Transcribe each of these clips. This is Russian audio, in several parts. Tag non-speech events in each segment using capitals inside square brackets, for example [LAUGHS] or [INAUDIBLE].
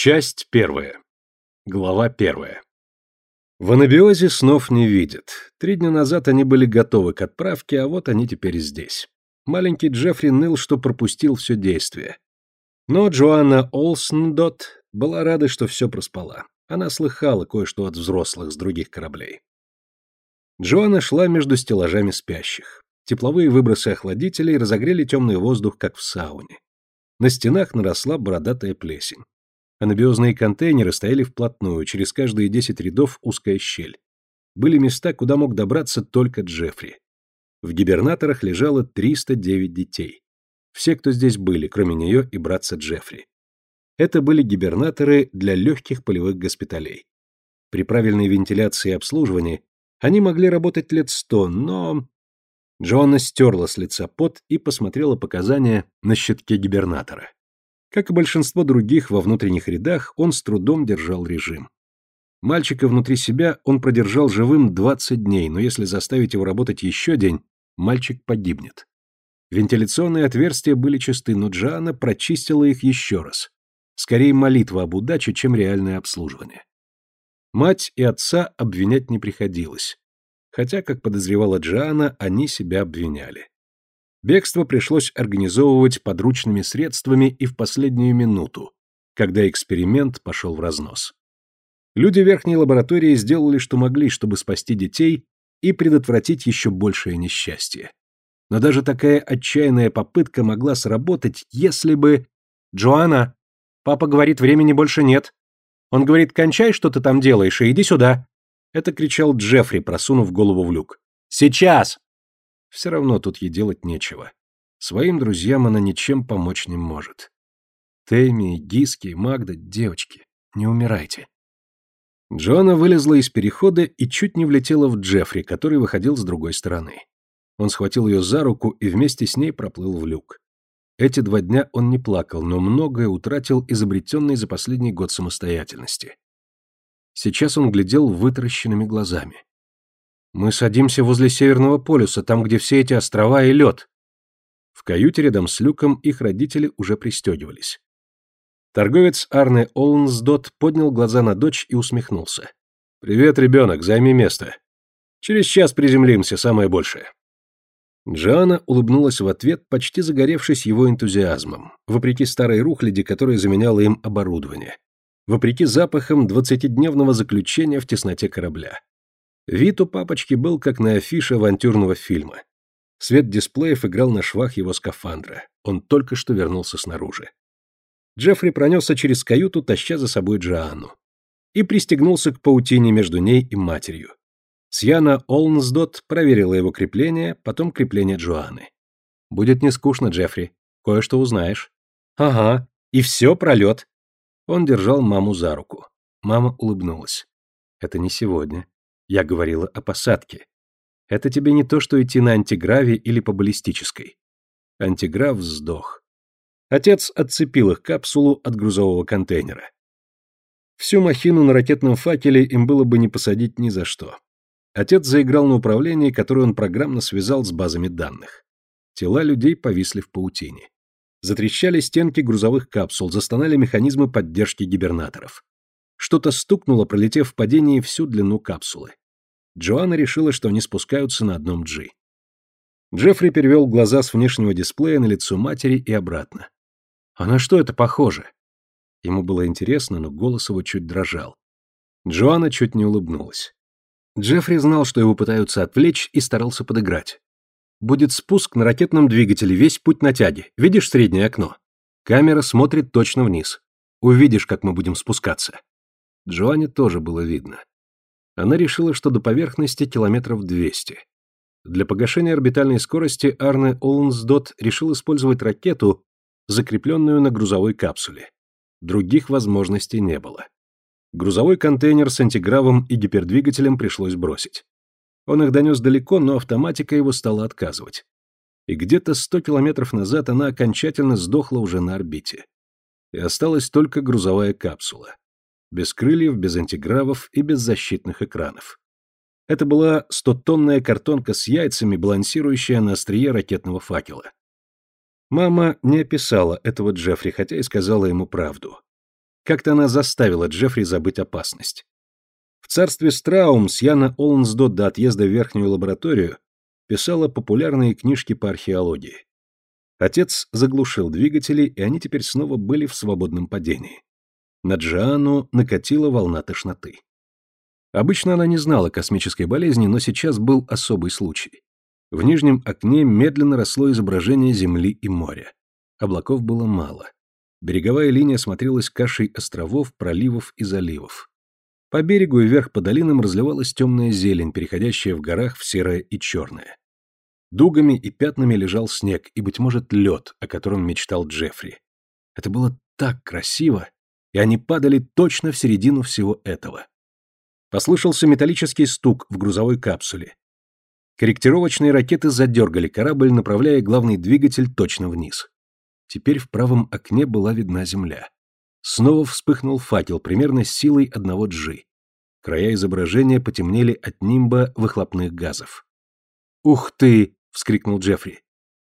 Часть первая. Глава первая. В анабиозе снов не видят. Три дня назад они были готовы к отправке, а вот они теперь здесь. Маленький Джеффри ныл, что пропустил все действие. Но Джоанна Олсендот была рада, что все проспала. Она слыхала кое-что от взрослых с других кораблей. Джоанна шла между стеллажами спящих. Тепловые выбросы охладителей разогрели темный воздух, как в сауне. На стенах наросла бородатая плесень. Анабиозные контейнеры стояли вплотную, через каждые десять рядов узкая щель. Были места, куда мог добраться только Джеффри. В гибернаторах лежало 309 детей. Все, кто здесь были, кроме нее и братца Джеффри. Это были гибернаторы для легких полевых госпиталей. При правильной вентиляции и обслуживании они могли работать лет сто, но Джоанна стерла с лица пот и посмотрела показания на щитке гибернатора. Как и большинство других во внутренних рядах, он с трудом держал режим. Мальчика внутри себя он продержал живым 20 дней, но если заставить его работать еще день, мальчик погибнет. Вентиляционные отверстия были чисты, но Джоанна прочистила их еще раз. Скорее молитва об удаче, чем реальное обслуживание. Мать и отца обвинять не приходилось хотя, как подозревала Джиана, они себя обвиняли. Бегство пришлось организовывать подручными средствами и в последнюю минуту, когда эксперимент пошел в разнос. Люди верхней лаборатории сделали, что могли, чтобы спасти детей и предотвратить еще большее несчастье. Но даже такая отчаянная попытка могла сработать, если бы... «Джоанна, папа говорит, времени больше нет. Он говорит, кончай, что ты там делаешь, и иди сюда. Это кричал Джеффри, просунув голову в люк. «Сейчас!» Все равно тут ей делать нечего. Своим друзьям она ничем помочь не может. Тэмми, Гиски, Магда, девочки, не умирайте. Джоанна вылезла из перехода и чуть не влетела в Джеффри, который выходил с другой стороны. Он схватил ее за руку и вместе с ней проплыл в люк. Эти два дня он не плакал, но многое утратил изобретенной за последний год самостоятельности. Сейчас он глядел вытаращенными глазами. «Мы садимся возле Северного полюса, там, где все эти острова и лед». В каюте рядом с люком их родители уже пристегивались. Торговец Арне Олнсдот поднял глаза на дочь и усмехнулся. «Привет, ребенок, займи место. Через час приземлимся, самое большее». Джоанна улыбнулась в ответ, почти загоревшись его энтузиазмом, вопреки старой рухляди, которая заменяла им оборудование вопреки запахам двадцатидневного заключения в тесноте корабля. Вид у папочки был как на афише авантюрного фильма. Свет дисплеев играл на швах его скафандра. Он только что вернулся снаружи. Джеффри пронесся через каюту, таща за собой Джоанну. И пристегнулся к паутине между ней и матерью. Сьяна Олнсдот проверила его крепление, потом крепление Джоанны. «Будет не скучно, Джеффри. Кое-что узнаешь». «Ага. И все пролет. Он держал маму за руку. Мама улыбнулась. «Это не сегодня. Я говорила о посадке. Это тебе не то, что идти на антиграве или по баллистической». Антиграф вздох. Отец отцепил их капсулу от грузового контейнера. Всю махину на ракетном факеле им было бы не посадить ни за что. Отец заиграл на управлении, которое он программно связал с базами данных. Тела людей повисли в паутине. Затрещали стенки грузовых капсул, застонали механизмы поддержки гибернаторов. Что-то стукнуло, пролетев в падении всю длину капсулы. Джоанна решила, что они спускаются на одном G. Джеффри перевел глаза с внешнего дисплея на лицо матери и обратно. «А на что это похоже?» Ему было интересно, но голос его чуть дрожал. Джоанна чуть не улыбнулась. Джеффри знал, что его пытаются отвлечь, и старался подыграть. Будет спуск на ракетном двигателе, весь путь на тяге. Видишь среднее окно? Камера смотрит точно вниз. Увидишь, как мы будем спускаться. Джоанне тоже было видно. Она решила, что до поверхности километров 200. Для погашения орбитальной скорости Арне Олнсдот решил использовать ракету, закрепленную на грузовой капсуле. Других возможностей не было. Грузовой контейнер с антигравом и гипердвигателем пришлось бросить. Он их донес далеко, но автоматика его стала отказывать. И где-то сто километров назад она окончательно сдохла уже на орбите. И осталась только грузовая капсула. Без крыльев, без антигравов и без защитных экранов. Это была стотонная картонка с яйцами, балансирующая на острие ракетного факела. Мама не описала этого Джеффри, хотя и сказала ему правду. Как-то она заставила Джеффри забыть опасность. В царстве Страум Сьяна Олнсдот до отъезда в верхнюю лабораторию писала популярные книжки по археологии. Отец заглушил двигатели, и они теперь снова были в свободном падении. На Джиану накатила волна тошноты. Обычно она не знала космической болезни, но сейчас был особый случай. В нижнем окне медленно росло изображение Земли и моря. Облаков было мало. Береговая линия смотрелась кашей островов, проливов и заливов. По берегу и вверх по долинам разливалась темная зелень, переходящая в горах в серое и черное. Дугами и пятнами лежал снег и, быть может, лед, о котором мечтал Джеффри. Это было так красиво, и они падали точно в середину всего этого. Послышался металлический стук в грузовой капсуле. Корректировочные ракеты задергали корабль, направляя главный двигатель точно вниз. Теперь в правом окне была видна земля. Снова вспыхнул факел, примерно с силой одного джи. Края изображения потемнели от нимба выхлопных газов. «Ух ты!» — вскрикнул Джеффри.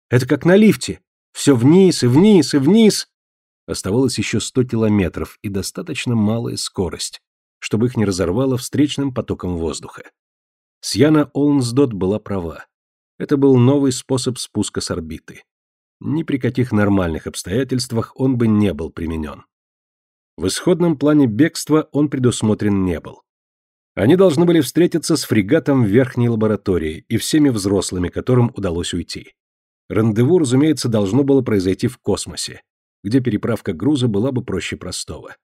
«Это как на лифте! Все вниз и вниз и вниз!» Оставалось еще сто километров и достаточно малая скорость, чтобы их не разорвало встречным потоком воздуха. Сьяна Олнсдот была права. Это был новый способ спуска с орбиты. Ни при каких нормальных обстоятельствах он бы не был применен. В исходном плане бегства он предусмотрен не был. Они должны были встретиться с фрегатом в верхней лаборатории и всеми взрослыми, которым удалось уйти. Рандеву, разумеется, должно было произойти в космосе, где переправка груза была бы проще простого.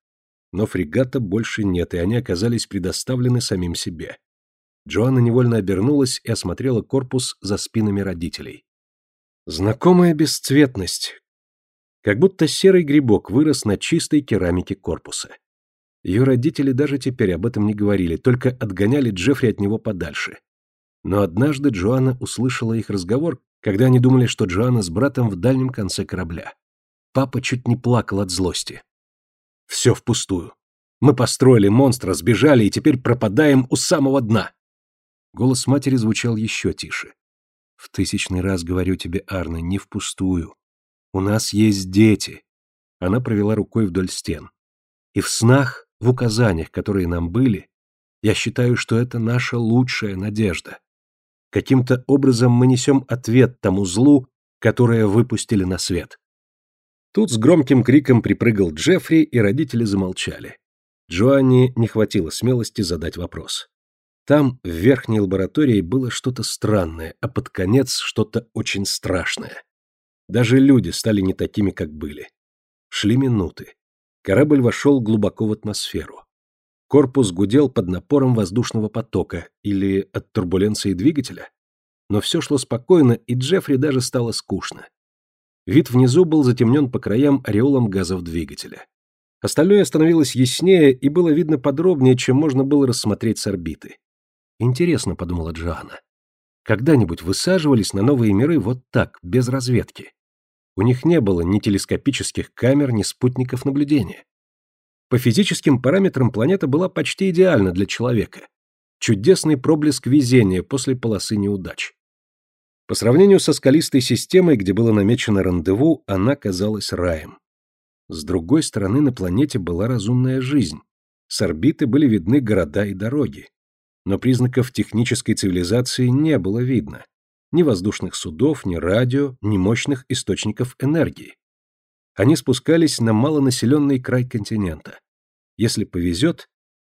Но фрегата больше нет, и они оказались предоставлены самим себе. Джоанна невольно обернулась и осмотрела корпус за спинами родителей. Знакомая бесцветность, как будто серый грибок вырос на чистой керамике корпуса. Ее родители даже теперь об этом не говорили, только отгоняли Джеффри от него подальше. Но однажды Джоанна услышала их разговор, когда они думали, что Джоанна с братом в дальнем конце корабля. Папа чуть не плакал от злости. «Все впустую. Мы построили монстра, сбежали и теперь пропадаем у самого дна». Голос матери звучал еще тише. «В тысячный раз говорю тебе, Арне, не впустую. У нас есть дети. Она провела рукой вдоль стен. И в снах, в указаниях, которые нам были, я считаю, что это наша лучшая надежда. Каким-то образом мы несем ответ тому злу, которое выпустили на свет. Тут с громким криком припрыгал Джеффри, и родители замолчали. Джоанни не хватило смелости задать вопрос. Там, в верхней лаборатории, было что-то странное, а под конец что-то очень страшное. Даже люди стали не такими, как были. Шли минуты. Корабль вошел глубоко в атмосферу. Корпус гудел под напором воздушного потока или от турбуленции двигателя. Но все шло спокойно, и Джеффри даже стало скучно. Вид внизу был затемнен по краям ореолом газов двигателя. Остальное становилось яснее и было видно подробнее, чем можно было рассмотреть с орбиты. «Интересно», — подумала Джоанна, — «когда-нибудь высаживались на новые миры вот так, без разведки?» У них не было ни телескопических камер, ни спутников наблюдения. По физическим параметрам планета была почти идеальна для человека. Чудесный проблеск везения после полосы неудач. По сравнению со скалистой системой, где было намечено рандеву, она казалась раем. С другой стороны, на планете была разумная жизнь. С орбиты были видны города и дороги. Но признаков технической цивилизации не было видно. Ни воздушных судов, ни радио, ни мощных источников энергии. Они спускались на малонаселенный край континента. Если повезет,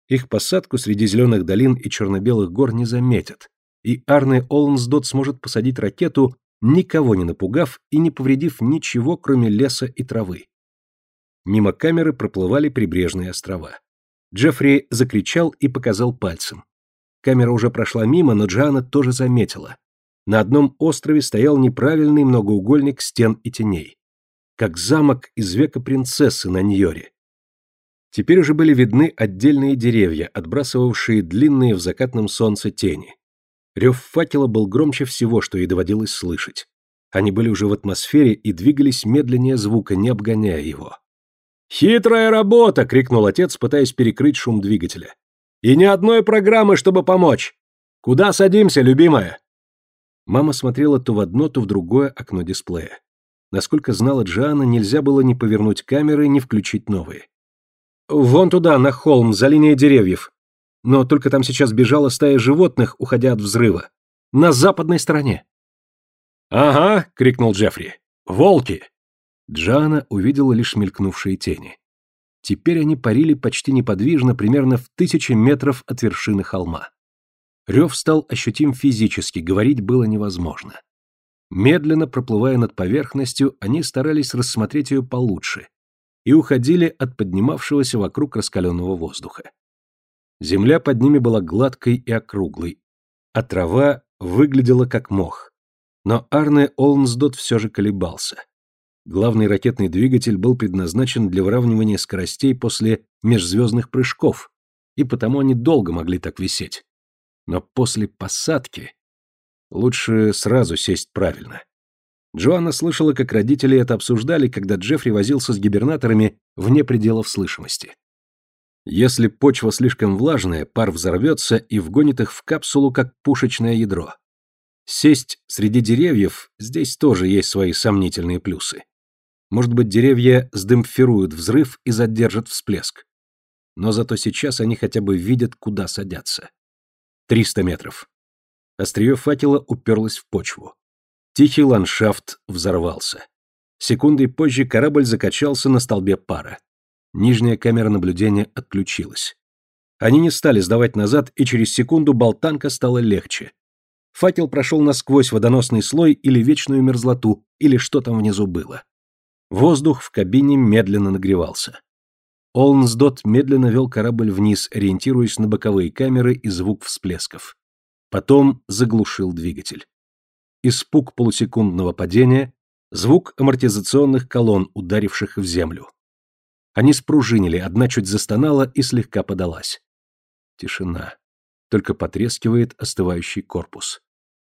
их посадку среди зеленых долин и черно-белых гор не заметят, и Арне Олнсдот сможет посадить ракету, никого не напугав и не повредив ничего, кроме леса и травы. Мимо камеры проплывали прибрежные острова. Джеффри закричал и показал пальцем. Камера уже прошла мимо, но Джана тоже заметила. На одном острове стоял неправильный многоугольник стен и теней. Как замок из века принцессы на Ньоре. Теперь уже были видны отдельные деревья, отбрасывавшие длинные в закатном солнце тени. Рев факела был громче всего, что ей доводилось слышать. Они были уже в атмосфере и двигались медленнее звука, не обгоняя его. «Хитрая работа!» — крикнул отец, пытаясь перекрыть шум двигателя. «И ни одной программы, чтобы помочь! Куда садимся, любимая?» Мама смотрела то в одно, то в другое окно дисплея. Насколько знала Джоанна, нельзя было ни повернуть камеры, ни включить новые. Вон туда, на холм, за линией деревьев. Но только там сейчас бежала стая животных, уходя от взрыва. На западной стороне. «Ага!» — крикнул Джеффри. «Волки!» Джана увидела лишь мелькнувшие тени. Теперь они парили почти неподвижно, примерно в тысячи метров от вершины холма. Рев стал ощутим физически, говорить было невозможно. Медленно проплывая над поверхностью, они старались рассмотреть ее получше и уходили от поднимавшегося вокруг раскаленного воздуха. Земля под ними была гладкой и округлой, а трава выглядела как мох. Но Арне Олнсдот все же колебался. Главный ракетный двигатель был предназначен для выравнивания скоростей после межзвездных прыжков, и потому они долго могли так висеть. Но после посадки лучше сразу сесть правильно. Джоанна слышала, как родители это обсуждали, когда Джеффри возился с гибернаторами вне пределов слышимости. Если почва слишком влажная, пар взорвется и вгонит их в капсулу, как пушечное ядро. Сесть среди деревьев, здесь тоже есть свои сомнительные плюсы. Может быть, деревья сдемпфируют взрыв и задержат всплеск. Но зато сейчас они хотя бы видят, куда садятся. Триста метров. Острие факела уперлось в почву. Тихий ландшафт взорвался. Секундой позже корабль закачался на столбе пара. Нижняя камера наблюдения отключилась. Они не стали сдавать назад, и через секунду болтанка стала легче. Факел прошел насквозь водоносный слой или вечную мерзлоту, или что там внизу было. Воздух в кабине медленно нагревался. Олнсдот медленно вел корабль вниз, ориентируясь на боковые камеры и звук всплесков. Потом заглушил двигатель. Испуг полусекундного падения, звук амортизационных колонн, ударивших в землю. Они спружинили, одна чуть застонала и слегка подалась. Тишина. Только потрескивает остывающий корпус.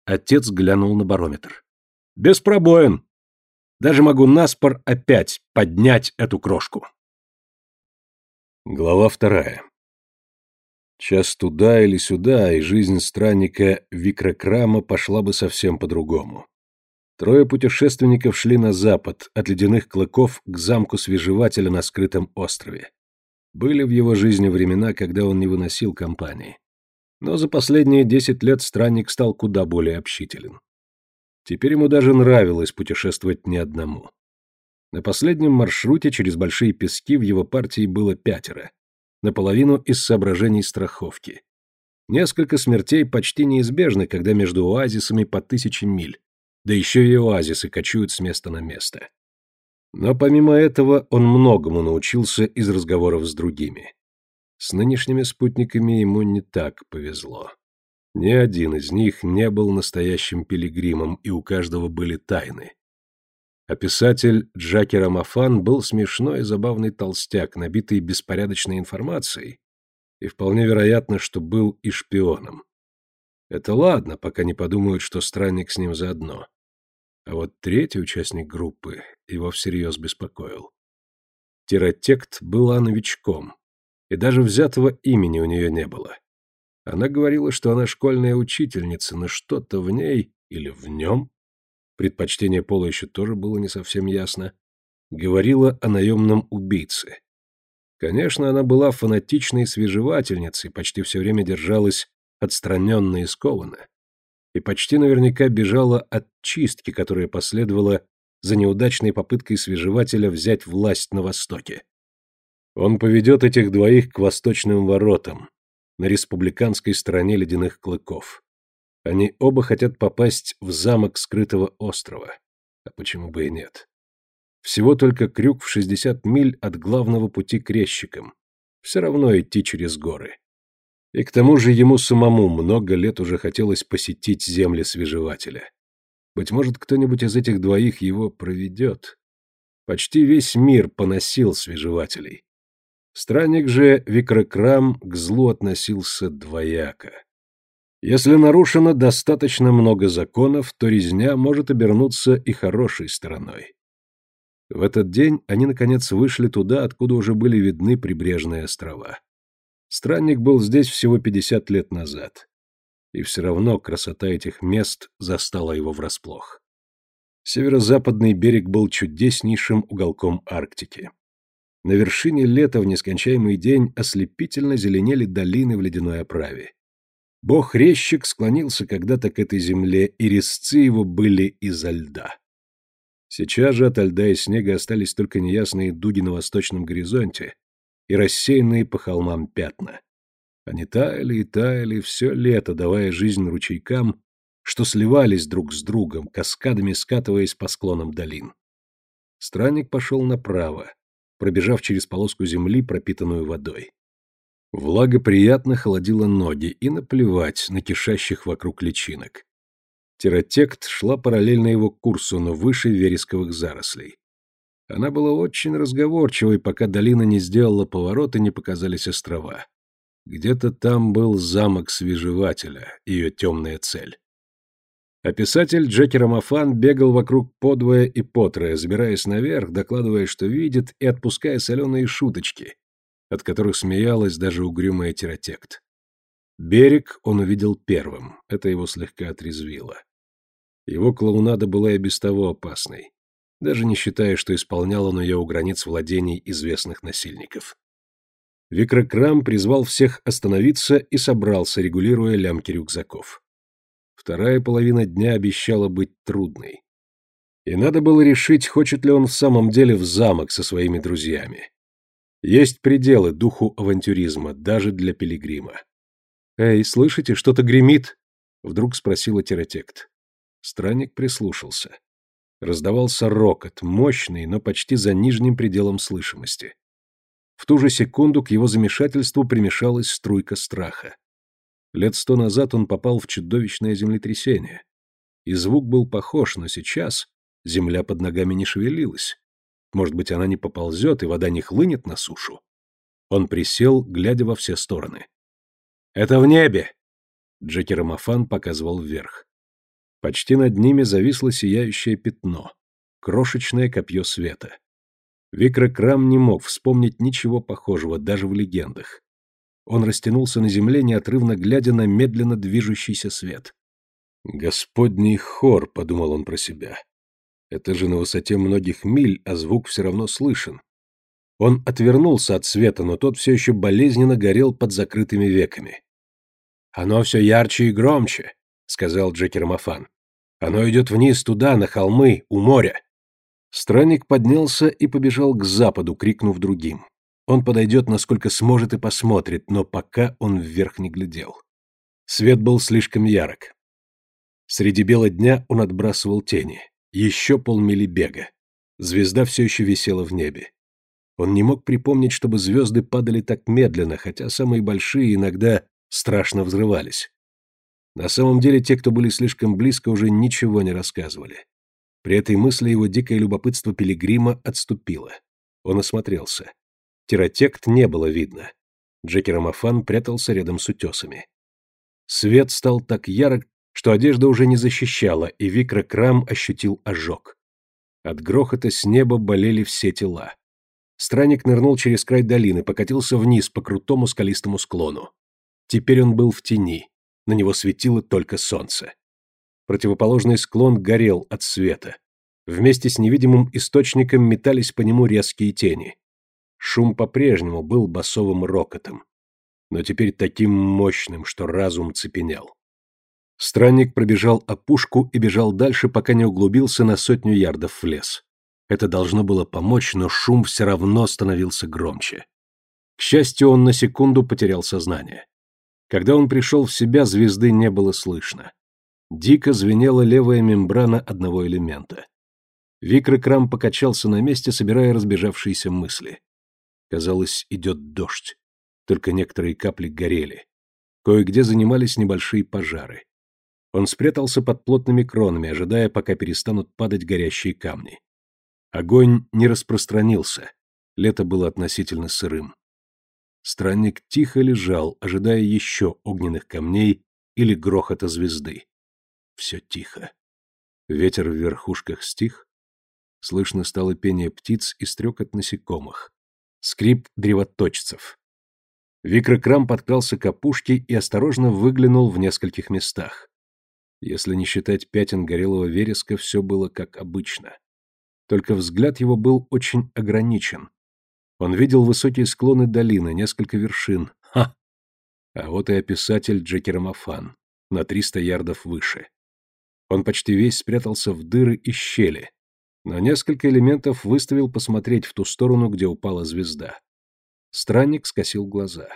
Отец глянул на барометр. «Без пробоин!» Даже могу наспор опять поднять эту крошку. Глава вторая. Час туда или сюда, и жизнь странника Викракрама пошла бы совсем по-другому. Трое путешественников шли на запад, от ледяных клыков к замку свежевателя на скрытом острове. Были в его жизни времена, когда он не выносил компании. Но за последние десять лет странник стал куда более общителен. Теперь ему даже нравилось путешествовать не одному. На последнем маршруте через большие пески в его партии было пятеро, наполовину из соображений страховки. Несколько смертей почти неизбежны, когда между оазисами по тысяче миль, да еще и оазисы кочуют с места на место. Но помимо этого он многому научился из разговоров с другими. С нынешними спутниками ему не так повезло. Ни один из них не был настоящим пилигримом, и у каждого были тайны. А писатель Джаки Рамафан был смешной и забавный толстяк, набитый беспорядочной информацией, и вполне вероятно, что был и шпионом. Это ладно, пока не подумают, что странник с ним заодно. А вот третий участник группы его всерьез беспокоил. Терротект была новичком, и даже взятого имени у нее не было. Она говорила, что она школьная учительница, но что-то в ней или в нем, предпочтение пола еще тоже было не совсем ясно, говорила о наемном убийце. Конечно, она была фанатичной свежевательницей, почти все время держалась отстраненно и скованно, и почти наверняка бежала от чистки, которая последовала за неудачной попыткой свежевателя взять власть на Востоке. Он поведет этих двоих к восточным воротам, на республиканской стороне ледяных клыков. Они оба хотят попасть в замок скрытого острова. А почему бы и нет? Всего только крюк в 60 миль от главного пути к резчикам. Все равно идти через горы. И к тому же ему самому много лет уже хотелось посетить земли свежевателя. Быть может, кто-нибудь из этих двоих его проведет. Почти весь мир поносил свежевателей. Странник же Викракрам к злу относился двояко. Если нарушено достаточно много законов, то резня может обернуться и хорошей стороной. В этот день они, наконец, вышли туда, откуда уже были видны прибрежные острова. Странник был здесь всего 50 лет назад. И все равно красота этих мест застала его врасплох. Северо-западный берег был чудеснейшим уголком Арктики. На вершине лета в нескончаемый день ослепительно зеленели долины в ледяной оправе. Бог-резчик склонился когда-то к этой земле, и резцы его были изо льда. Сейчас же от льда и снега остались только неясные дуги на восточном горизонте и рассеянные по холмам пятна. Они таяли и таяли все лето, давая жизнь ручейкам, что сливались друг с другом, каскадами скатываясь по склонам долин. Странник пошел направо, пробежав через полоску земли, пропитанную водой. Влага приятно холодила ноги, и наплевать на кишащих вокруг личинок. Терротект шла параллельно его курсу, но выше вересковых зарослей. Она была очень разговорчивой, пока долина не сделала поворот и не показались острова. Где-то там был замок свежевателя, ее темная цель. А писатель Джеки Рамафан бегал вокруг подвое и потрое, забираясь наверх, докладывая, что видит, и отпуская соленые шуточки, от которых смеялась даже угрюмая терротект. Берег он увидел первым, это его слегка отрезвило. Его клоунада была и без того опасной, даже не считая, что исполнял он ее у границ владений известных насильников. Викрокрам призвал всех остановиться и собрался, регулируя лямки рюкзаков. Вторая половина дня обещала быть трудной. И надо было решить, хочет ли он в самом деле в замок со своими друзьями. Есть пределы духу авантюризма, даже для пилигрима. «Эй, слышите, что-то гремит?» — вдруг спросила Терротект. Странник прислушался. Раздавался рокот, мощный, но почти за нижним пределом слышимости. В ту же секунду к его замешательству примешалась струйка страха. Лет сто назад он попал в чудовищное землетрясение. И звук был похож, но сейчас земля под ногами не шевелилась. Может быть, она не поползет, и вода не хлынет на сушу. Он присел, глядя во все стороны. «Это в небе!» Джеки Ромафан показывал вверх. Почти над ними зависло сияющее пятно. Крошечное копье света. Викракрам не мог вспомнить ничего похожего, даже в легендах. Он растянулся на земле, неотрывно глядя на медленно движущийся свет. «Господний хор», — подумал он про себя. Это же на высоте многих миль, а звук все равно слышен. Он отвернулся от света, но тот все еще болезненно горел под закрытыми веками. «Оно все ярче и громче», — сказал Джекер Мафан. «Оно идет вниз туда, на холмы, у моря». Странник поднялся и побежал к западу, крикнув другим. Он подойдет, насколько сможет, и посмотрит, но пока он вверх не глядел. Свет был слишком ярок. Среди бела дня он отбрасывал тени. Еще полмили бега. Звезда все еще висела в небе. Он не мог припомнить, чтобы звезды падали так медленно, хотя самые большие иногда страшно взрывались. На самом деле те, кто были слишком близко, уже ничего не рассказывали. При этой мысли его дикое любопытство пилигрима отступило. Он осмотрелся. Терротект не было видно. Джеки Ромафан прятался рядом с утесами. Свет стал так ярок, что одежда уже не защищала, и Викра Крам ощутил ожог. От грохота с неба болели все тела. Странник нырнул через край долины, покатился вниз по крутому скалистому склону. Теперь он был в тени, на него светило только солнце. Противоположный склон горел от света. Вместе с невидимым источником метались по нему резкие тени. Шум по-прежнему был басовым рокотом, но теперь таким мощным, что разум цепенел. Странник пробежал опушку и бежал дальше, пока не углубился на сотню ярдов в лес. Это должно было помочь, но шум все равно становился громче. К счастью, он на секунду потерял сознание. Когда он пришел в себя, звезды не было слышно. Дико звенела левая мембрана одного элемента. Викрокрам покачался на месте, собирая разбежавшиеся мысли. Казалось, идет дождь. Только некоторые капли горели. Кое-где занимались небольшие пожары. Он спрятался под плотными кронами, ожидая, пока перестанут падать горящие камни. Огонь не распространился. Лето было относительно сырым. Странник тихо лежал, ожидая еще огненных камней или грохота звезды. Все тихо. Ветер в верхушках стих. Слышно стало пение птиц и стрекот насекомых. Скрип древоточцев. Викрокрам подкрался к опушке и осторожно выглянул в нескольких местах. Если не считать пятен горелого вереска, все было как обычно. Только взгляд его был очень ограничен. Он видел высокие склоны долины, несколько вершин. Ха! А вот и описатель Джекерамофан, на 300 ярдов выше. Он почти весь спрятался в дыры и щели, но несколько элементов выставил посмотреть в ту сторону, где упала звезда. Странник скосил глаза.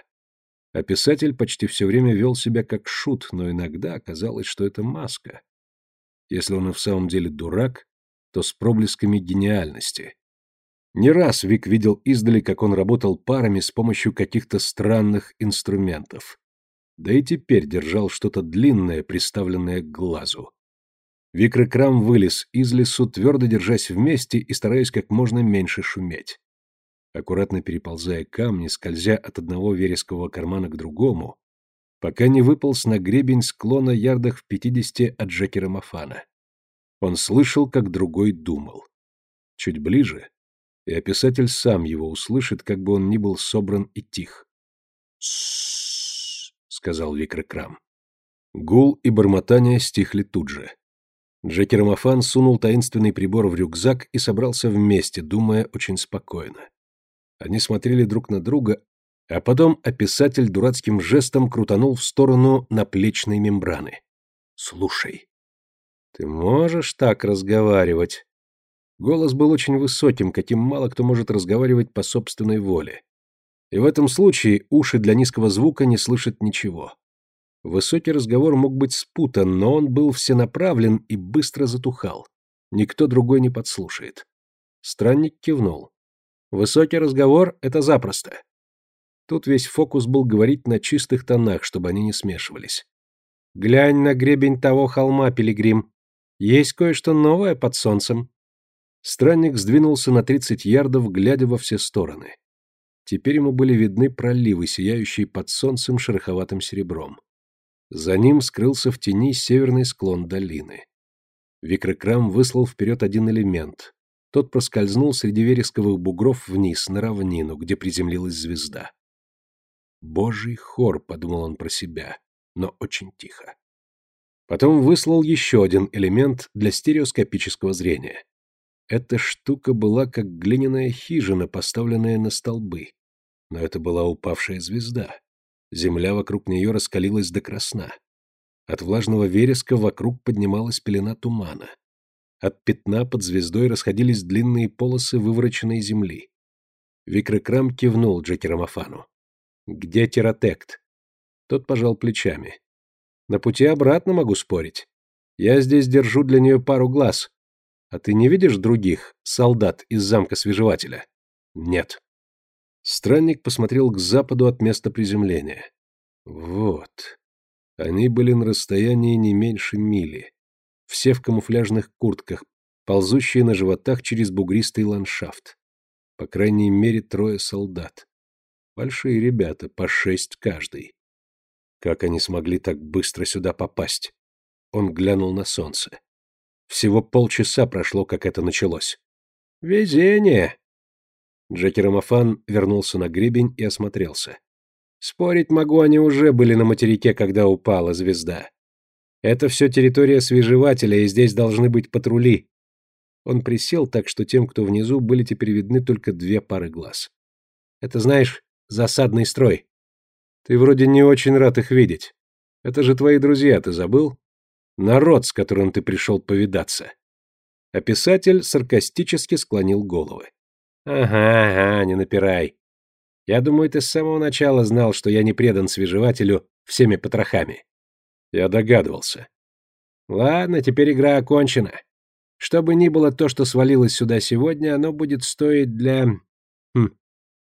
А писатель почти все время вел себя как шут, но иногда оказалось, что это маска. Если он и в самом деле дурак, то с проблесками гениальности. Не раз Вик видел издали, как он работал парами с помощью каких-то странных инструментов. Да и теперь держал что-то длинное, приставленное к глазу. Викрокрам вылез из лесу, твердо держась вместе и стараясь как можно меньше шуметь. Аккуратно переползая камни, скользя от одного верескового кармана к другому, пока не выполз на гребень склона ярдах в пятидесяти от Джекера Мафана. Он слышал, как другой думал. Чуть ближе, и описатель сам его услышит, как бы он ни был собран и тих. «С-с-с», сказал Викрокрам. Гул и бормотание стихли тут же. Джекеромофан сунул таинственный прибор в рюкзак и собрался вместе, думая очень спокойно. Они смотрели друг на друга, а потом описатель дурацким жестом крутанул в сторону наплечной мембраны. «Слушай, ты можешь так разговаривать?» Голос был очень высоким, каким мало кто может разговаривать по собственной воле. И в этом случае уши для низкого звука не слышат ничего. Высокий разговор мог быть спутан, но он был всенаправлен и быстро затухал. Никто другой не подслушает. Странник кивнул. Высокий разговор — это запросто. Тут весь фокус был говорить на чистых тонах, чтобы они не смешивались. «Глянь на гребень того холма, Пилигрим. Есть кое-что новое под солнцем». Странник сдвинулся на тридцать ярдов, глядя во все стороны. Теперь ему были видны проливы, сияющие под солнцем шероховатым серебром. За ним скрылся в тени северный склон долины. Викрокрам выслал вперед один элемент. Тот проскользнул среди вересковых бугров вниз, на равнину, где приземлилась звезда. «Божий хор», — подумал он про себя, но очень тихо. Потом выслал еще один элемент для стереоскопического зрения. Эта штука была как глиняная хижина, поставленная на столбы. Но это была упавшая звезда. Земля вокруг нее раскалилась до красна. От влажного вереска вокруг поднималась пелена тумана. От пятна под звездой расходились длинные полосы вывороченной земли. Викрокрам кивнул Джекерамофану. «Где терротект?» Тот пожал плечами. «На пути обратно могу спорить. Я здесь держу для нее пару глаз. А ты не видишь других солдат из замка свежевателя?» «Нет». Странник посмотрел к западу от места приземления. Вот. Они были на расстоянии не меньше мили. Все в камуфляжных куртках, ползущие на животах через бугристый ландшафт. По крайней мере, трое солдат. Большие ребята, по шесть каждый. Как они смогли так быстро сюда попасть? Он глянул на солнце. Всего полчаса прошло, как это началось. «Везение!» Джекеромофан вернулся на гребень и осмотрелся. Спорить могу, они уже были на материке, когда упала звезда. Это все территория свежевателя, и здесь должны быть патрули. Он присел так, что тем, кто внизу, были теперь видны только две пары глаз. Это, знаешь, засадный строй. Ты вроде не очень рад их видеть. Это же твои друзья, ты забыл? Народ, с которым ты пришел повидаться. А писатель саркастически склонил головы. Ага, ага, не напирай. Я думаю, ты с самого начала знал, что я не предан свежевателю всеми потрохами. Я догадывался. Ладно, теперь игра окончена. Что бы ни было то, что свалилось сюда сегодня, оно будет стоить для... Хм,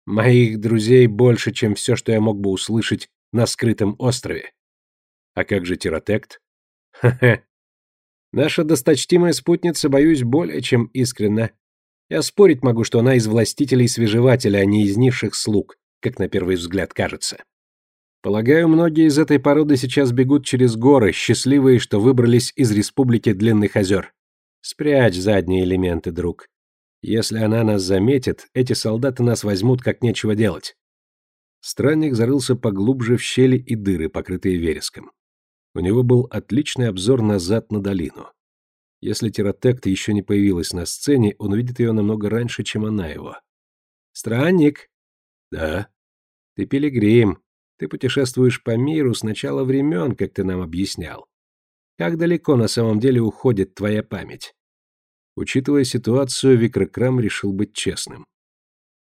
моих друзей больше, чем все, что я мог бы услышать на скрытом острове. А как же Тиротект? Ха-ха. [LAUGHS] Наша досточтимая спутница, боюсь, более чем искренна. Я спорить могу, что она из властителей свежевателя, а не из низших слуг, как на первый взгляд кажется. Полагаю, многие из этой породы сейчас бегут через горы, счастливые, что выбрались из республики Длинных озер. Спрячь задние элементы, друг. Если она нас заметит, эти солдаты нас возьмут, как нечего делать. Странник зарылся поглубже в щели и дыры, покрытые вереском. У него был отличный обзор назад на долину. Если Терротект еще не появилась на сцене, он увидит ее намного раньше, чем она его. Странник. Да. Ты пилигрим. Ты путешествуешь по миру с начала времен, как ты нам объяснял. Как далеко на самом деле уходит твоя память? Учитывая ситуацию, Викракрам решил быть честным.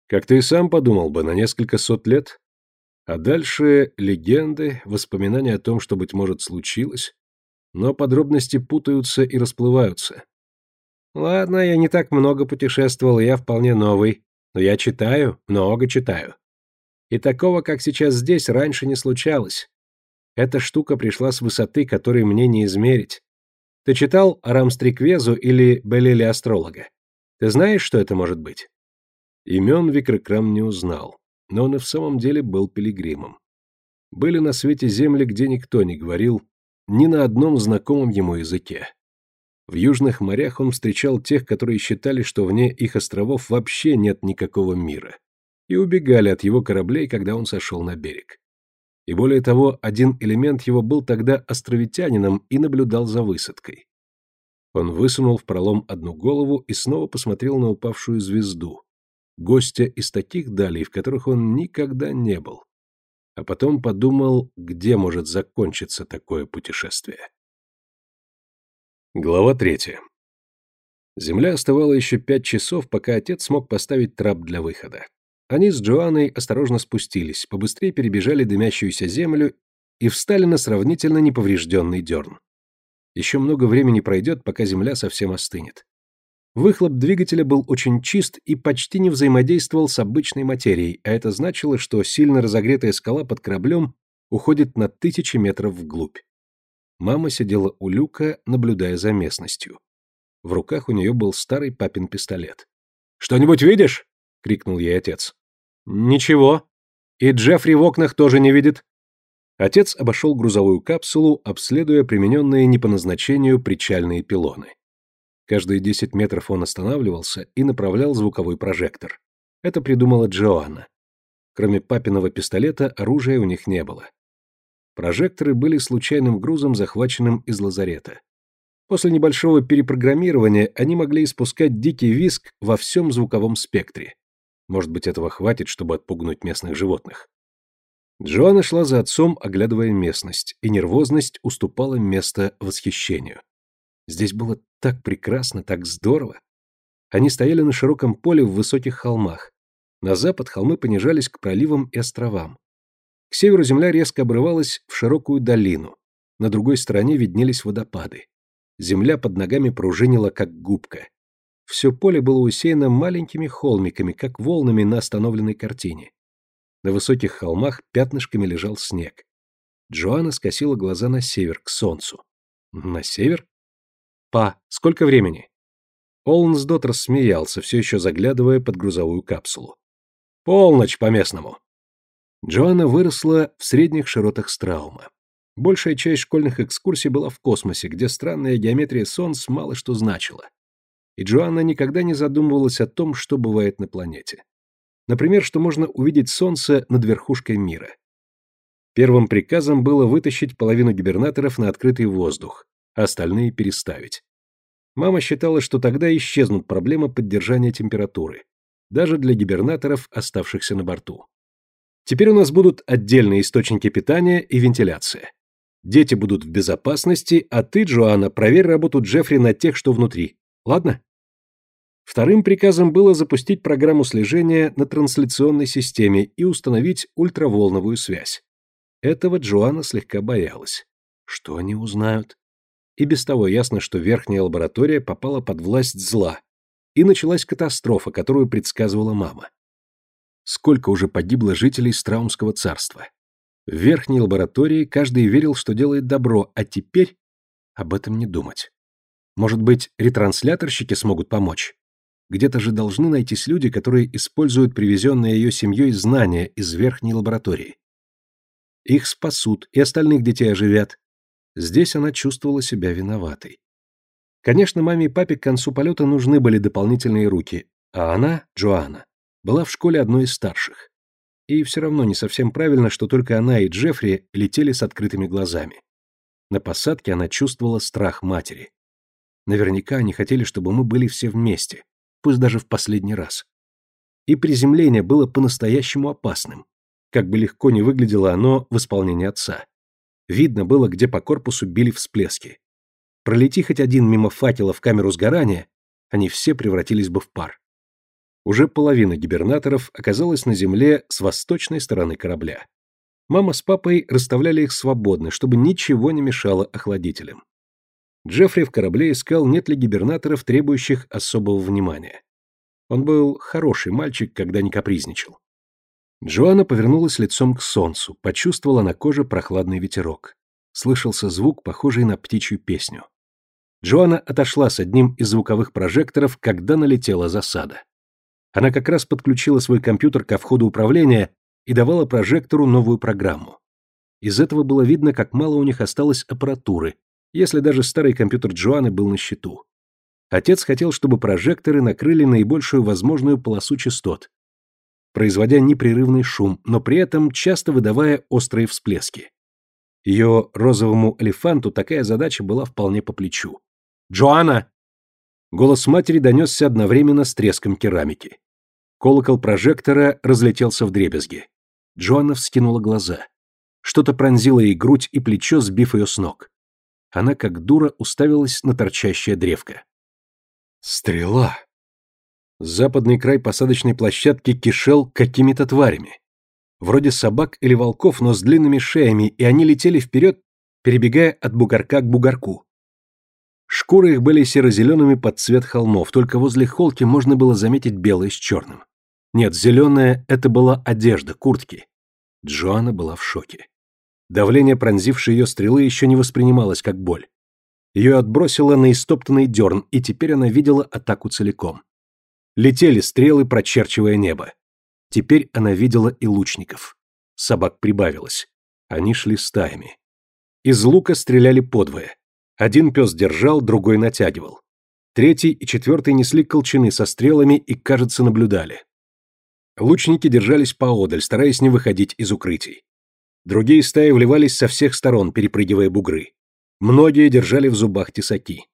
Как ты и сам подумал бы, на несколько сот лет. А дальше легенды, воспоминания о том, что, быть может, случилось. Но подробности путаются и расплываются. Ладно, я не так много путешествовал, я вполне новый. Но я читаю, много читаю. И такого, как сейчас здесь, раньше не случалось. Эта штука пришла с высоты, которой мне не измерить. Ты читал Рамстриквезу или Белили Астролога? Ты знаешь, что это может быть? Имен Викракрам не узнал, но он и в самом деле был пилигримом. Были на свете земли, где никто не говорил ни на одном знакомом ему языке. В южных морях он встречал тех, которые считали, что вне их островов вообще нет никакого мира, и убегали от его кораблей, когда он сошел на берег. И более того, один элемент его был тогда островитянином и наблюдал за высадкой. Он высунул в пролом одну голову и снова посмотрел на упавшую звезду, гостя из таких далей, в которых он никогда не был. А потом подумал, где может закончиться такое путешествие. Глава третья. Земля оставала еще пять часов, пока отец смог поставить трап для выхода. Они с Джоанной осторожно спустились, побыстрее перебежали дымящуюся землю и встали на сравнительно неповрежденный дерн. Еще много времени пройдет, пока земля совсем остынет. Выхлоп двигателя был очень чист и почти не взаимодействовал с обычной материей, а это значило, что сильно разогретая скала под кораблем уходит на тысячи метров вглубь. Мама сидела у люка, наблюдая за местностью. В руках у нее был старый папин пистолет. «Что-нибудь видишь?» — крикнул ей отец. «Ничего. И Джеффри в окнах тоже не видит». Отец обошел грузовую капсулу, обследуя примененные не по назначению причальные пилоны. Каждые десять метров он останавливался и направлял звуковой прожектор. Это придумала Джоанна. Кроме папиного пистолета, оружия у них не было. Прожекторы были случайным грузом, захваченным из лазарета. После небольшого перепрограммирования они могли испускать дикий визг во всем звуковом спектре. Может быть, этого хватит, чтобы отпугнуть местных животных. Джоанна шла за отцом, оглядывая местность, и нервозность уступала место восхищению. Здесь было так прекрасно, так здорово. Они стояли на широком поле в высоких холмах. На запад холмы понижались к проливам и островам. К северу земля резко обрывалась в широкую долину. На другой стороне виднелись водопады. Земля под ногами пружинила, как губка. Все поле было усеяно маленькими холмиками, как волнами на остановленной картине. На высоких холмах пятнышками лежал снег. Джоанна скосила глаза на север, к солнцу. На север? Па, сколько времени? Олнсдот рассмеялся, все еще заглядывая под грузовую капсулу. Полночь по местному. Джоанна выросла в средних широтах Страума. Большая часть школьных экскурсий была в космосе, где странная геометрия Солнц мало что значила. И Джоанна никогда не задумывалась о том, что бывает на планете. Например, что можно увидеть Солнце над верхушкой мира. Первым приказом было вытащить половину гибернаторов на открытый воздух, остальные переставить. Мама считала, что тогда исчезнут проблемы поддержания температуры, даже для гибернаторов, оставшихся на борту. Теперь у нас будут отдельные источники питания и вентиляция. Дети будут в безопасности, а ты, Джоанна, проверь работу Джеффри на тех, что внутри. Ладно? Вторым приказом было запустить программу слежения на трансляционной системе и установить ультраволновую связь. Этого Джоанна слегка боялась. Что они узнают? И без того ясно, что верхняя лаборатория попала под власть зла. И началась катастрофа, которую предсказывала мама. Сколько уже погибло жителей Страумского царства? В верхней лаборатории каждый верил, что делает добро, а теперь об этом не думать. Может быть, ретрансляторщики смогут помочь? Где-то же должны найтись люди, которые используют привезенные ее семьей знания из верхней лаборатории. Их спасут, и остальных детей оживят. Здесь она чувствовала себя виноватой. Конечно, маме и папе к концу полета нужны были дополнительные руки, а она, Джоанна, была в школе одной из старших. И все равно не совсем правильно, что только она и Джеффри летели с открытыми глазами. На посадке она чувствовала страх матери. Наверняка они хотели, чтобы мы были все вместе, пусть даже в последний раз. И приземление было по-настоящему опасным. Как бы легко не выглядело оно в исполнении отца. Видно было, где по корпусу били всплески. Пролети хоть один мимо факела в камеру сгорания, они все превратились бы в пар. Уже половина гибернаторов оказалась на земле с восточной стороны корабля. Мама с папой расставляли их свободно, чтобы ничего не мешало охладителям. Джеффри в корабле искал, нет ли гибернаторов, требующих особого внимания. Он был хороший мальчик, когда не капризничал. Джоанна повернулась лицом к солнцу, почувствовала на коже прохладный ветерок. Слышался звук, похожий на птичью песню. Джоанна отошла с одним из звуковых прожекторов, когда налетела засада. Она как раз подключила свой компьютер ко входу управления и давала прожектору новую программу. Из этого было видно, как мало у них осталось аппаратуры, если даже старый компьютер Джоанны был на счету. Отец хотел, чтобы прожекторы накрыли наибольшую возможную полосу частот, производя непрерывный шум, но при этом часто выдавая острые всплески. Ее розовому элефанту такая задача была вполне по плечу. «Джоанна!» Голос матери донесся одновременно с треском керамики. Колокол прожектора разлетелся в дребезги. Джоанна вскинула глаза. Что-то пронзило ей грудь и плечо, сбив ее с ног. Она, как дура, уставилась на торчащее древко. «Стрела!» Западный край посадочной площадки кишел какими-то тварями. Вроде собак или волков, но с длинными шеями, и они летели вперед, перебегая от бугорка к бугорку. Шкуры их были серо-зелеными под цвет холмов, только возле холки можно было заметить белое с черным. Нет, зеленая — это была одежда, куртки. Джоанна была в шоке. Давление, пронзившее ее стрелы, еще не воспринималось как боль. Ее отбросило на истоптанный дерн, и теперь она видела атаку целиком. Летели стрелы, прочерчивая небо. Теперь она видела и лучников. Собак прибавилось. Они шли стаями. Из лука стреляли подвое. Один пес держал, другой натягивал. Третий и четвертый несли колчаны со стрелами и, кажется, наблюдали. Лучники держались поодаль, стараясь не выходить из укрытий. Другие стаи вливались со всех сторон, перепрыгивая бугры. Многие держали в зубах тесаки.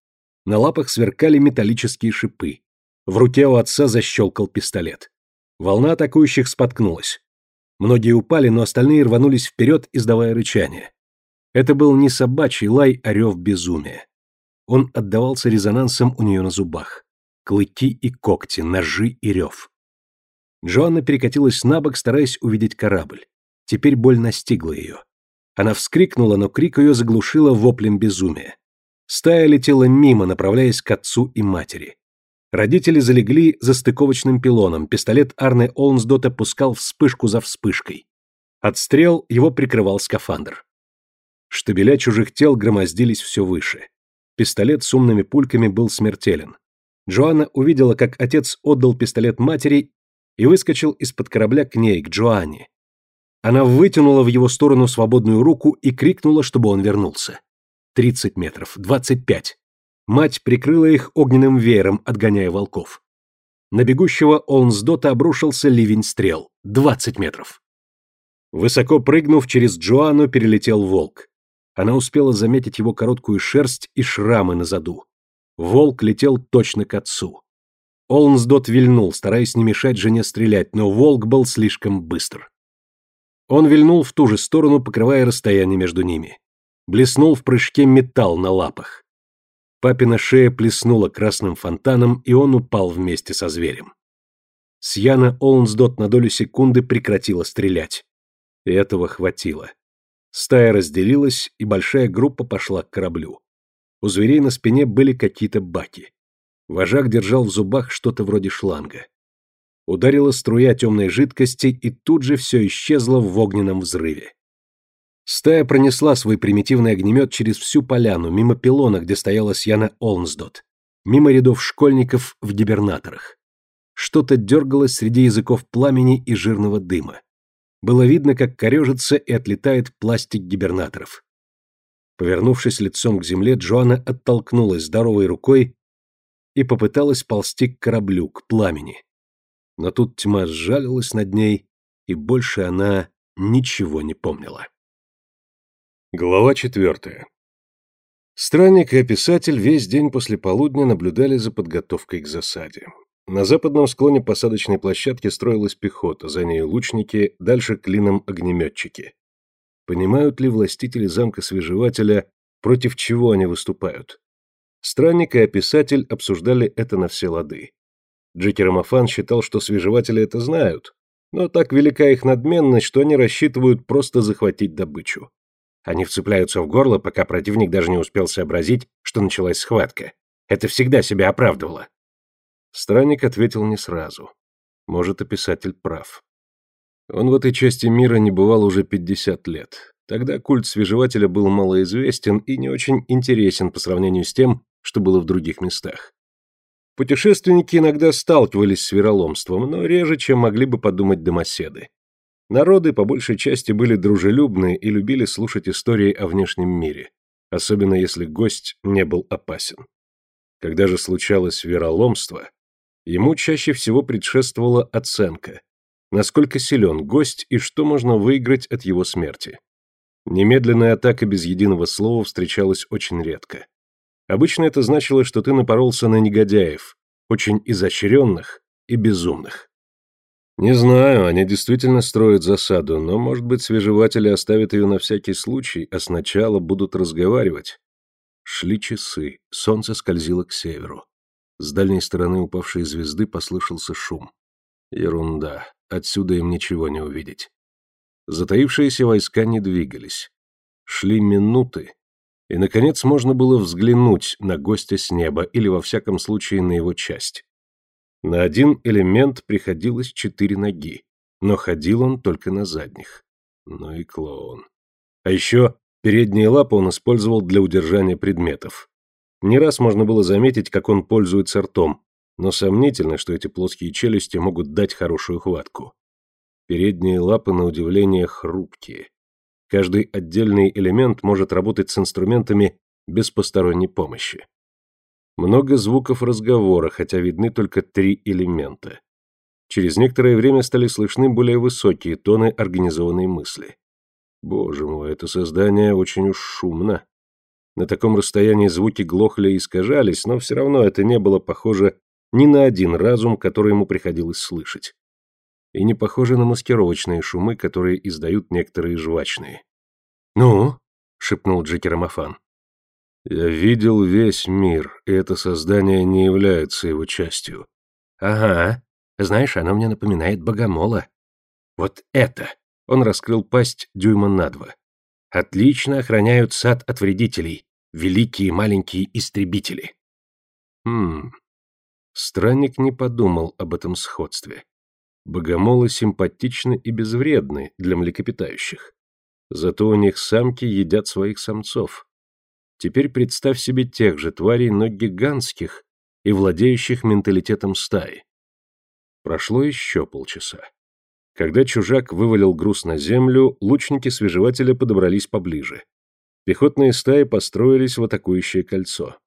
На лапах сверкали металлические шипы. В руке у отца защелкал пистолет. Волна атакующих споткнулась. Многие упали, но остальные рванулись вперед, издавая рычание. Это был не собачий лай, а рев безумия. Он отдавался резонансом у нее на зубах. Клыки и когти, ножи и рев. Джоанна перекатилась на бок, стараясь увидеть корабль. Теперь боль настигла ее. Она вскрикнула, но крик ее заглушила воплем безумия. Стая летела мимо, направляясь к отцу и матери. Родители залегли за стыковочным пилоном, пистолет Арне Олнсдота пускал вспышку за вспышкой. От стрел его прикрывал скафандр. Штабеля чужих тел громоздились все выше. Пистолет с умными пульками был смертелен. Джоанна увидела, как отец отдал пистолет матери и выскочил из-под корабля к ней, к Джоанне. Она вытянула в его сторону свободную руку и крикнула, чтобы он вернулся. Тридцать метров, двадцать пять. Мать прикрыла их огненным веером, отгоняя волков. На бегущего Олнсдота обрушился ливень стрел. Двадцать метров. Высоко прыгнув, через Джоанну перелетел волк. Она успела заметить его короткую шерсть и шрамы на заду. Волк летел точно к отцу. Олнсдот вильнул, стараясь не мешать жене стрелять, но волк был слишком быстр. Он вильнул в ту же сторону, покрывая расстояние между ними. Блеснул в прыжке металл на лапах. Папина шея плеснула красным фонтаном, и он упал вместе со зверем. Сьяна Олнсдот на долю секунды прекратила стрелять. И этого хватило. Стая разделилась, и большая группа пошла к кораблю. У зверей на спине были какие-то баки. Вожак держал в зубах что-то вроде шланга. Ударила струя темной жидкости, и тут же все исчезло в огненном взрыве. Стая пронесла свой примитивный огнемет через всю поляну, мимо пилона, где стояла Сьяна Олнсдот, мимо рядов школьников в гибернаторах. Что-то дергалось среди языков пламени и жирного дыма. Было видно, как корежится и отлетает пластик гибернаторов. Повернувшись лицом к земле, Джоанна оттолкнулась здоровой рукой и попыталась ползти к кораблю, к пламени. Но тут тьма сжалилась над ней, и больше она ничего не помнила. Глава четвертая. Странник и описатель весь день после полудня наблюдали за подготовкой к засаде. На западном склоне посадочной площадки строилась пехота, за ней лучники, дальше клином огнеметчики. Понимают ли властители замка Свежевателя, против чего они выступают? Странник и описатель обсуждали это на все лады. Джекерамофан считал, что свежеватели это знают, но так велика их надменность, что они рассчитывают просто захватить добычу. Они вцепляются в горло, пока противник даже не успел сообразить, что началась схватка. Это всегда себя оправдывало. Странник ответил не сразу. Может, и писатель прав. Он в этой части мира не бывал уже 50 лет. Тогда культ свежевателя был малоизвестен и не очень интересен по сравнению с тем, что было в других местах. Путешественники иногда сталкивались с вероломством, но реже, чем могли бы подумать домоседы. Народы по большей части были дружелюбны и любили слушать истории о внешнем мире, особенно если гость не был опасен. Когда же случалось вероломство, ему чаще всего предшествовала оценка, насколько силен гость и что можно выиграть от его смерти. Немедленная атака без единого слова встречалась очень редко. Обычно это значило, что ты напоролся на негодяев, очень изощренных и безумных. Не знаю, они действительно строят засаду, но, может быть, свежеватели оставят ее на всякий случай, а сначала будут разговаривать. Шли часы, солнце скользило к северу. С дальней стороны упавшей звезды послышался шум. Ерунда, отсюда им ничего не увидеть. Затаившиеся войска не двигались. Шли минуты, и, наконец, можно было взглянуть на гостя с неба или, во всяком случае, на его часть. На один элемент приходилось четыре ноги, но ходил он только на задних. Ну и клоун. А еще передние лапы он использовал для удержания предметов. Не раз можно было заметить, как он пользуется ртом, но сомнительно, что эти плоские челюсти могут дать хорошую хватку. Передние лапы, на удивление, хрупкие. Каждый отдельный элемент может работать с инструментами без посторонней помощи. Много звуков разговора, хотя видны только три элемента. Через некоторое время стали слышны более высокие тоны организованной мысли. Боже мой, это создание очень уж шумно. На таком расстоянии звуки глохли и искажались, но все равно это не было похоже ни на один разум, который ему приходилось слышать и не похоже на маскировочные шумы, которые издают некоторые жвачные. «Ну?» — шепнул Джекерамофан. «Я видел весь мир, и это создание не является его частью». «Ага. Знаешь, оно мне напоминает богомола. Вот это!» — он раскрыл пасть дюйма на два. «Отлично охраняют сад от вредителей, великие маленькие истребители». «Хм...» Странник не подумал об этом сходстве. Богомолы симпатичны и безвредны для млекопитающих. Зато у них самки едят своих самцов. Теперь представь себе тех же тварей, но гигантских и владеющих менталитетом стаи. Прошло еще полчаса. Когда чужак вывалил груз на землю, лучники свежевателя подобрались поближе. Пехотные стаи построились в атакующее кольцо.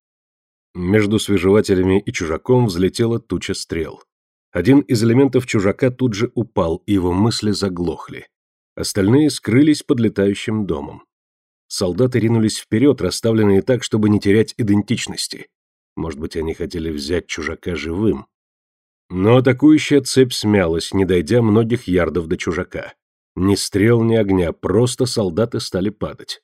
Между свежевателями и чужаком взлетела туча стрел. Один из элементов чужака тут же упал, и его мысли заглохли. Остальные скрылись под летающим домом. Солдаты ринулись вперед, расставленные так, чтобы не терять идентичности. Может быть, они хотели взять чужака живым. Но атакующая цепь смялась, не дойдя многих ярдов до чужака. Ни стрел, ни огня, просто солдаты стали падать.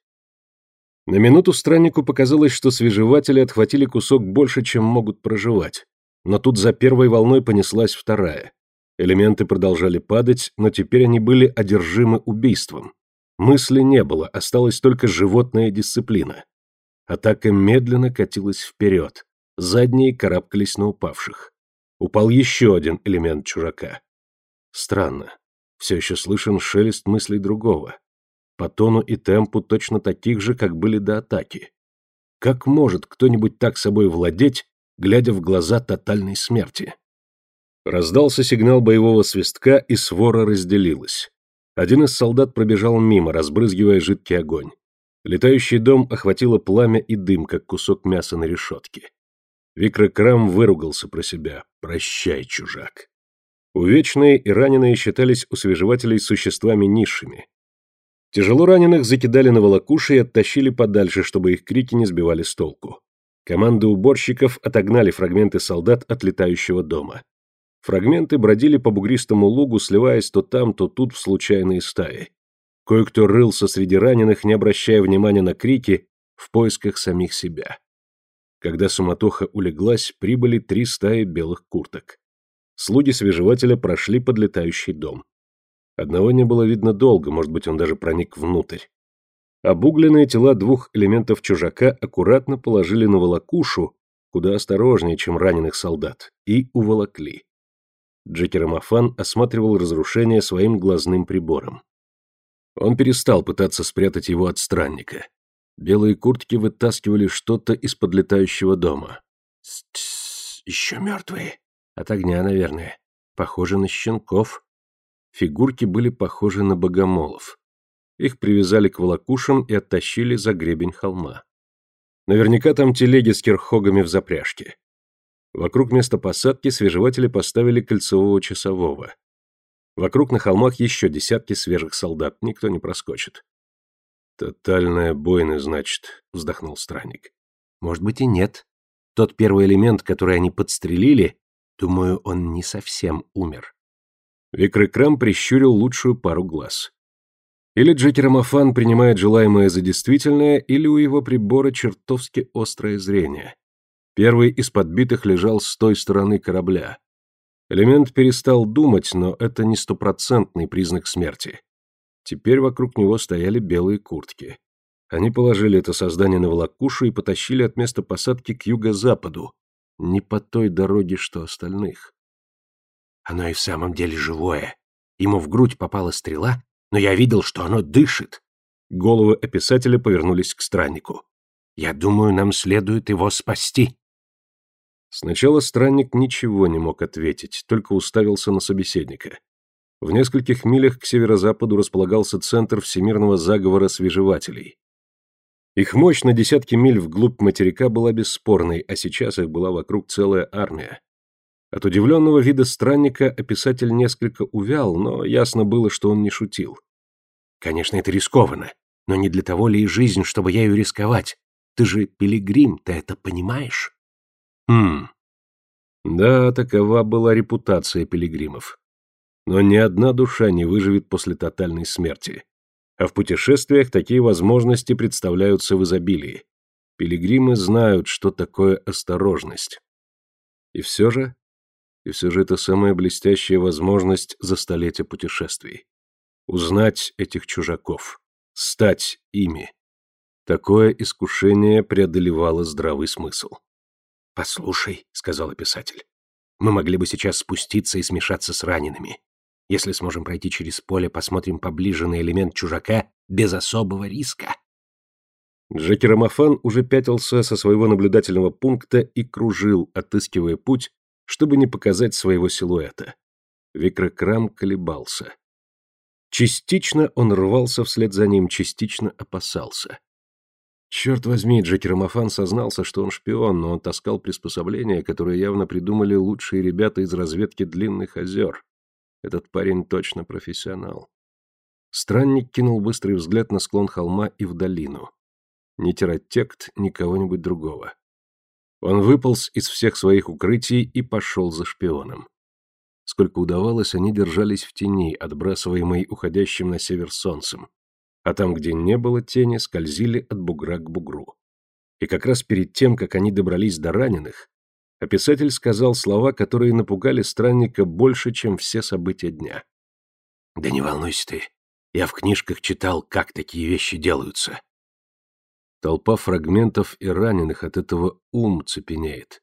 На минуту страннику показалось, что свежеватели отхватили кусок больше, чем могут проживать. Но тут за первой волной понеслась вторая. Элементы продолжали падать, но теперь они были одержимы убийством. Мысли не было, осталась только животная дисциплина. Атака медленно катилась вперед. Задние карабкались на упавших. Упал еще один элемент чужака. Странно. Все еще слышен шелест мыслей другого. По тону и темпу точно таких же, как были до атаки. Как может кто-нибудь так собой владеть, глядя в глаза тотальной смерти. Раздался сигнал боевого свистка, и свора разделилась. Один из солдат пробежал мимо, разбрызгивая жидкий огонь. Летающий дом охватило пламя и дым, как кусок мяса на решетке. Викракрам выругался про себя. «Прощай, чужак». Увечные и раненые считались у свежевателей существами низшими. Тяжело раненых закидали на волокуши и оттащили подальше, чтобы их крики не сбивали с толку. Команды уборщиков отогнали фрагменты солдат от летающего дома. Фрагменты бродили по бугристому лугу, сливаясь то там, то тут в случайные стаи. Кое-кто рылся среди раненых, не обращая внимания на крики, в поисках самих себя. Когда суматоха улеглась, прибыли три стаи белых курток. Слуги свежевателя прошли под летающий дом. Одного не было видно долго, может быть, он даже проник внутрь. Обугленные тела двух элементов чужака аккуратно положили на волокушу, куда осторожнее, чем раненых солдат, и уволокли. Джекеромофан осматривал разрушение своим глазным прибором. Он перестал пытаться спрятать его от странника. Белые куртки вытаскивали что-то из подлетающего дома. «Тссс, еще мертвые?» «От огня, наверное. Похоже на щенков». Фигурки были похожи на богомолов. Их привязали к волокушам и оттащили за гребень холма. Наверняка там телеги с кирхогами в запряжке. Вокруг места посадки свежеватели поставили кольцевого часового. Вокруг на холмах еще десятки свежих солдат, никто не проскочит. «Тотальная бойня, значит», — вздохнул странник. «Может быть и нет. Тот первый элемент, который они подстрелили, думаю, он не совсем умер». Викрыкрам прищурил лучшую пару глаз. Или Джекеромофан принимает желаемое за действительное, или у его прибора чертовски острое зрение. Первый из подбитых лежал с той стороны корабля. Элемент перестал думать, но это не стопроцентный признак смерти. Теперь вокруг него стояли белые куртки. Они положили это создание на волокушу и потащили от места посадки к юго-западу, не по той дороге, что остальных. Оно и в самом деле живое. Ему в грудь попала стрела, но я видел, что оно дышит. Головы описателя повернулись к страннику. Я думаю, нам следует его спасти. Сначала странник ничего не мог ответить, только уставился на собеседника. В нескольких милях к северо-западу располагался центр всемирного заговора свежевателей. Их мощь на десятки миль вглубь материка была бесспорной, а сейчас их была вокруг целая армия. От удивленного вида странника описатель несколько увял, но ясно было, что он не шутил. «Конечно, это рискованно, но не для того ли и жизнь, чтобы я ее рисковать? Ты же пилигрим, ты это понимаешь?» Хм. Да, такова была репутация пилигримов. Но ни одна душа не выживет после тотальной смерти. А в путешествиях такие возможности представляются в изобилии. Пилигримы знают, что такое осторожность. И все же... И все же это самая блестящая возможность за столетия путешествий. Узнать этих чужаков. Стать ими. Такое искушение преодолевало здравый смысл. «Послушай», — сказал писатель, — «мы могли бы сейчас спуститься и смешаться с ранеными. Если сможем пройти через поле, посмотрим поближе на элемент чужака без особого риска». Джекеромофан уже пятился со своего наблюдательного пункта и кружил, отыскивая путь, чтобы не показать своего силуэта. Викрокрам колебался. Частично он рвался вслед за ним, частично опасался. Черт возьми, Джекеромофан сознался, что он шпион, но он таскал приспособления, которые явно придумали лучшие ребята из разведки Длинных озер. Этот парень точно профессионал. Странник кинул быстрый взгляд на склон холма и в долину. Ни терротект, ни кого-нибудь другого. Он выполз из всех своих укрытий и пошел за шпионом. Сколько удавалось, они держались в тени, отбрасываемой уходящим на север солнцем а там, где не было тени, скользили от бугра к бугру. И как раз перед тем, как они добрались до раненых, описатель сказал слова, которые напугали странника больше, чем все события дня. «Да не волнуйся ты, я в книжках читал, как такие вещи делаются». Толпа фрагментов и раненых от этого ум цепенеет.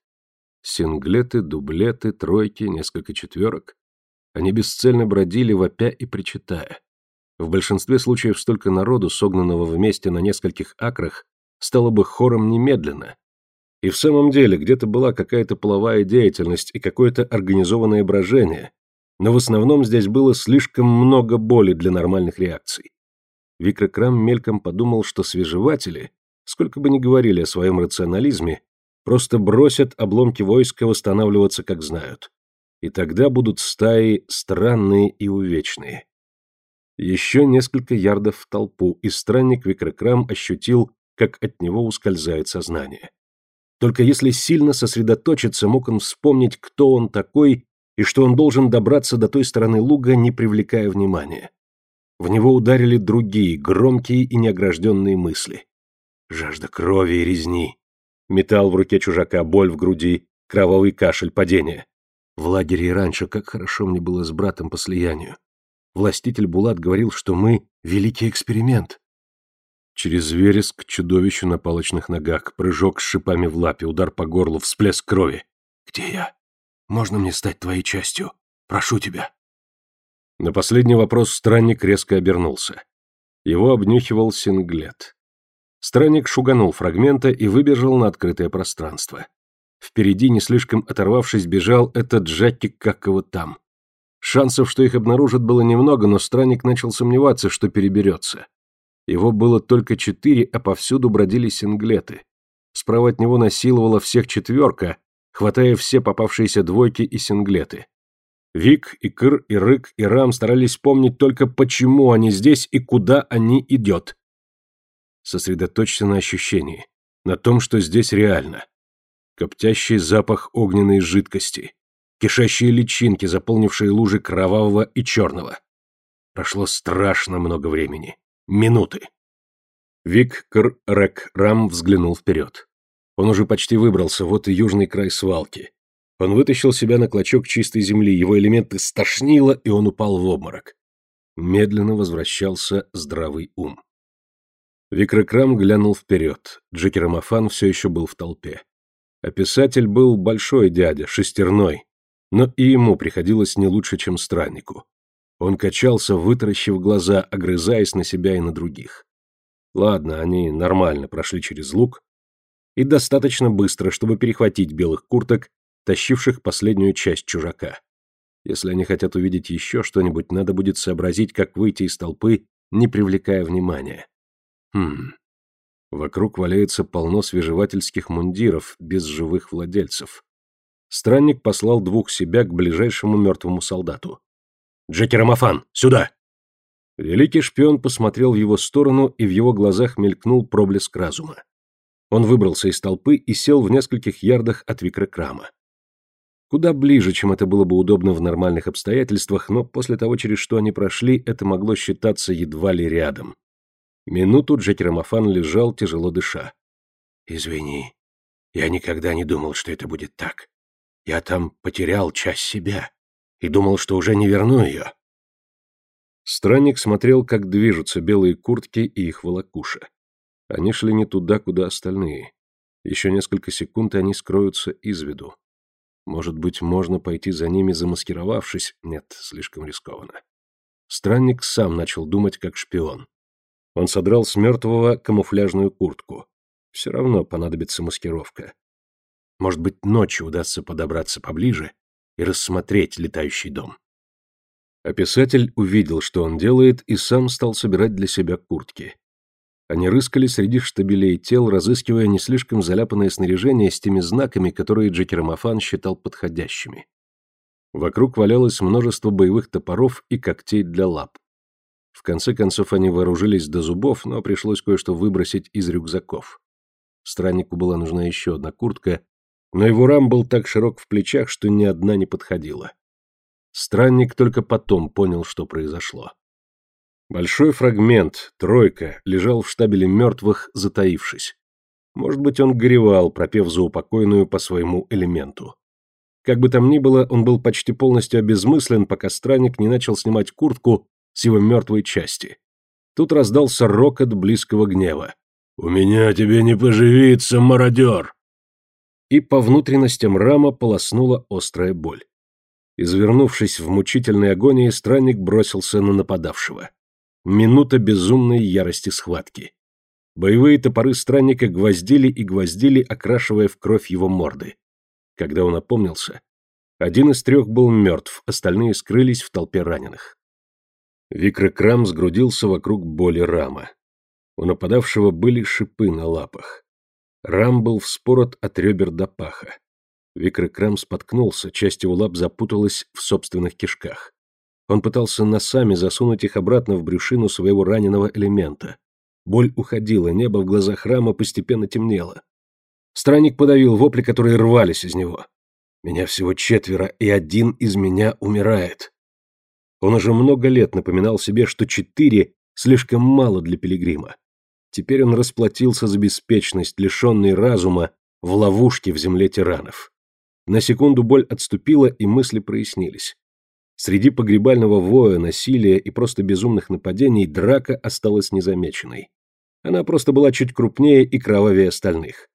Синглеты, дублеты, тройки, несколько четверок. Они бесцельно бродили, вопя и причитая. В большинстве случаев столько народу, согнанного вместе на нескольких акрах, стало бы хором немедленно. И в самом деле где-то была какая-то половая деятельность и какое-то организованное брожение, но в основном здесь было слишком много боли для нормальных реакций. Викрокрам мельком подумал, что свежеватели, сколько бы ни говорили о своем рационализме, просто бросят обломки войска восстанавливаться как знают. И тогда будут стаи странные и увечные. Еще несколько ярдов в толпу, и странник Викракрам ощутил, как от него ускользает сознание. Только если сильно сосредоточиться, мог он вспомнить, кто он такой и что он должен добраться до той стороны луга, не привлекая внимания. В него ударили другие, громкие и неогражденные мысли. Жажда крови и резни. Металл в руке чужака, боль в груди, кровавый кашель, падение. В лагере и раньше как хорошо мне было с братом по слиянию. Властитель Булат говорил, что мы — великий эксперимент. Через вереск чудовищу на палочных ногах, прыжок с шипами в лапе, удар по горлу, всплеск крови. «Где я? Можно мне стать твоей частью? Прошу тебя». На последний вопрос странник резко обернулся. Его обнюхивал синглет. Странник шуганул фрагмента и выбежал на открытое пространство. Впереди, не слишком оторвавшись, бежал этот Джеки как его там. Шансов, что их обнаружат, было немного, но странник начал сомневаться, что переберется. Его было только четыре, а повсюду бродили синглеты. Справа от него насиловала всех четверка, хватая все попавшиеся двойки и синглеты. Вик, и Кыр, и Рык, и Рам старались помнить только, почему они здесь и куда они идет. Сосредоточься на ощущении, на том, что здесь реально. Коптящий запах огненной жидкости, кишащие личинки, заполнившие лужи кровавого и черного. Прошло страшно много времени. Минуты. Вик Кр Рек Рам взглянул вперед. Он уже почти выбрался, вот и южный край свалки. Он вытащил себя на клочок чистой земли, его элементы стошнило, и он упал в обморок. Медленно возвращался здравый ум. Викракрам глянул вперед. Джекерамофан все еще был в толпе. А писатель был большой дядя, шестерной. Но и ему приходилось не лучше, чем страннику. Он качался, вытаращив глаза, огрызаясь на себя и на других. Ладно, они нормально прошли через луг, и достаточно быстро, чтобы перехватить белых курток, тащивших последнюю часть чужака. Если они хотят увидеть еще что-нибудь, надо будет сообразить, как выйти из толпы, не привлекая внимания. Хм. Вокруг валяется полно свежевательских мундиров, без живых владельцев. Странник послал двух себя к ближайшему мертвому солдату. Джекерамофан, сюда!» Великий шпион посмотрел в его сторону, и в его глазах мелькнул проблеск разума. Он выбрался из толпы и сел в нескольких ярдах от Викракрама. Куда ближе, чем это было бы удобно в нормальных обстоятельствах, но после того, через что они прошли, это могло считаться едва ли рядом. Минуту Джекерамофан лежал, тяжело дыша. «Извини, я никогда не думал, что это будет так. Я там потерял часть себя и думал, что уже не верну ее. Странник смотрел, как движутся белые куртки и их волокуша. Они шли не туда, куда остальные. Еще несколько секунд, и они скроются из виду. Может быть, можно пойти за ними, замаскировавшись? Нет, слишком рискованно. Странник сам начал думать, как шпион. Он содрал с мертвого камуфляжную куртку. Все равно понадобится маскировка. Может быть, ночью удастся подобраться поближе и рассмотреть летающий дом. А писатель увидел, что он делает, и сам стал собирать для себя куртки. Они рыскали среди штабелей тел, разыскивая не слишком заляпанное снаряжение с теми знаками, которые Джекерамофан считал подходящими. Вокруг валялось множество боевых топоров и когтей для лап. В конце концов они вооружились до зубов, но пришлось кое-что выбросить из рюкзаков. Страннику была нужна еще одна куртка, но его рам был так широк в плечах, что ни одна не подходила. Странник только потом понял, что произошло. Большой фрагмент, тройка, лежал в штабеле мертвых, затаившись. Может быть, он горевал, пропев заупокойную по своему элементу. Как бы там ни было, он был почти полностью обезмыслен, пока странник не начал снимать куртку с его мертвой части. Тут раздался рокот близкого гнева. «У меня тебе не поживиться, мародер!» И по внутренностям рама полоснула острая боль. Извернувшись в мучительной агонии, странник бросился на нападавшего. Минута безумной ярости схватки. Боевые топоры странника гвоздили и гвоздили, окрашивая в кровь его морды. Когда он опомнился, один из трех был мертв, остальные скрылись в толпе раненых. Викрокрам сгрудился вокруг боли рама. У нападавшего были шипы на лапах. Рам был вспорот от ребер до паха. Викракрам споткнулся, часть его лап запуталась в собственных кишках. Он пытался носами засунуть их обратно в брюшину своего раненого элемента. Боль уходила, небо в глазах Рама постепенно темнело. Странник подавил вопли, которые рвались из него. Меня всего четверо, и один из меня умирает. Он уже много лет напоминал себе, что четыре слишком мало для пилигрима. Теперь он расплатился за беспечность, лишенный разума, в ловушке в земле тиранов. На секунду боль отступила, и мысли прояснились. Среди погребального воя, насилия и просто безумных нападений драка осталась незамеченной. Она просто была чуть крупнее и кровавее остальных.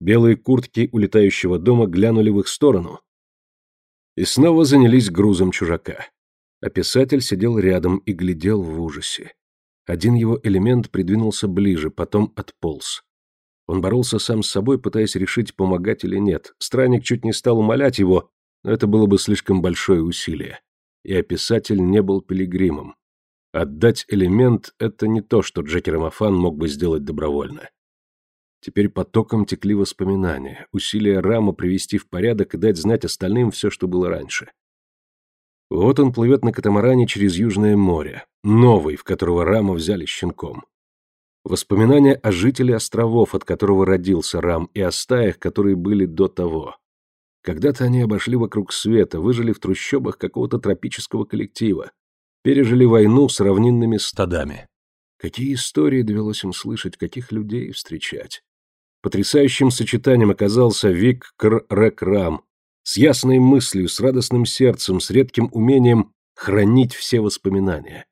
Белые куртки улетающего дома глянули в их сторону и снова занялись грузом чужака. А писатель сидел рядом и глядел в ужасе. Один его элемент придвинулся ближе, потом отполз. Он боролся сам с собой, пытаясь решить, помогать или нет. Странник чуть не стал умолять его, но это было бы слишком большое усилие. И описатель не был пилигримом. Отдать элемент — это не то, что Джекер Мафан мог бы сделать добровольно. Теперь потоком текли воспоминания, усилия Рама привести в порядок и дать знать остальным все, что было раньше. Вот он плывет на катамаране через Южное море, новый, в которого Рама взяли щенком. Воспоминания о жителе островов, от которого родился Рам, и о стаях, которые были до того. Когда-то они обошли вокруг света, выжили в трущобах какого-то тропического коллектива, пережили войну с равнинными стадами. Какие истории довелось им слышать, каких людей встречать. Потрясающим сочетанием оказался Вик Кр-Рек-Рам, с ясной мыслью, с радостным сердцем, с редким умением хранить все воспоминания.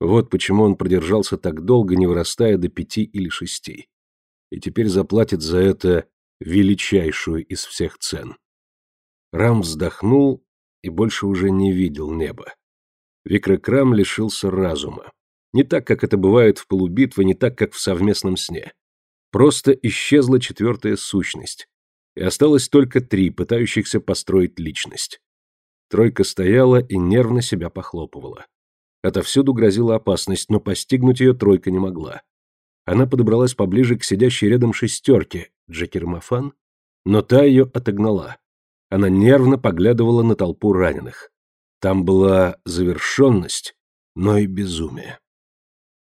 Вот почему он продержался так долго, не вырастая до пяти или шести. И теперь заплатит за это величайшую из всех цен. Рам вздохнул и больше уже не видел неба. Викракрам лишился разума. Не так, как это бывает в полубитве, не так, как в совместном сне. Просто исчезла четвертая сущность, и осталось только три, пытающихся построить личность. Тройка стояла и нервно себя похлопывала. Отовсюду грозила опасность, но постигнуть ее тройка не могла. Она подобралась поближе к сидящей рядом шестерке, Джекермофан, но та ее отогнала. Она нервно поглядывала на толпу раненых. Там была завершенность, но и безумие.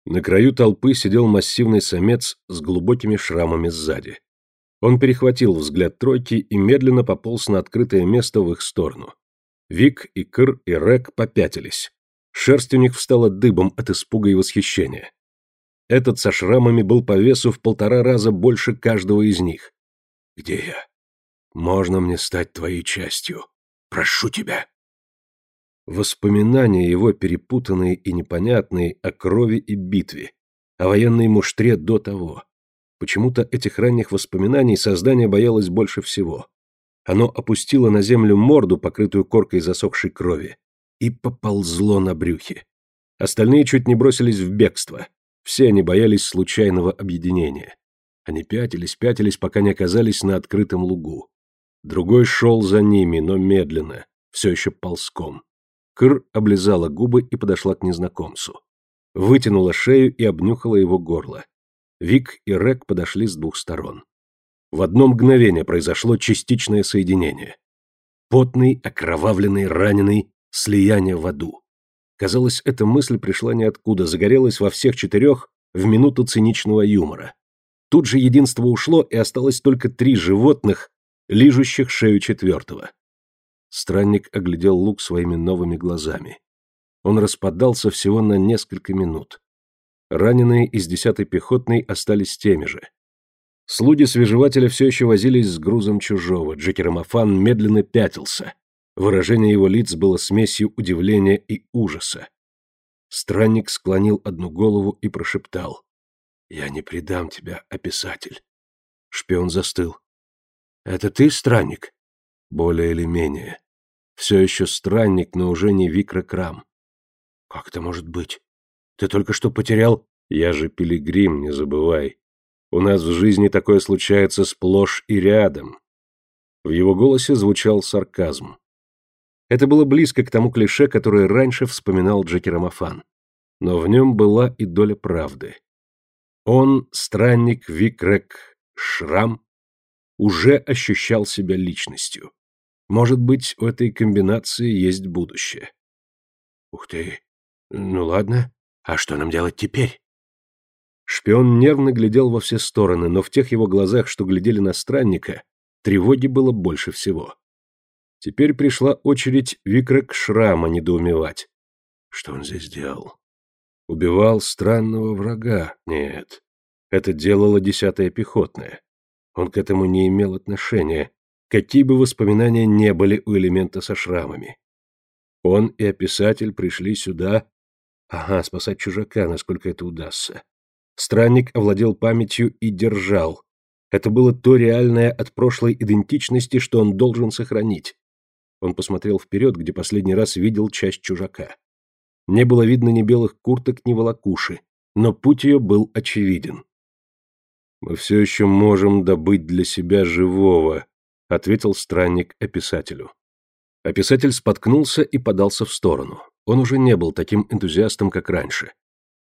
На краю толпы сидел массивный самец с глубокими шрамами сзади. Он перехватил взгляд тройки и медленно пополз на открытое место в их сторону. Вик и Кыр и Рек попятились. Шерсть у них встала дыбом от испуга и восхищения. Этот со шрамами был по весу в полтора раза больше каждого из них. «Где я? Можно мне стать твоей частью? Прошу тебя!» Воспоминания его, перепутанные и непонятные, о крови и битве, о военной муштре до того. Почему-то этих ранних воспоминаний создание боялось больше всего. Оно опустило на землю морду, покрытую коркой засохшей крови, и поползло на брюхе. Остальные чуть не бросились в бегство. Все они боялись случайного объединения. Они пятились, пятились, пока не оказались на открытом лугу. Другой шел за ними, но медленно, все еще ползком. Кыр облизала губы и подошла к незнакомцу. Вытянула шею и обнюхала его горло. Вик и Рек подошли с двух сторон. В одно мгновение произошло частичное соединение. Потный, окровавленный, раненый, слияние в аду. Казалось, эта мысль пришла ниоткуда, загорелась во всех четырех в минуту циничного юмора. Тут же единство ушло, и осталось только три животных, лижущих шею четвертого. Странник оглядел лук своими новыми глазами. Он распадался всего на несколько минут. Раненые из десятой пехотной остались теми же. Слуги свежевателя все еще возились с грузом чужого. Джекеромофан медленно пятился. Выражение его лиц было смесью удивления и ужаса. Странник склонил одну голову и прошептал. «Я не предам тебя, описатель». Шпион застыл. «Это ты, странник?» «Более или менее. Все еще странник, но уже не Викрокрам. Как это может быть? Ты только что потерял... Я же пилигрим, не забывай. У нас в жизни такое случается сплошь и рядом. В его голосе звучал сарказм. Это было близко к тому клише, которое раньше вспоминал Джекеромофан. Но в нем была и доля правды. Он, странник Викрек Шрам, уже ощущал себя личностью. Может быть, у этой комбинации есть будущее. Ух ты. Ну ладно. А что нам делать теперь? Шпион нервно глядел во все стороны, но в тех его глазах, что глядели на странника, тревоги было больше всего. Теперь пришла очередь Викрек Шрама недоумевать. Что он здесь делал? Убивал странного врага? Нет. Это делала десятая пехотная. Он к этому не имел отношения, какие бы воспоминания не были у элемента со шрамами. Он и описатель пришли сюда... Ага, спасать чужака, насколько это удастся. Странник овладел памятью и держал. Это было то реальное от прошлой идентичности, что он должен сохранить. Он посмотрел вперед, где последний раз видел часть чужака. Не было видно ни белых курток, ни волокуши, но путь ее был очевиден. «Мы все еще можем добыть для себя живого», — ответил странник описателю. Описатель споткнулся и подался в сторону. Он уже не был таким энтузиастом, как раньше.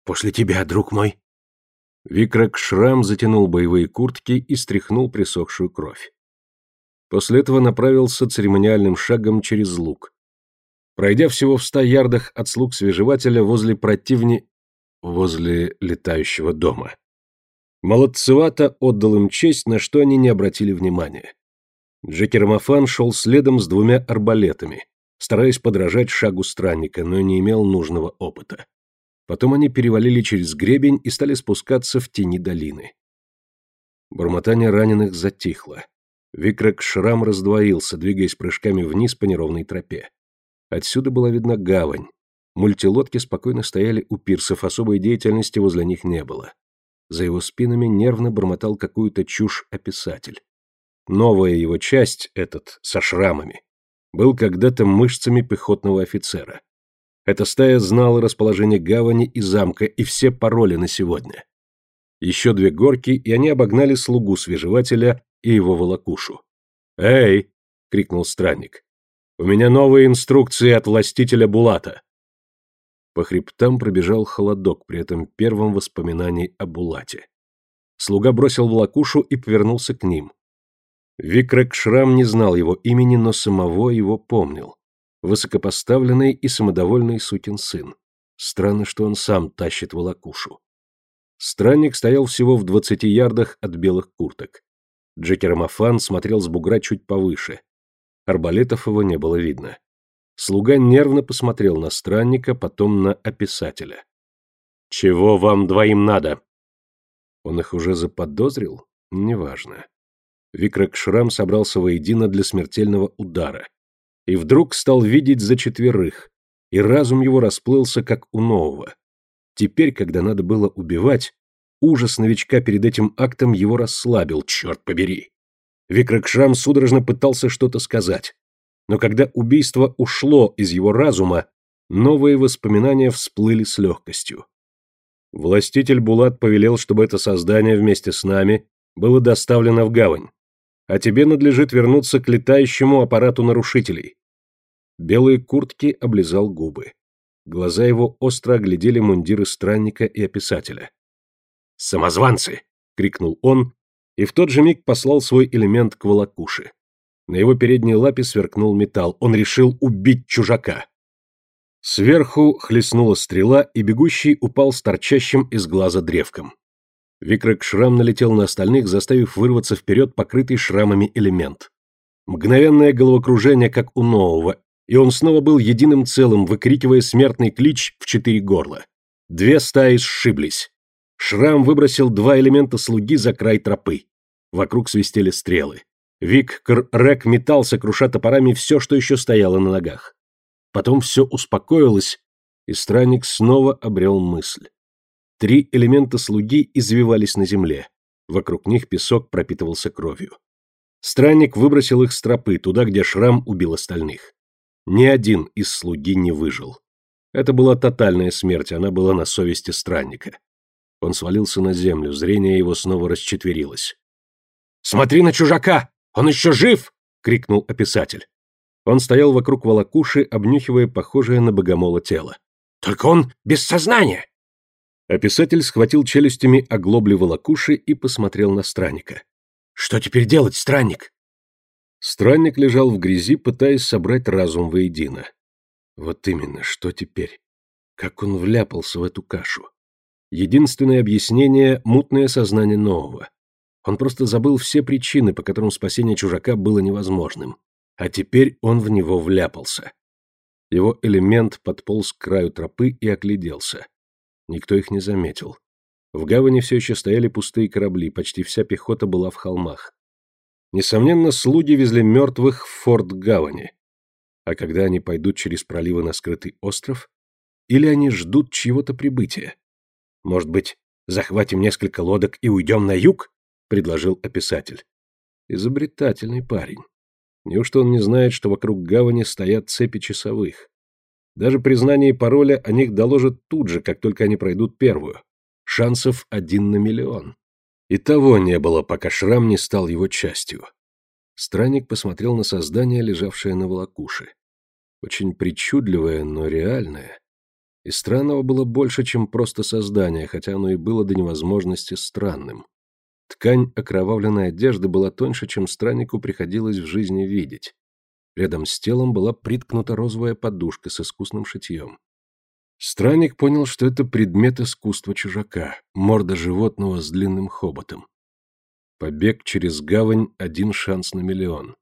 «После тебя, друг мой!» Викрак Шрам затянул боевые куртки и стряхнул присохшую кровь. После этого направился церемониальным шагом через луг. Пройдя всего в ста ярдах от слуг свежевателя возле противни... возле летающего дома. Молодцевато отдал им честь, на что они не обратили внимания. Джекермофан шел следом с двумя арбалетами, стараясь подражать шагу странника, но не имел нужного опыта. Потом они перевалили через гребень и стали спускаться в тени долины. Бормотание раненых затихло. Викрак Шрам раздвоился, двигаясь прыжками вниз по неровной тропе. Отсюда была видна гавань. Мультилодки спокойно стояли у пирсов, особой деятельности возле них не было. За его спинами нервно бормотал какую-то чушь описатель. Новая его часть, этот, со шрамами, был когда-то мышцами пехотного офицера. Эта стая знала расположение гавани и замка и все пароли на сегодня. Еще две горки, и они обогнали слугу свежевателя и его волокушу. «Эй!» — крикнул странник. «У меня новые инструкции от властителя Булата!» По хребтам пробежал холодок при этом первом воспоминании о Булате. Слуга бросил волокушу и повернулся к ним. Викрек Шрам не знал его имени, но самого его помнил. Высокопоставленный и самодовольный сукин сын. Странно, что он сам тащит волокушу. Странник стоял всего в двадцати ярдах от белых курток. Джекерамофан смотрел с бугра чуть повыше. Арбалетов его не было видно. Слуга нервно посмотрел на странника, потом на описателя. «Чего вам двоим надо?» Он их уже заподозрил? Неважно. Викрак Шрам собрался воедино для смертельного удара. И вдруг стал видеть за четверых, и разум его расплылся, как у нового. Теперь, когда надо было убивать, ужас новичка перед этим актом его расслабил, черт побери. Викрак Шрам судорожно пытался что-то сказать. Но когда убийство ушло из его разума, новые воспоминания всплыли с легкостью. Властитель Булат повелел, чтобы это создание вместе с нами было доставлено в гавань а тебе надлежит вернуться к летающему аппарату нарушителей. Белые куртки облизал губы. Глаза его остро оглядели мундиры странника и описателя. «Самозванцы!» — крикнул он, и в тот же миг послал свой элемент к волокуше. На его передней лапе сверкнул металл. Он решил убить чужака. Сверху хлестнула стрела, и бегущий упал с торчащим из глаза древком. Викрак Шрам налетел на остальных, заставив вырваться вперед покрытый шрамами элемент. Мгновенное головокружение, как у нового, и он снова был единым целым, выкрикивая смертный клич в четыре горла. Две стаи сшиблись. Шрам выбросил два элемента слуги за край тропы. Вокруг свистели стрелы. Вик Рек метался, круша топорами все, что еще стояло на ногах. Потом все успокоилось, и странник снова обрел мысль. Три элемента слуги извивались на земле. Вокруг них песок пропитывался кровью. Странник выбросил их с тропы, туда, где шрам убил остальных. Ни один из слуги не выжил. Это была тотальная смерть, она была на совести странника. Он свалился на землю, зрение его снова расчетверилось. «Смотри на чужака! Он еще жив!» — крикнул описатель. Он стоял вокруг волокуши, обнюхивая похожее на богомола тело. «Только он без сознания!» А писатель схватил челюстями оглобли волокуши и посмотрел на странника. «Что теперь делать, странник?» Странник лежал в грязи, пытаясь собрать разум воедино. Вот именно, что теперь? Как он вляпался в эту кашу? Единственное объяснение — мутное сознание нового. Он просто забыл все причины, по которым спасение чужака было невозможным. А теперь он в него вляпался. Его элемент подполз к краю тропы и огляделся. Никто их не заметил. В гавани все еще стояли пустые корабли, почти вся пехота была в холмах. Несомненно, слуги везли мертвых в форт гавани. А когда они пойдут через проливы на скрытый остров? Или они ждут чьего-то прибытия? Может быть, захватим несколько лодок и уйдем на юг? предложил описатель. Изобретательный парень. Неужто он не знает, что вокруг гавани стоят цепи часовых? Даже признание пароля о них доложат тут же, как только они пройдут первую. Шансов один на миллион. И того не было, пока шрам не стал его частью. Странник посмотрел на создание, лежавшее на волокуше. Очень причудливое, но реальное. И странного было больше, чем просто создание, хотя оно и было до невозможности странным. Ткань окровавленной одежды была тоньше, чем страннику приходилось в жизни видеть. Рядом с телом была приткнута розовая подушка с искусным шитьем. Странник понял, что это предмет искусства чужака, морда животного с длинным хоботом. Побег через гавань — один шанс на миллион.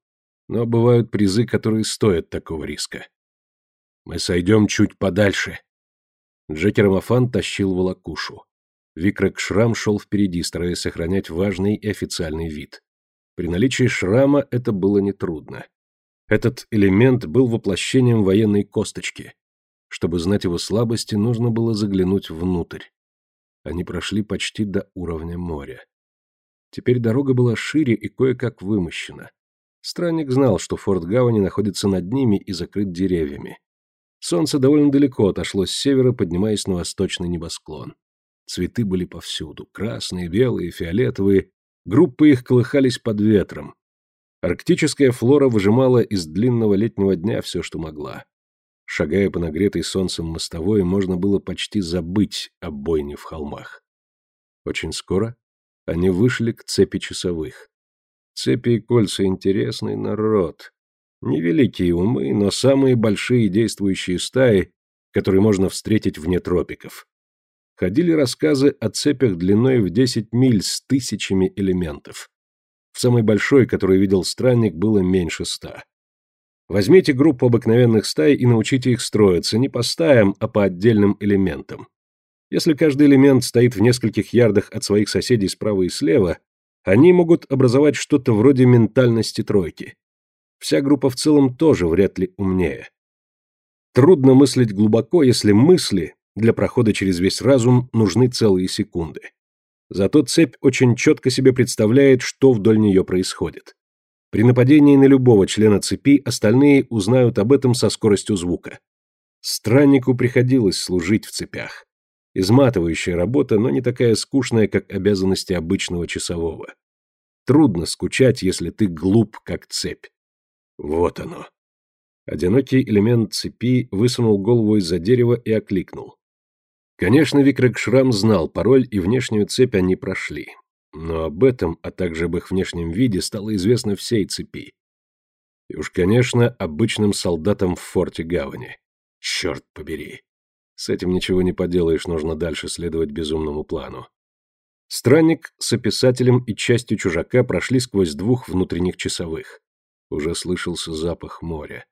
Но бывают призы, которые стоят такого риска. Мы сойдем чуть подальше. Джекер Мафан тащил волокушу. Викрак Шрам шел впереди, стараясь сохранять важный и официальный вид. При наличии шрама это было нетрудно. Этот элемент был воплощением военной косточки. Чтобы знать его слабости, нужно было заглянуть внутрь. Они прошли почти до уровня моря. Теперь дорога была шире и кое-как вымощена. Странник знал, что форт Гавани находится над ними и закрыт деревьями. Солнце довольно далеко отошло с севера, поднимаясь на восточный небосклон. Цветы были повсюду — красные, белые, фиолетовые. Группы их колыхались под ветром. Арктическая флора выжимала из длинного летнего дня все, что могла. Шагая по нагретой солнцем мостовой, можно было почти забыть о бойне в холмах. Очень скоро они вышли к цепи часовых. Цепи и кольца — интересный народ. Невеликие умы, но самые большие действующие стаи, которые можно встретить вне тропиков ходили рассказы о цепях длиной в 10 миль с тысячами элементов. Самой большой, которую видел странник, было меньше ста. Возьмите группу обыкновенных стай и научите их строиться не по стаям, а по отдельным элементам. Если каждый элемент стоит в нескольких ярдах от своих соседей справа и слева, они могут образовать что-то вроде ментальности тройки. Вся группа в целом тоже вряд ли умнее. Трудно мыслить глубоко, если мысли для прохода через весь разум нужны целые секунды. Зато цепь очень четко себе представляет, что вдоль нее происходит. При нападении на любого члена цепи остальные узнают об этом со скоростью звука. Страннику приходилось служить в цепях. Изматывающая работа, но не такая скучная, как обязанности обычного часового. Трудно скучать, если ты глуп, как цепь. Вот оно. Одинокий элемент цепи высунул голову из-за дерева и окликнул. Конечно, Викрек Шрам знал пароль, и внешнюю цепь они прошли. Но об этом, а также об их внешнем виде, стало известно всей цепи. И уж, конечно, обычным солдатам в форте Гавани. Черт побери. С этим ничего не поделаешь, нужно дальше следовать безумному плану. Странник с описателем и частью чужака прошли сквозь двух внутренних часовых. Уже слышался запах моря.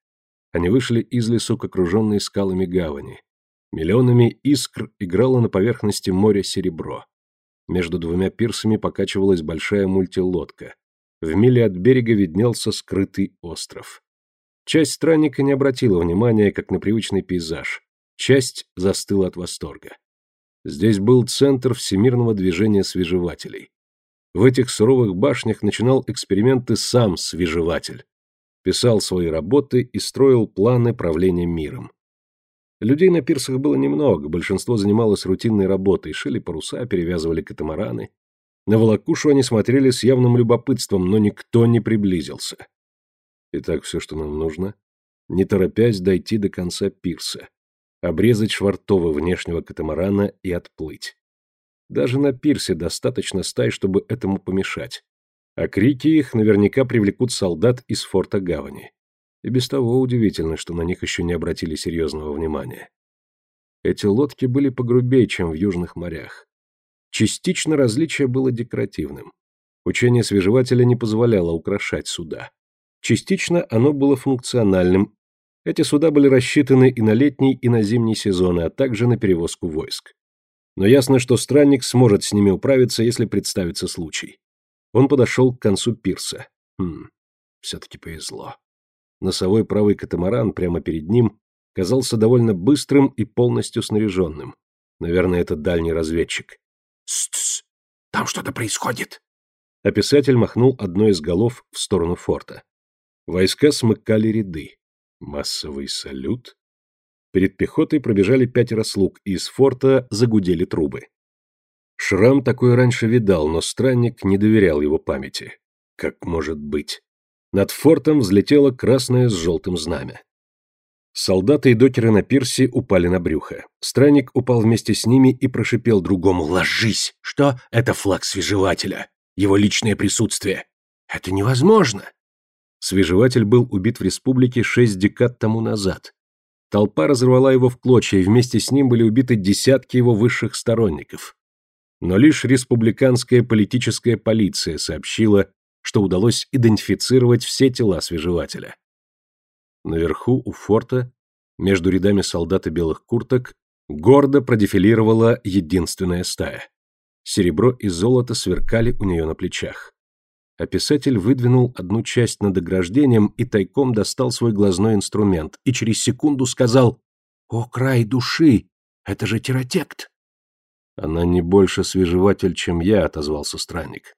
Они вышли из лесу к окруженной скалами гавани. Миллионами искр играло на поверхности моря серебро. Между двумя пирсами покачивалась большая мультилодка. В миле от берега виднелся скрытый остров. Часть странника не обратила внимания, как на привычный пейзаж. Часть застыла от восторга. Здесь был центр всемирного движения свежевателей. В этих суровых башнях начинал эксперименты сам свежеватель. Писал свои работы и строил планы правления миром. Людей на пирсах было немного, большинство занималось рутинной работой, шили паруса, перевязывали катамараны. На волокушу они смотрели с явным любопытством, но никто не приблизился. Итак, все, что нам нужно, не торопясь дойти до конца пирса, обрезать швартовы внешнего катамарана и отплыть. Даже на пирсе достаточно стай, чтобы этому помешать. А крики их наверняка привлекут солдат из форта Гавани. И без того удивительно, что на них еще не обратили серьезного внимания. Эти лодки были погрубее, чем в южных морях. Частично различие было декоративным. Учение свежевателя не позволяло украшать суда. Частично оно было функциональным. Эти суда были рассчитаны и на летний, и на зимний сезоны, а также на перевозку войск. Но ясно, что странник сможет с ними управиться, если представится случай. Он подошел к концу пирса. Хм, все-таки повезло. Носовой правый катамаран прямо перед ним казался довольно быстрым и полностью снаряженным. Наверное, это дальний разведчик. «Тс-тс! Там что-то происходит!» Описатель махнул одной из голов в сторону форта. Войска смыкали ряды. Массовый салют? Перед пехотой пробежали пятеро слуг, и из форта загудели трубы. Шрам такое раньше видал, но странник не доверял его памяти. Как может быть? Над фортом взлетело красное с желтым знамя. Солдаты и докеры на пирсе упали на брюхо. Странник упал вместе с ними и прошипел другому «Ложись!» «Что? Это флаг свежевателя. Его личное присутствие. Это невозможно!» Свежеватель был убит в республике шесть декад тому назад. Толпа разорвала его в клочья, и вместе с ним были убиты десятки его высших сторонников. Но лишь республиканская политическая полиция сообщила, что удалось идентифицировать все тела свежевателя. Наверху у форта, между рядами солдат и белых курток, гордо продефилировала единственная стая. Серебро и золото сверкали у нее на плечах а писатель выдвинул одну часть над ограждением и тайком достал свой глазной инструмент и через секунду сказал «О, край души! Это же терротект!» «Она не больше свежеватель, чем я», — отозвался странник.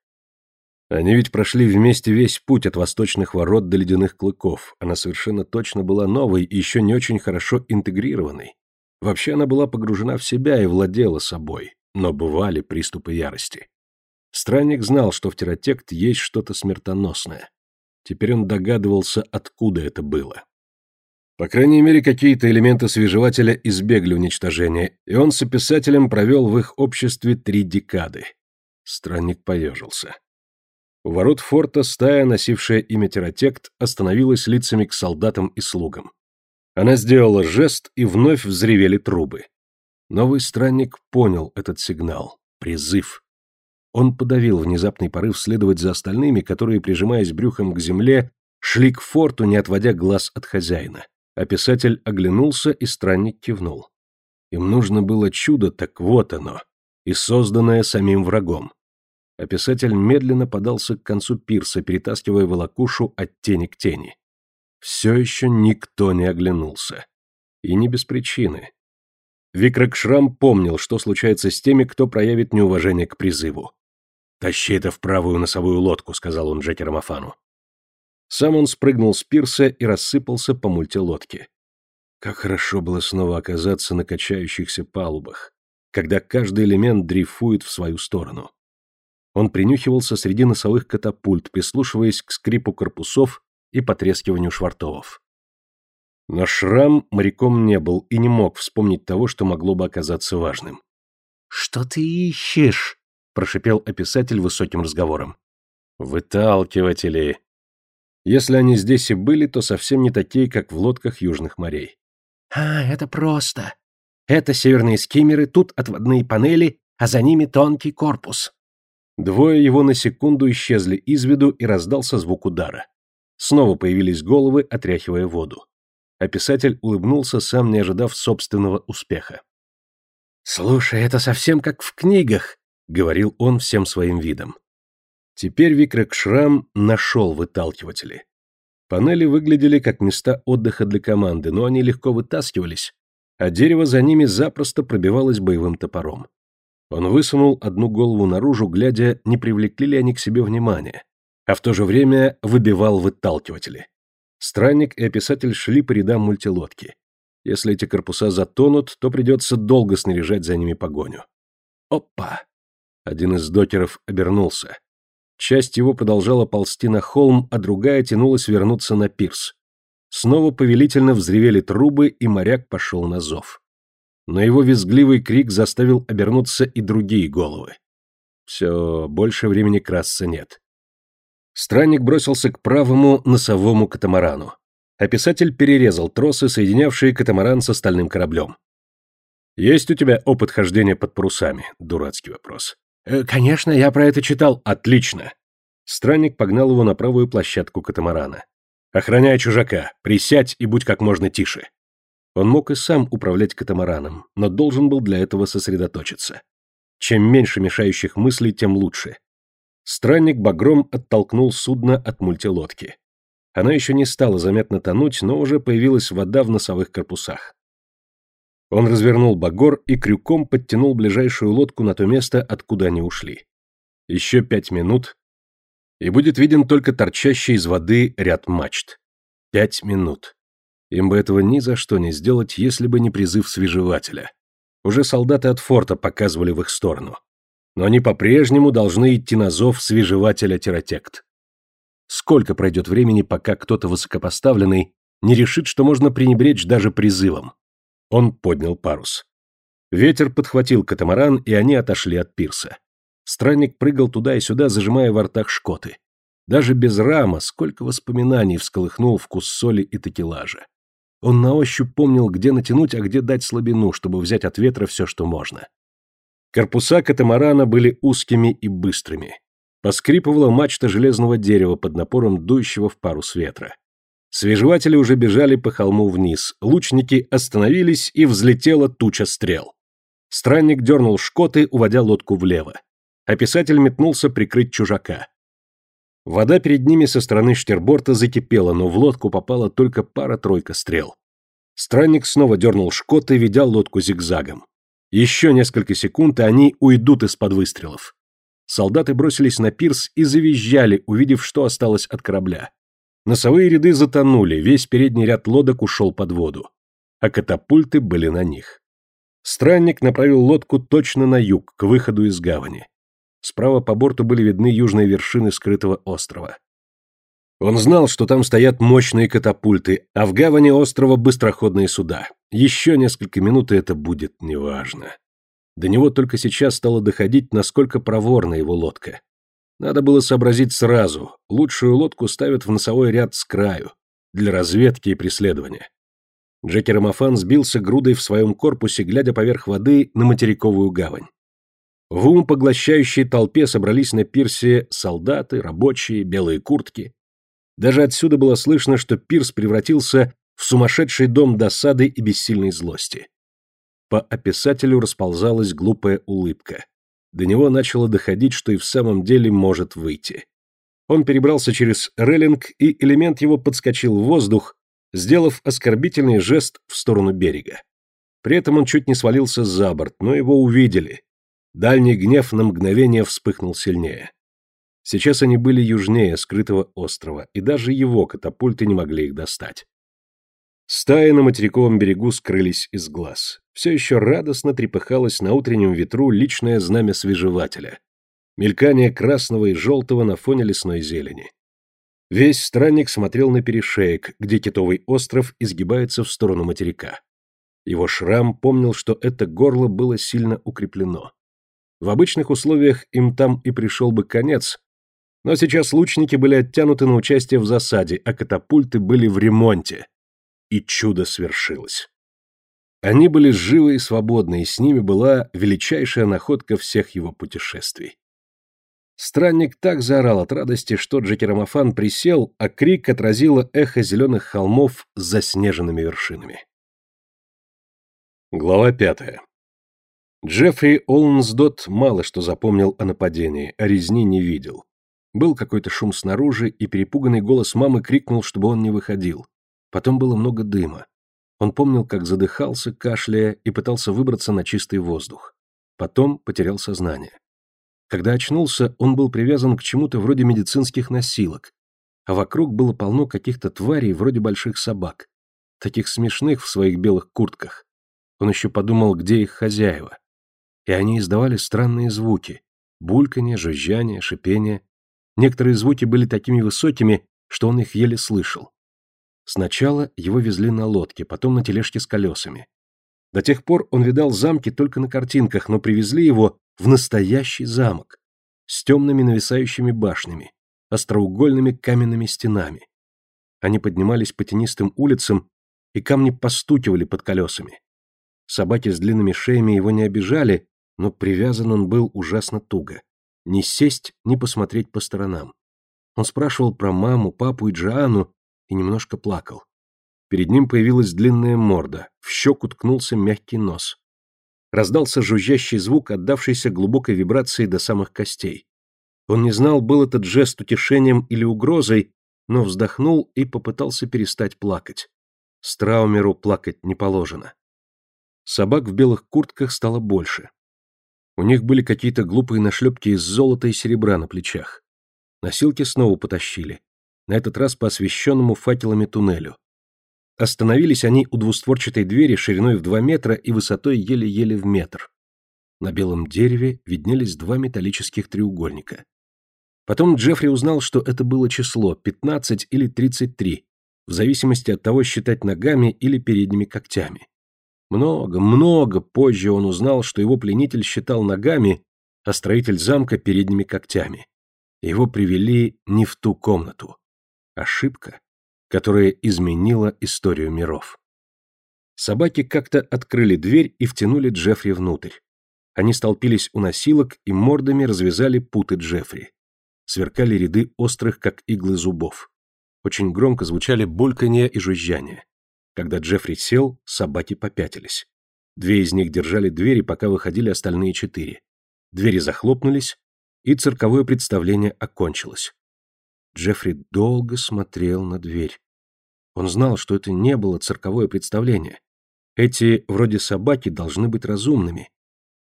Они ведь прошли вместе весь путь от восточных ворот до ледяных клыков. Она совершенно точно была новой и еще не очень хорошо интегрированной. Вообще она была погружена в себя и владела собой, но бывали приступы ярости. Странник знал, что в терротект есть что-то смертоносное. Теперь он догадывался, откуда это было. По крайней мере, какие-то элементы свежевателя избегли уничтожения, и он с описателем провел в их обществе три декады. Странник поежился. У ворот форта стая, носившая имя Терротект, остановилась лицами к солдатам и слугам. Она сделала жест, и вновь взревели трубы. Новый странник понял этот сигнал. Призыв. Он подавил внезапный порыв следовать за остальными, которые, прижимаясь брюхом к земле, шли к форту, не отводя глаз от хозяина. А писатель оглянулся, и странник кивнул. Им нужно было чудо, так вот оно, и созданное самим врагом. А писатель медленно подался к концу пирса, перетаскивая волокушу от тени к тени. Все еще никто не оглянулся. И не без причины. Викракшрам помнил, что случается с теми, кто проявит неуважение к призыву. «Тащи это в правую носовую лодку», — сказал он Джекеру. Сам он спрыгнул с пирса и рассыпался по мультилодке. Как хорошо было снова оказаться на качающихся палубах, когда каждый элемент дрейфует в свою сторону. Он принюхивался среди носовых катапульт, прислушиваясь к скрипу корпусов и потрескиванию швартовов. Но Шрам моряком не был и не мог вспомнить того, что могло бы оказаться важным. «Что ты ищешь?» — прошипел описатель высоким разговором. «Выталкиватели. Если они здесь и были, то совсем не такие, как в лодках южных морей». «А, это просто. Это северные скиммеры, тут отводные панели, а за ними тонкий корпус». Двое его на секунду исчезли из виду, и раздался звук удара. Снова появились головы, отряхивая воду. Описатель улыбнулся, сам не ожидав собственного успеха. «Слушай, это совсем как в книгах», говорил он всем своим видом. Теперь Викрек Шрам нашел выталкиватели. Панели выглядели как места отдыха для команды, но они легко вытаскивались, а дерево за ними запросто пробивалось боевым топором. Он высунул одну голову наружу, глядя, не привлекли ли они к себе внимания, а в то же время выбивал выталкиватели. Странник и описатель шли по рядам мультилодки. Если эти корпуса затонут, то придется долго снаряжать за ними погоню. Опа! Один из докеров обернулся. Часть его продолжала ползти на холм, а другая тянулась вернуться на пирс. Снова повелительно взревели трубы, и моряк пошел на зов. Но его визгливый крик заставил обернуться и другие головы. Все, больше времени красться нет. Странник бросился к правому носовому катамарану. Описатель перерезал тросы, соединявшие катамаран с остальным кораблем. «Есть у тебя опыт хождения под парусами?» Дурацкий вопрос. Э, «Конечно, я про это читал». «Отлично!» Странник погнал его на правую площадку катамарана. Охраняй чужака, присядь и будь как можно тише. Он мог и сам управлять катамараном, но должен был для этого сосредоточиться. Чем меньше мешающих мыслей, тем лучше. Странник багром оттолкнул судно от мультилодки. Она еще не стала заметно тонуть, но уже появилась вода в носовых корпусах. Он развернул багор и крюком подтянул ближайшую лодку на то место, откуда они ушли. Еще пять минут, и будет виден только торчащий из воды ряд мачт. Пять минут. Им бы этого ни за что не сделать, если бы не призыв свежевателя. Уже солдаты от форта показывали в их сторону. Но они по-прежнему должны идти на зов свежевателя Терротект. Сколько пройдет времени, пока кто-то высокопоставленный не решит, что можно пренебречь даже призывом? Он поднял парус. Ветер подхватил катамаран, и они отошли от пирса. Странник прыгал туда и сюда, зажимая во ртах шкоты. Даже без рама сколько воспоминаний всколыхнул вкус соли и текелажа. Он на ощупь помнил, где натянуть, а где дать слабину, чтобы взять от ветра все, что можно. Корпуса катамарана были узкими и быстрыми. Поскрипывала мачта железного дерева под напором дующего в парус ветра. Свежеватели уже бежали по холму вниз, лучники остановились, и взлетела туча стрел. Странник дернул шкоты, уводя лодку влево. А писатель метнулся прикрыть чужака. Вода перед ними со стороны штерборта закипела, но в лодку попала только пара-тройка стрел. Странник снова дернул шкоты, ведя лодку зигзагом. Еще несколько секунд, и они уйдут из-под выстрелов. Солдаты бросились на пирс и завизжали, увидев, что осталось от корабля. Носовые ряды затонули, весь передний ряд лодок ушел под воду. А катапульты были на них. Странник направил лодку точно на юг, к выходу из гавани. Справа по борту были видны южные вершины скрытого острова. Он знал, что там стоят мощные катапульты, а в гавани острова быстроходные суда. Еще несколько минут, и это будет неважно. До него только сейчас стало доходить, насколько проворна его лодка. Надо было сообразить сразу. Лучшую лодку ставят в носовой ряд с краю, для разведки и преследования. Джеки Ромафан сбился грудой в своем корпусе, глядя поверх воды на материковую гавань. В ум поглощающей толпе собрались на пирсе солдаты, рабочие, белые куртки. Даже отсюда было слышно, что пирс превратился в сумасшедший дом досады и бессильной злости. По описателю расползалась глупая улыбка. До него начало доходить, что и в самом деле может выйти. Он перебрался через рейлинг, и элемент его подскочил в воздух, сделав оскорбительный жест в сторону берега. При этом он чуть не свалился за борт, но его увидели. Дальний гнев на мгновение вспыхнул сильнее. Сейчас они были южнее скрытого острова, и даже его катапульты не могли их достать. Стаи на материковом берегу скрылись из глаз. Все еще радостно трепыхалось на утреннем ветру личное знамя свежевателя. Мелькание красного и желтого на фоне лесной зелени. Весь странник смотрел на перешеек, где китовый остров изгибается в сторону материка. Его шрам помнил, что это горло было сильно укреплено. В обычных условиях им там и пришел бы конец, но сейчас лучники были оттянуты на участие в засаде, а катапульты были в ремонте, и чудо свершилось. Они были живы и свободны, и с ними была величайшая находка всех его путешествий. Странник так заорал от радости, что Джекерамофан присел, а крик отразило эхо зеленых холмов с заснеженными вершинами. Глава пятая. Джеффри Олнсдот мало что запомнил о нападении, а резни не видел. Был какой-то шум снаружи, и перепуганный голос мамы крикнул, чтобы он не выходил. Потом было много дыма. Он помнил, как задыхался, кашляя, и пытался выбраться на чистый воздух. Потом потерял сознание. Когда очнулся, он был привязан к чему-то вроде медицинских носилок, а вокруг было полно каких-то тварей вроде больших собак, таких смешных в своих белых куртках. Он еще подумал, где их хозяева. И они издавали странные звуки — бульканье, жужжание, шипение. Некоторые звуки были такими высокими, что он их еле слышал. Сначала его везли на лодке, потом на тележке с колесами. До тех пор он видал замки только на картинках, но привезли его в настоящий замок с темными нависающими башнями, остроугольными каменными стенами. Они поднимались по тенистым улицам, и камни постукивали под колесами. Собаки с длинными шеями его не обижали, но привязан он был ужасно туго. Ни сесть, ни посмотреть по сторонам. Он спрашивал про маму, папу и Джоанну, и немножко плакал. Перед ним появилась длинная морда, в щеку ткнулся мягкий нос. Раздался жужжащий звук, отдавшийся глубокой вибрацией до самых костей. Он не знал, был этот жест утешением или угрозой, но вздохнул и попытался перестать плакать. Страумеру плакать не положено. Собак в белых куртках стало больше. У них были какие-то глупые нашлепки из золота и серебра на плечах. Носилки снова потащили, на этот раз по освещенному факелами туннелю. Остановились они у двустворчатой двери шириной в два метра и высотой еле-еле в метр. На белом дереве виднелись два металлических треугольника. Потом Джеффри узнал, что это было число 15 или 33, в зависимости от того, считать ногами или передними когтями. Много, много позже он узнал, что его пленитель считал ногами, а строитель замка передними когтями. Его привели не в ту комнату. Ошибка которая изменила историю миров. Собаки как-то открыли дверь и втянули Джеффри внутрь. Они столпились у носилок и мордами развязали путы Джеффри. Сверкали ряды острых, как иглы зубов. Очень громко звучали бульканье и жужжание. Когда Джеффри сел, собаки попятились. Две из них держали двери, пока выходили остальные четыре. Двери захлопнулись, и цирковое представление окончилось. Джеффри долго смотрел на дверь. Он знал, что это не было цирковое представление. Эти, вроде собаки, должны быть разумными.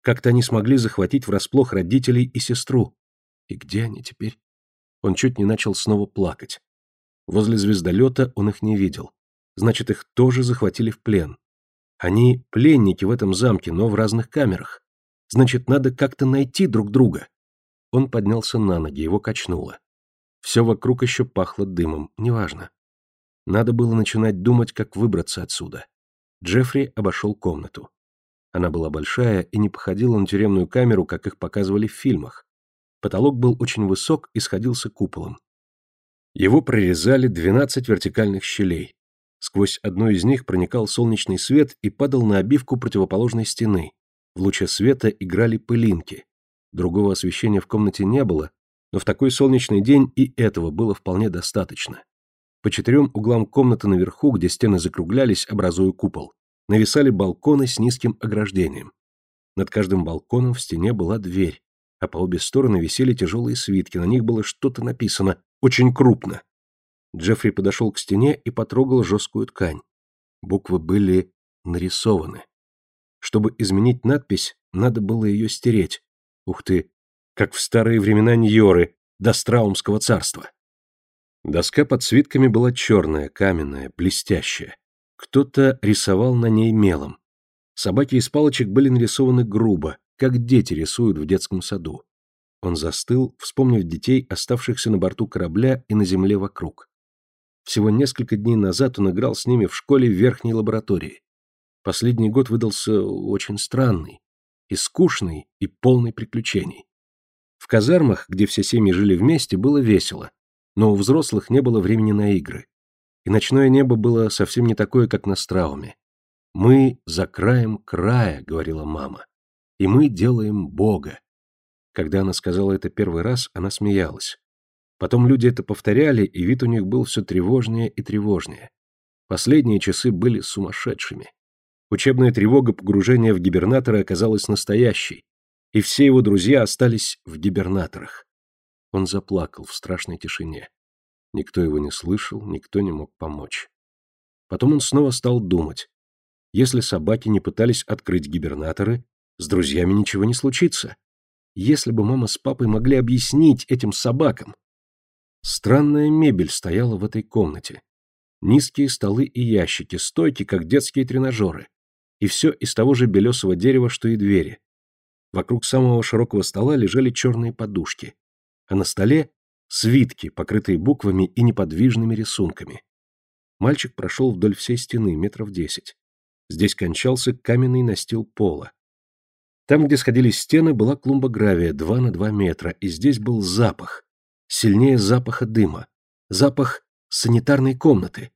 Как-то они смогли захватить врасплох родителей и сестру. И где они теперь? Он чуть не начал снова плакать. Возле звездолета он их не видел. Значит, их тоже захватили в плен. Они пленники в этом замке, но в разных камерах. Значит, надо как-то найти друг друга. Он поднялся на ноги, его качнуло. Все вокруг еще пахло дымом, неважно. Надо было начинать думать, как выбраться отсюда. Джеффри обошел комнату. Она была большая и не походила на тюремную камеру, как их показывали в фильмах. Потолок был очень высок и сходился куполом. Его прорезали 12 вертикальных щелей. Сквозь одну из них проникал солнечный свет и падал на обивку противоположной стены. В луче света играли пылинки. Другого освещения в комнате не было, но в такой солнечный день и этого было вполне достаточно. По четырем углам комнаты наверху, где стены закруглялись, образуя купол, нависали балконы с низким ограждением. Над каждым балконом в стене была дверь, а по обе стороны висели тяжелые свитки, на них было что-то написано, очень крупно. Джеффри подошел к стене и потрогал жесткую ткань. Буквы были нарисованы. Чтобы изменить надпись, надо было ее стереть. Ух ты, как в старые времена Ньоры, до Страумского царства. Доска под свитками была черная, каменная, блестящая. Кто-то рисовал на ней мелом. Собаки из палочек были нарисованы грубо, как дети рисуют в детском саду. Он застыл, вспомнив детей, оставшихся на борту корабля и на земле вокруг. Всего несколько дней назад он играл с ними в школе в верхней лаборатории. Последний год выдался очень странный, и скучный, и полный приключений. В казармах, где все семьи жили вместе, было весело, но у взрослых не было времени на игры. И ночное небо было совсем не такое, как на Страуме. «Мы за краем края», — говорила мама, — «и мы делаем Бога». Когда она сказала это первый раз, она смеялась. Потом люди это повторяли, и вид у них был все тревожнее и тревожнее. Последние часы были сумасшедшими. Учебная тревога погружения в гибернатора оказалась настоящей, и все его друзья остались в гибернаторах. Он заплакал в страшной тишине. Никто его не слышал, никто не мог помочь. Потом он снова стал думать. Если собаки не пытались открыть гибернаторы, с друзьями ничего не случится. Если бы мама с папой могли объяснить этим собакам. Странная мебель стояла в этой комнате. Низкие столы и ящики, стойки, как детские тренажеры. И все из того же белесого дерева, что и двери. Вокруг самого широкого стола лежали черные подушки, а на столе свитки, покрытые буквами и неподвижными рисунками. Мальчик прошел вдоль всей стены, метров десять. Здесь кончался каменный настил пола. Там, где сходились стены, была клумба гравия, два на два метра, и здесь был запах. Сильнее запаха дыма. Запах санитарной комнаты.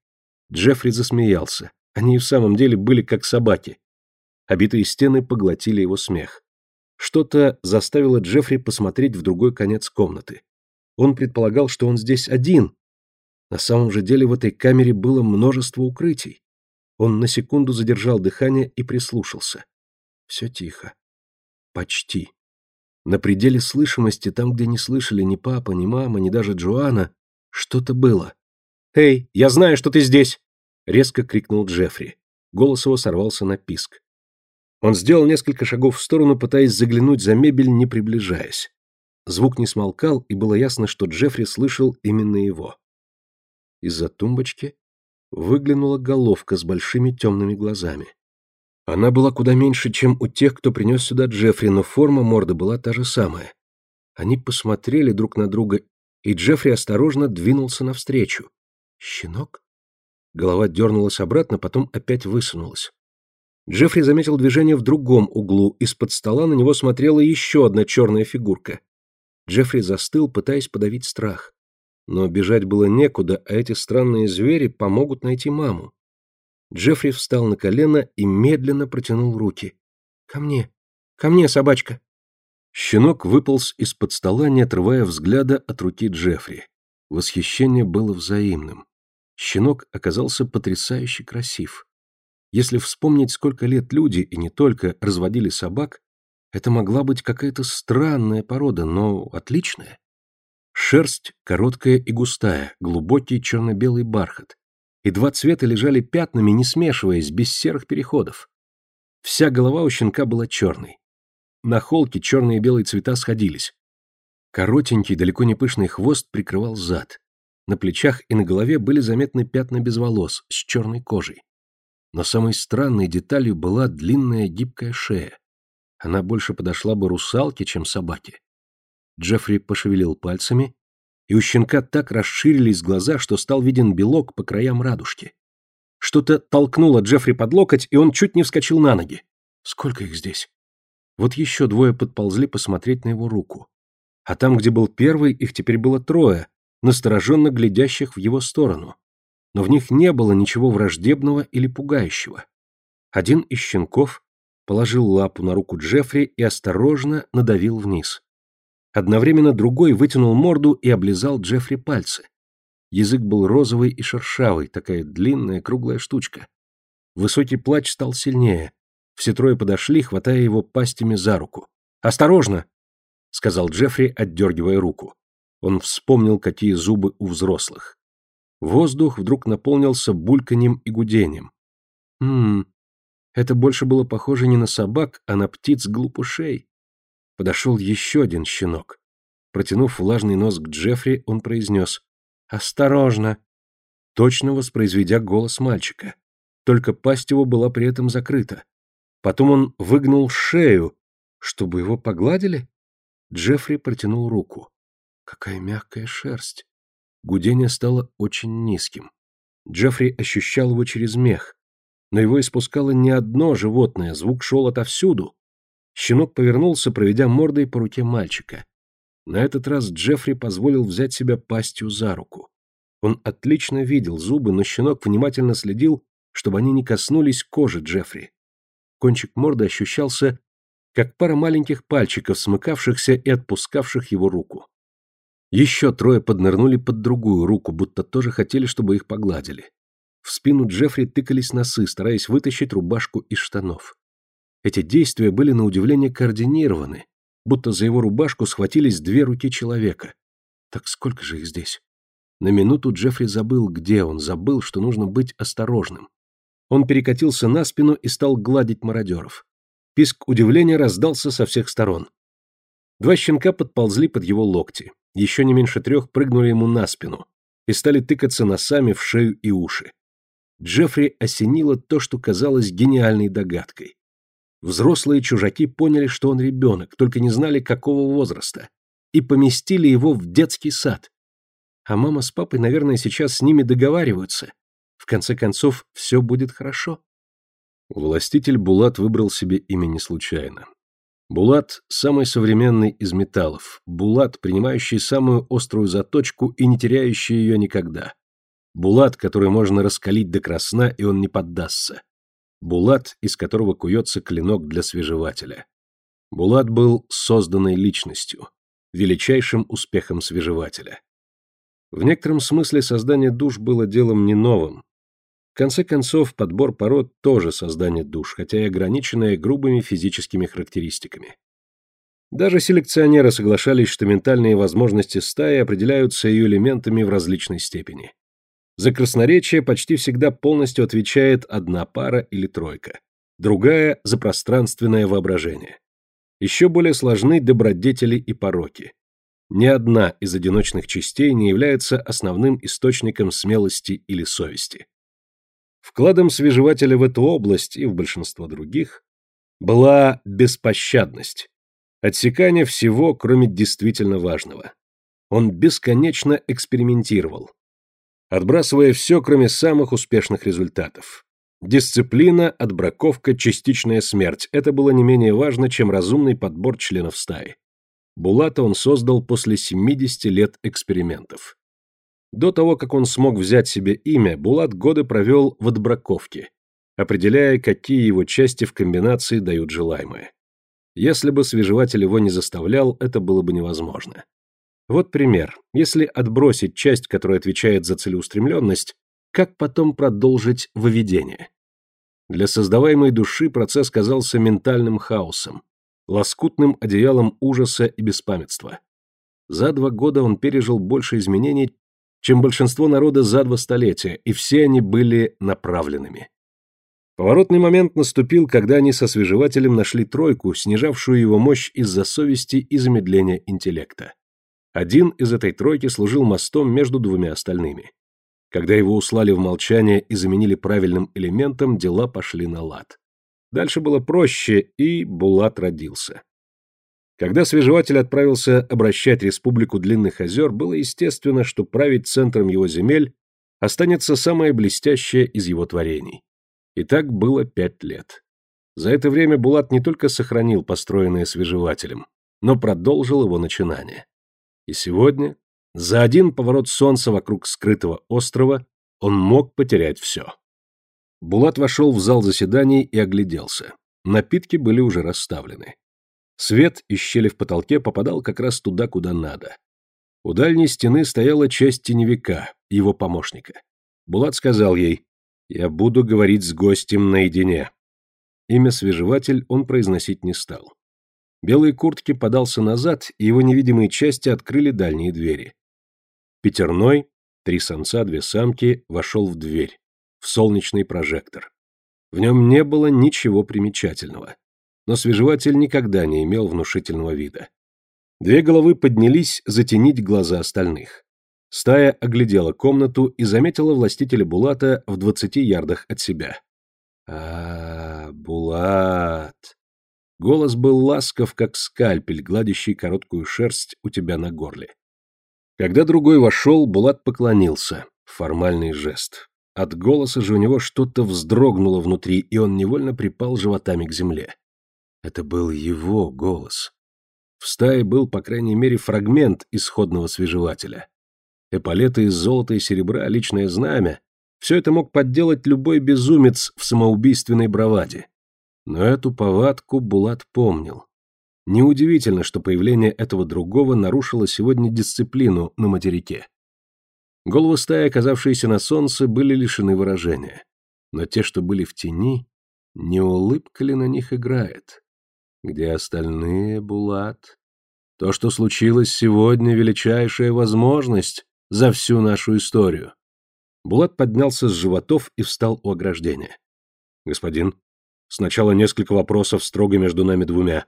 Джеффри засмеялся. Они и в самом деле были как собаки. Обитые стены поглотили его смех. Что-то заставило Джеффри посмотреть в другой конец комнаты. Он предполагал, что он здесь один. На самом же деле в этой камере было множество укрытий. Он на секунду задержал дыхание и прислушался. Все тихо. Почти. На пределе слышимости, там, где не слышали ни папа, ни мама, ни даже Джоанна, что-то было. «Эй, я знаю, что ты здесь!» — резко крикнул Джеффри. Голос его сорвался на писк. Он сделал несколько шагов в сторону, пытаясь заглянуть за мебель, не приближаясь. Звук не смолкал, и было ясно, что Джеффри слышал именно его. Из-за тумбочки выглянула головка с большими темными глазами. Она была куда меньше, чем у тех, кто принес сюда Джеффри, но форма морды была та же самая. Они посмотрели друг на друга, и Джеффри осторожно двинулся навстречу. «Щенок?» Голова дернулась обратно, потом опять высунулась. Джеффри заметил движение в другом углу, из-под стола на него смотрела еще одна черная фигурка. Джеффри застыл, пытаясь подавить страх. Но бежать было некуда, а эти странные звери помогут найти маму. Джеффри встал на колено и медленно протянул руки. «Ко мне! Ко мне, собачка!» Щенок выполз из-под стола, не отрывая взгляда от руки Джеффри. Восхищение было взаимным. Щенок оказался потрясающе красив. Если вспомнить, сколько лет люди, и не только, разводили собак, это могла быть какая-то странная порода, но отличная. Шерсть короткая и густая, глубокий черно-белый бархат и два цвета лежали пятнами, не смешиваясь, без серых переходов. Вся голова у щенка была черной. На холке черные и белые цвета сходились. Коротенький, далеко не пышный хвост прикрывал зад. На плечах и на голове были заметны пятна без волос, с черной кожей. Но самой странной деталью была длинная гибкая шея. Она больше подошла бы русалке, чем собаке. Джеффри пошевелил пальцами, и у щенка так расширились глаза, что стал виден белок по краям радужки. Что-то толкнуло Джеффри под локоть, и он чуть не вскочил на ноги. Сколько их здесь? Вот еще двое подползли посмотреть на его руку. А там, где был первый, их теперь было трое, настороженно глядящих в его сторону. Но в них не было ничего враждебного или пугающего. Один из щенков положил лапу на руку Джеффри и осторожно надавил вниз. Одновременно другой вытянул морду и облизал Джеффри пальцы. Язык был розовый и шершавый, такая длинная круглая штучка. Высокий плач стал сильнее. Все трое подошли, хватая его пастями за руку. «Осторожно!» — сказал Джеффри, отдергивая руку. Он вспомнил, какие зубы у взрослых. Воздух вдруг наполнился бульканьем и гудением. Хм, это больше было похоже не на собак, а на птиц-глупышей. Подошел еще один щенок. Протянув влажный нос к Джеффри, он произнес «Осторожно!», точно воспроизведя голос мальчика. Только пасть его была при этом закрыта. Потом он выгнул шею, чтобы его погладили. Джеффри протянул руку. Какая мягкая шерсть. Гудение стало очень низким. Джеффри ощущал его через мех. Но его испускало не одно животное, звук шел отовсюду. Щенок повернулся, проведя мордой по руке мальчика. На этот раз Джеффри позволил взять себя пастью за руку. Он отлично видел зубы, но щенок внимательно следил, чтобы они не коснулись кожи Джеффри. Кончик морды ощущался, как пара маленьких пальчиков, смыкавшихся и отпускавших его руку. Еще трое поднырнули под другую руку, будто тоже хотели, чтобы их погладили. В спину Джеффри тыкались носы, стараясь вытащить рубашку из штанов. Эти действия были на удивление координированы, будто за его рубашку схватились две руки человека. Так сколько же их здесь? На минуту Джеффри забыл, где он, забыл, что нужно быть осторожным. Он перекатился на спину и стал гладить мародеров. Писк удивления раздался со всех сторон. Два щенка подползли под его локти. Еще не меньше трех прыгнули ему на спину и стали тыкаться носами в шею и уши. Джеффри осенило то, что казалось гениальной догадкой. Взрослые чужаки поняли, что он ребенок, только не знали, какого возраста, и поместили его в детский сад. А мама с папой, наверное, сейчас с ними договариваются. В конце концов, все будет хорошо. Властитель Булат выбрал себе имя не случайно. Булат – самый современный из металлов. Булат, принимающий самую острую заточку и не теряющий ее никогда. Булат, который можно раскалить до красна, и он не поддастся. Булат, из которого куется клинок для свежевателя. Булат был созданной личностью, величайшим успехом свежевателя. В некотором смысле создание душ было делом не новым. В конце концов, подбор пород тоже создание душ, хотя и ограниченное грубыми физическими характеристиками. Даже селекционеры соглашались, что ментальные возможности стаи определяются ее элементами в различной степени. За красноречие почти всегда полностью отвечает одна пара или тройка, другая – за пространственное воображение. Еще более сложны добродетели и пороки. Ни одна из одиночных частей не является основным источником смелости или совести. Вкладом свежевателя в эту область и в большинство других была беспощадность, отсекание всего, кроме действительно важного. Он бесконечно экспериментировал, отбрасывая все, кроме самых успешных результатов. Дисциплина, отбраковка, частичная смерть – это было не менее важно, чем разумный подбор членов стаи. Булата он создал после 70 лет экспериментов. До того, как он смог взять себе имя, Булат годы провел в отбраковке, определяя, какие его части в комбинации дают желаемое. Если бы свежеватель его не заставлял, это было бы невозможно. Вот пример. Если отбросить часть, которая отвечает за целеустремленность, как потом продолжить выведение? Для создаваемой души процесс казался ментальным хаосом, лоскутным одеялом ужаса и беспамятства. За два года он пережил больше изменений, чем большинство народа за два столетия, и все они были направленными. Поворотный момент наступил, когда они со свежевателем нашли тройку, снижавшую его мощь из-за совести и замедления интеллекта. Один из этой тройки служил мостом между двумя остальными. Когда его услали в молчание и заменили правильным элементом, дела пошли на лад. Дальше было проще, и Булат родился. Когда свежеватель отправился обращать республику Длинных озер, было естественно, что править центром его земель останется самое блестящее из его творений. И так было пять лет. За это время Булат не только сохранил построенное свежевателем, но продолжил его начинание. И сегодня, за один поворот солнца вокруг скрытого острова, он мог потерять все. Булат вошел в зал заседаний и огляделся. Напитки были уже расставлены. Свет из щели в потолке попадал как раз туда, куда надо. У дальней стены стояла часть теневика, его помощника. Булат сказал ей, «Я буду говорить с гостем наедине». Имя свежеватель он произносить не стал. Белые куртки подался назад, и его невидимые части открыли дальние двери. Пятерной, три самца, две самки, вошел в дверь, в солнечный прожектор. В нем не было ничего примечательного. Но свежеватель никогда не имел внушительного вида. Две головы поднялись затенить глаза остальных. Стая оглядела комнату и заметила властителя Булата в двадцати ярдах от себя. а, Булат!» Голос был ласков, как скальпель, гладящий короткую шерсть у тебя на горле. Когда другой вошел, Булат поклонился. Формальный жест. От голоса же у него что-то вздрогнуло внутри, и он невольно припал животами к земле. Это был его голос. В стае был, по крайней мере, фрагмент исходного свежевателя. Эполеты из золота и серебра, личное знамя — все это мог подделать любой безумец в самоубийственной браваде. Но эту повадку Булат помнил. Неудивительно, что появление этого другого нарушило сегодня дисциплину на материке. Головы стаи, оказавшиеся на солнце, были лишены выражения. Но те, что были в тени, не улыбка ли на них играет? Где остальные, Булат? То, что случилось сегодня, величайшая возможность за всю нашу историю. Булат поднялся с животов и встал у ограждения. Господин, Сначала несколько вопросов строго между нами двумя.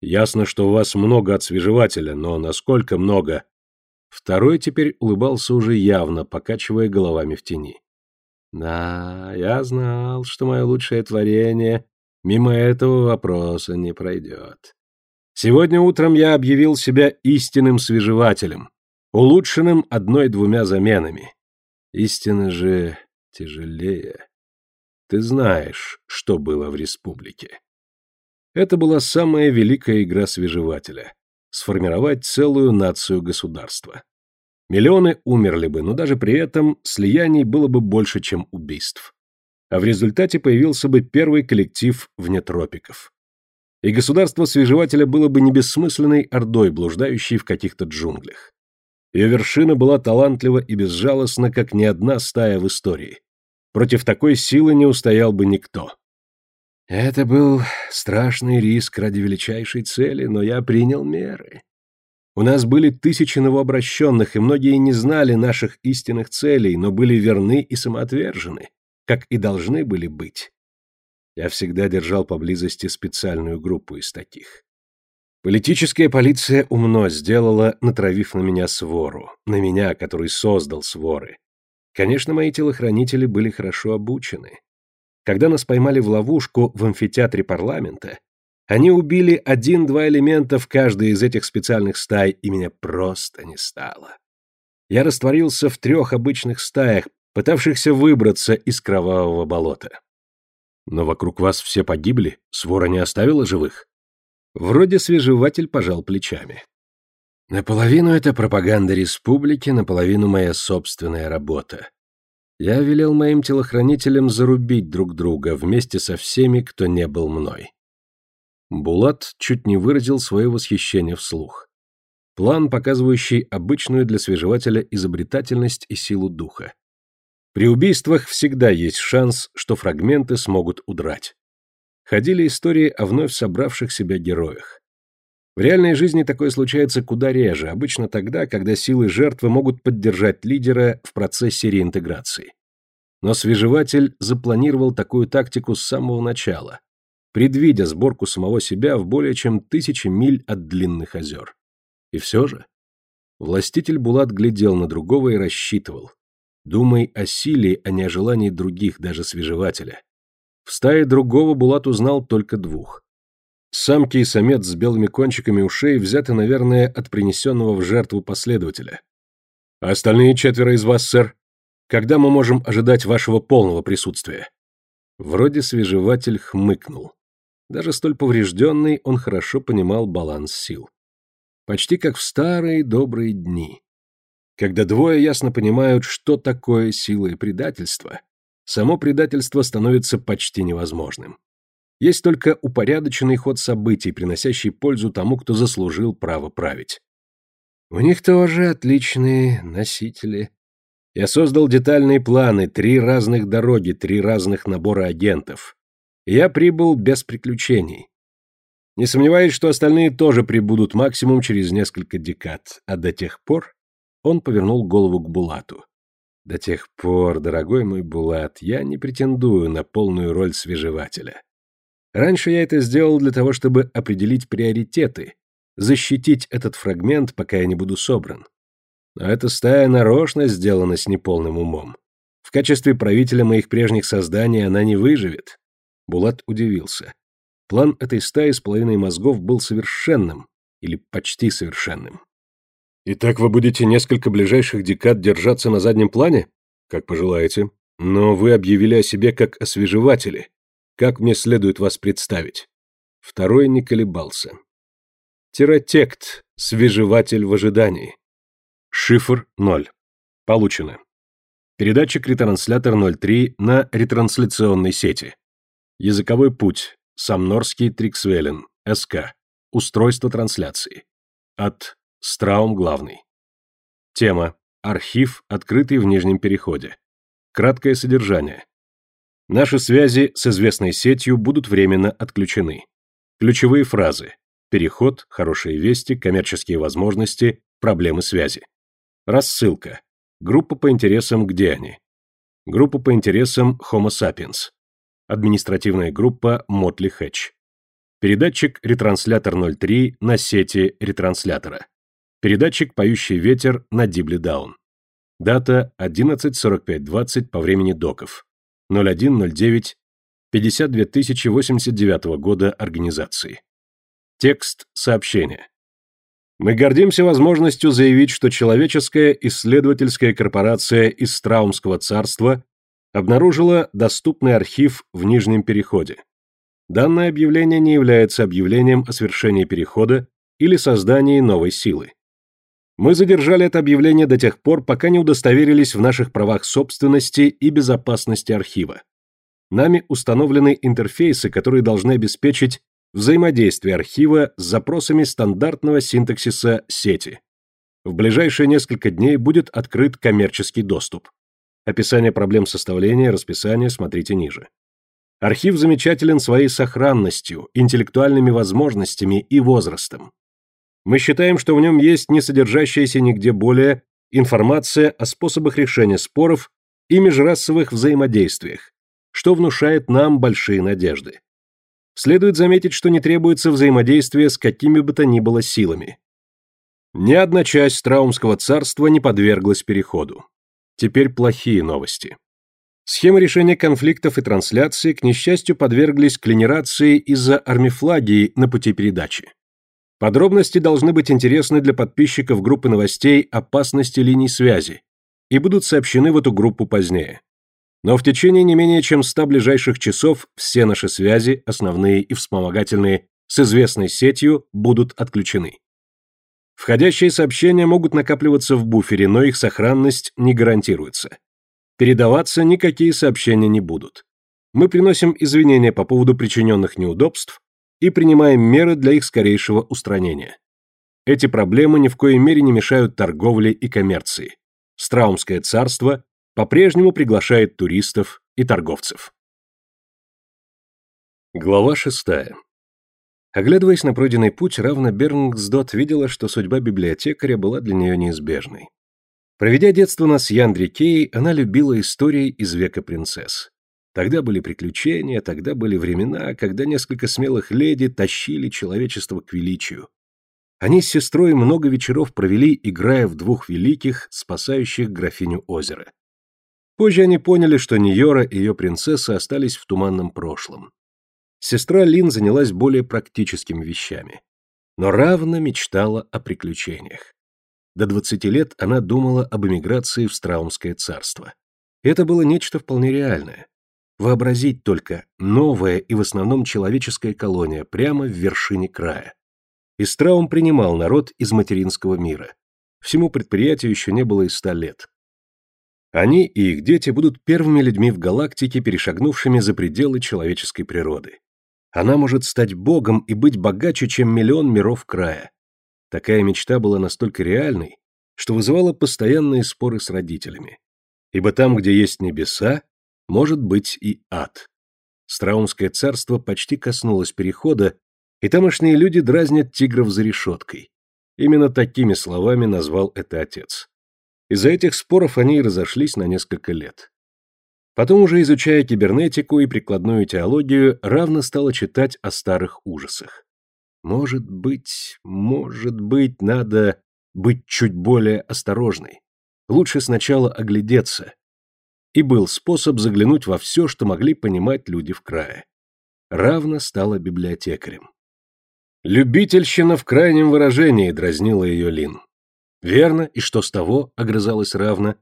Ясно, что у вас много отсвежевателя, но насколько много? Второй теперь улыбался уже явно, покачивая головами в тени. Да, я знал, что мое лучшее творение мимо этого вопроса не пройдет. Сегодня утром я объявил себя истинным свежевателем, улучшенным одной-двумя заменами. Истина же тяжелее. Ты знаешь, что было в республике. Это была самая великая игра свежевателя — сформировать целую нацию государства. Миллионы умерли бы, но даже при этом слияний было бы больше, чем убийств. А в результате появился бы первый коллектив вне тропиков. И государство свежевателя было бы не бессмысленной ордой, блуждающей в каких-то джунглях. Ее вершина была талантлива и безжалостна, как ни одна стая в истории. Против такой силы не устоял бы никто. Это был страшный риск ради величайшей цели, но я принял меры. У нас были тысячи новообращенных, и многие не знали наших истинных целей, но были верны и самоотвержены, как и должны были быть. Я всегда держал поблизости специальную группу из таких. Политическая полиция умно сделала, натравив на меня свору, на меня, который создал своры. Конечно, мои телохранители были хорошо обучены. Когда нас поймали в ловушку в амфитеатре парламента, они убили один-два элемента в каждой из этих специальных стай, и меня просто не стало. Я растворился в трех обычных стаях, пытавшихся выбраться из кровавого болота. Но вокруг вас все погибли, свора не оставила живых? Вроде свежеватель пожал плечами. Наполовину это пропаганда республики, наполовину моя собственная работа. Я велел моим телохранителям зарубить друг друга вместе со всеми, кто не был мной. Булат чуть не выразил свое восхищение вслух. План, показывающий обычную для свежевателя изобретательность и силу духа. При убийствах всегда есть шанс, что фрагменты смогут удрать. Ходили истории о вновь собравших себя героях. В реальной жизни такое случается куда реже, обычно тогда, когда силы жертвы могут поддержать лидера в процессе реинтеграции. Но свежеватель запланировал такую тактику с самого начала, предвидя сборку самого себя в более чем тысячи миль от длинных озер. И все же властитель Булат глядел на другого и рассчитывал. Думай о силе, а не о желании других, даже свежевателя. В стае другого Булат узнал только двух. Самки и самец с белыми кончиками ушей взяты, наверное, от принесенного в жертву последователя. А остальные четверо из вас, сэр? Когда мы можем ожидать вашего полного присутствия? Вроде свежеватель хмыкнул. Даже столь поврежденный, он хорошо понимал баланс сил. Почти как в старые добрые дни. Когда двое ясно понимают, что такое сила и предательство, само предательство становится почти невозможным. Есть только упорядоченный ход событий, приносящий пользу тому, кто заслужил право править. У них тоже отличные носители. Я создал детальные планы, три разных дороги, три разных набора агентов я прибыл без приключений. Не сомневаюсь, что остальные тоже прибудут максимум через несколько декад, а до тех пор он повернул голову к Булату. До тех пор, дорогой мой Булат, я не претендую на полную роль свежевателя. Раньше я это сделал для того, чтобы определить приоритеты, защитить этот фрагмент, пока я не буду собран. Но эта стая нарочно сделана с неполным умом. В качестве правителя моих прежних созданий она не выживет. Булат удивился. План этой стаи с половиной мозгов был совершенным, или почти совершенным. «Итак вы будете несколько ближайших декад держаться на заднем плане? Как пожелаете. Но вы объявили о себе как освежеватели. Как мне следует вас представить?» Второй не колебался. Терротект, свежеватель в ожидании. Шифр 0. Получено. Передатчик ретранслятор 03 на ретрансляционной сети. Языковой путь. Самнорский Триксвелен. СК. Устройство трансляции. От Страум главный. Тема. Архив, открытый в нижнем переходе. Краткое содержание. Наши связи с известной сетью будут временно отключены. Ключевые фразы. Переход, хорошие вести, коммерческие возможности, проблемы связи. Рассылка. Группа по интересам «Где они?». Группа по интересам Homo sapiens. Административная группа Мотли Хэтч. Передатчик ретранслятор 03 на сети ретранслятора. Передатчик поющий ветер на Дибли Даун. Дата 11.45.20 по времени доков. 01.09 52089 года организации. Текст сообщения. Мы гордимся возможностью заявить, что человеческая исследовательская корпорация из Страумского царства обнаружила доступный архив в Нижнем Переходе. Данное объявление не является объявлением о свершении перехода или создании новой силы. Мы задержали это объявление до тех пор, пока не удостоверились в наших правах собственности и безопасности архива. Нами установлены интерфейсы, которые должны обеспечить взаимодействие архива с запросами стандартного синтаксиса сети. В ближайшие несколько дней будет открыт коммерческий доступ. Описание проблем составления, расписание смотрите ниже. Архив замечателен своей сохранностью, интеллектуальными возможностями и возрастом. Мы считаем, что в нем есть не содержащаяся нигде более информация о способах решения споров и межрасовых взаимодействиях, что внушает нам большие надежды. Следует заметить, что не требуется взаимодействие с какими бы то ни было силами. Ни одна часть Траумского царства не подверглась переходу. Теперь плохие новости. Схемы решения конфликтов и трансляции, к несчастью, подверглись клинерации из-за армифлагии на пути передачи. Подробности должны быть интересны для подписчиков группы новостей «Опасности линий связи» и будут сообщены в эту группу позднее. Но в течение не менее чем 100 ближайших часов все наши связи, основные и вспомогательные, с известной сетью будут отключены. Входящие сообщения могут накапливаться в буфере, но их сохранность не гарантируется. Передаваться никакие сообщения не будут. Мы приносим извинения по поводу причиненных неудобств и принимаем меры для их скорейшего устранения. Эти проблемы ни в коей мере не мешают торговле и коммерции. Страумское царство по-прежнему приглашает туристов и торговцев. Глава шестая. Оглядываясь на пройденный путь, равно Бернгсдот видела, что судьба библиотекаря была для нее неизбежной. Проведя детство на Сьяндре она любила истории из века принцесс. Тогда были приключения, тогда были времена, когда несколько смелых леди тащили человечество к величию. Они с сестрой много вечеров провели, играя в двух великих, спасающих графиню озера. Позже они поняли, что Ньора и ее принцесса остались в туманном прошлом. Сестра Лин занялась более практическими вещами. Но равно мечтала о приключениях. До 20 лет она думала об эмиграции в Страумское царство. Это было нечто вполне реальное. Вообразить только новая и в основном человеческая колония прямо в вершине края. Истраум принимал народ из материнского мира. Всему предприятию еще не было и ста лет. Они и их дети будут первыми людьми в галактике, перешагнувшими за пределы человеческой природы. Она может стать богом и быть богаче, чем миллион миров края. Такая мечта была настолько реальной, что вызывала постоянные споры с родителями. Ибо там, где есть небеса, может быть и ад. Страумское царство почти коснулось перехода, и тамошние люди дразнят тигров за решеткой. Именно такими словами назвал это отец. Из-за этих споров они и разошлись на несколько лет. Потом, уже изучая кибернетику и прикладную теологию, равно стала читать о старых ужасах. Может быть, может быть, надо быть чуть более осторожной. Лучше сначала оглядеться, и был способ заглянуть во все, что могли понимать люди в крае. Равно стала библиотекарем. «Любительщина в крайнем выражении», — дразнила ее Лин. «Верно, и что с того?» — огрызалась Равна.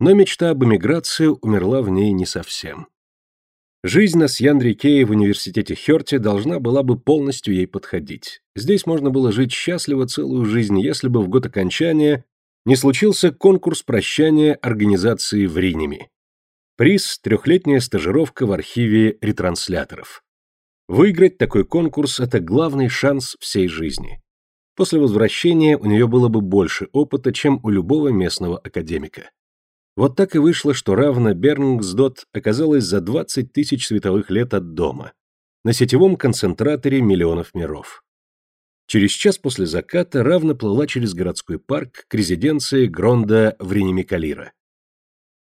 Но мечта об эмиграции умерла в ней не совсем. Жизнь на Сьян-Рикее в университете Хёрте должна была бы полностью ей подходить. Здесь можно было жить счастливо целую жизнь, если бы в год окончания не случился конкурс прощания организации в Ринеме. Приз – трехлетняя стажировка в архиве ретрансляторов. Выиграть такой конкурс – это главный шанс всей жизни. После возвращения у нее было бы больше опыта, чем у любого местного академика. Вот так и вышло, что равно Бернгсдот оказалась за 20 тысяч световых лет от дома, на сетевом концентраторе миллионов миров. Через час после заката равно плыла через городской парк к резиденции Гронда в Ринимикалира.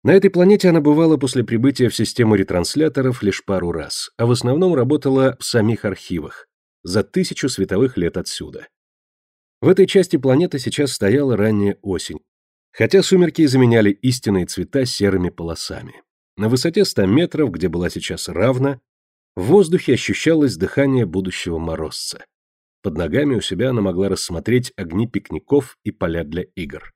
На этой планете она бывала после прибытия в систему ретрансляторов лишь пару раз, а в основном работала в самих архивах, за тысячу световых лет отсюда. В этой части планеты сейчас стояла ранняя осень, хотя сумерки заменяли истинные цвета серыми полосами. На высоте 100 метров, где была сейчас равна, в воздухе ощущалось дыхание будущего морозца. Под ногами у себя она могла рассмотреть огни пикников и поля для игр.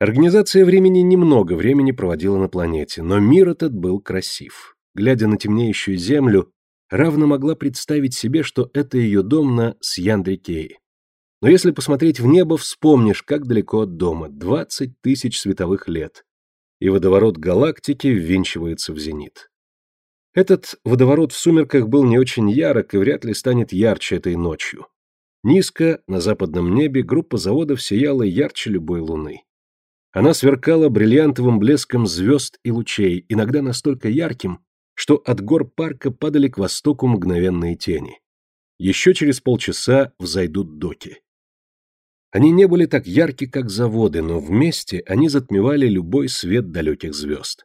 Организация времени немного времени проводила на планете, но мир этот был красив. Глядя на темнеющую землю, равно могла представить себе, что это ее дом на Сьяндрикее. Но если посмотреть в небо, вспомнишь, как далеко от дома, 20 тысяч световых лет, и водоворот галактики ввинчивается в зенит. Этот водоворот в сумерках был не очень ярок и вряд ли станет ярче этой ночью. Низко, на западном небе, группа заводов сияла ярче любой луны. Она сверкала бриллиантовым блеском звезд и лучей, иногда настолько ярким, что от гор парка падали к востоку мгновенные тени. Еще через полчаса взойдут доки. Они не были так ярки, как заводы, но вместе они затмевали любой свет далеких звезд.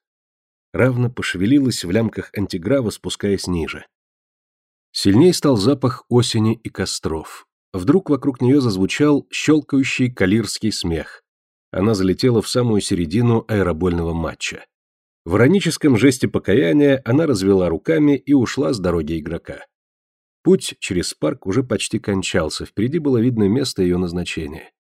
Равно пошевелилась в лямках антиграва, спускаясь ниже. Сильней стал запах осени и костров. Вдруг вокруг нее зазвучал щелкающий калирский смех. Она залетела в самую середину аэробольного матча. В ироническом жесте покаяния она развела руками и ушла с дороги игрока. Путь через парк уже почти кончался, впереди было видно место ее назначения.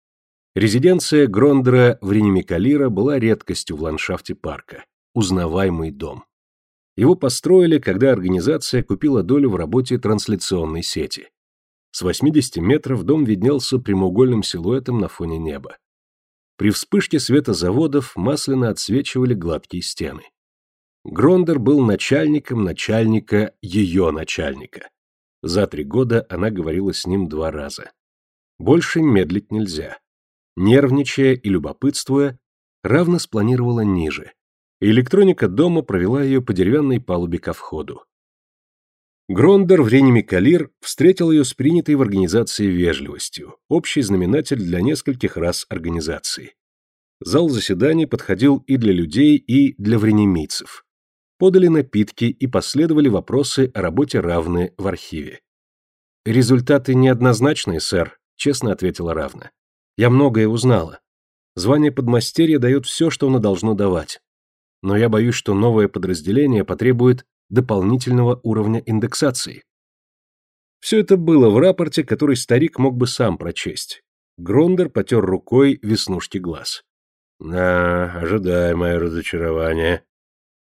Резиденция Грондера в Ренемикалира была редкостью в ландшафте парка. Узнаваемый дом. Его построили, когда организация купила долю в работе трансляционной сети. С 80 метров дом виднелся прямоугольным силуэтом на фоне неба. При вспышке света заводов масляно отсвечивали гладкие стены. Грондер был начальником начальника ее начальника. За три года она говорила с ним два раза. Больше медлить нельзя. Нервничая и любопытствуя, равно спланировала ниже. электроника дома провела ее по деревянной палубе ко входу. Грондер в Ренемикалир встретил ее с принятой в организации вежливостью, общий знаменатель для нескольких раз организации. Зал заседаний подходил и для людей, и для вренемийцев подали напитки и последовали вопросы о работе равны в архиве. «Результаты неоднозначные, сэр», — честно ответила равна. «Я многое узнала. Звание подмастерья дает все, что оно должно давать. Но я боюсь, что новое подразделение потребует дополнительного уровня индексации». Все это было в рапорте, который старик мог бы сам прочесть. Грондер потер рукой веснушки глаз. «Да, ожидаемое разочарование.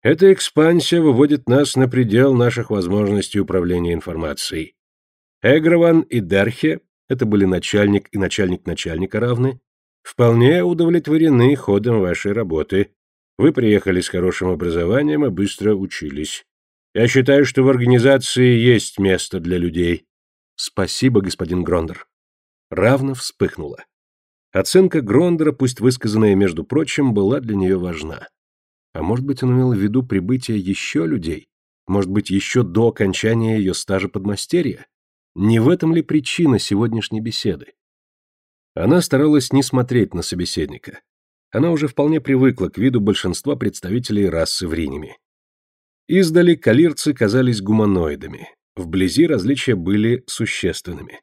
Эта экспансия выводит нас на предел наших возможностей управления информацией. Эгрован и Дерхе, это были начальник и начальник начальника равны, вполне удовлетворены ходом вашей работы. Вы приехали с хорошим образованием и быстро учились. Я считаю, что в организации есть место для людей. Спасибо, господин Грондер. Равно вспыхнула. Оценка Грондера, пусть высказанная между прочим, была для нее важна. А может быть, он имел в виду прибытие еще людей? Может быть, еще до окончания ее стажа подмастерья? Не в этом ли причина сегодняшней беседы? Она старалась не смотреть на собеседника. Она уже вполне привыкла к виду большинства представителей расы в Риниме. Издали калирцы казались гуманоидами, вблизи различия были существенными.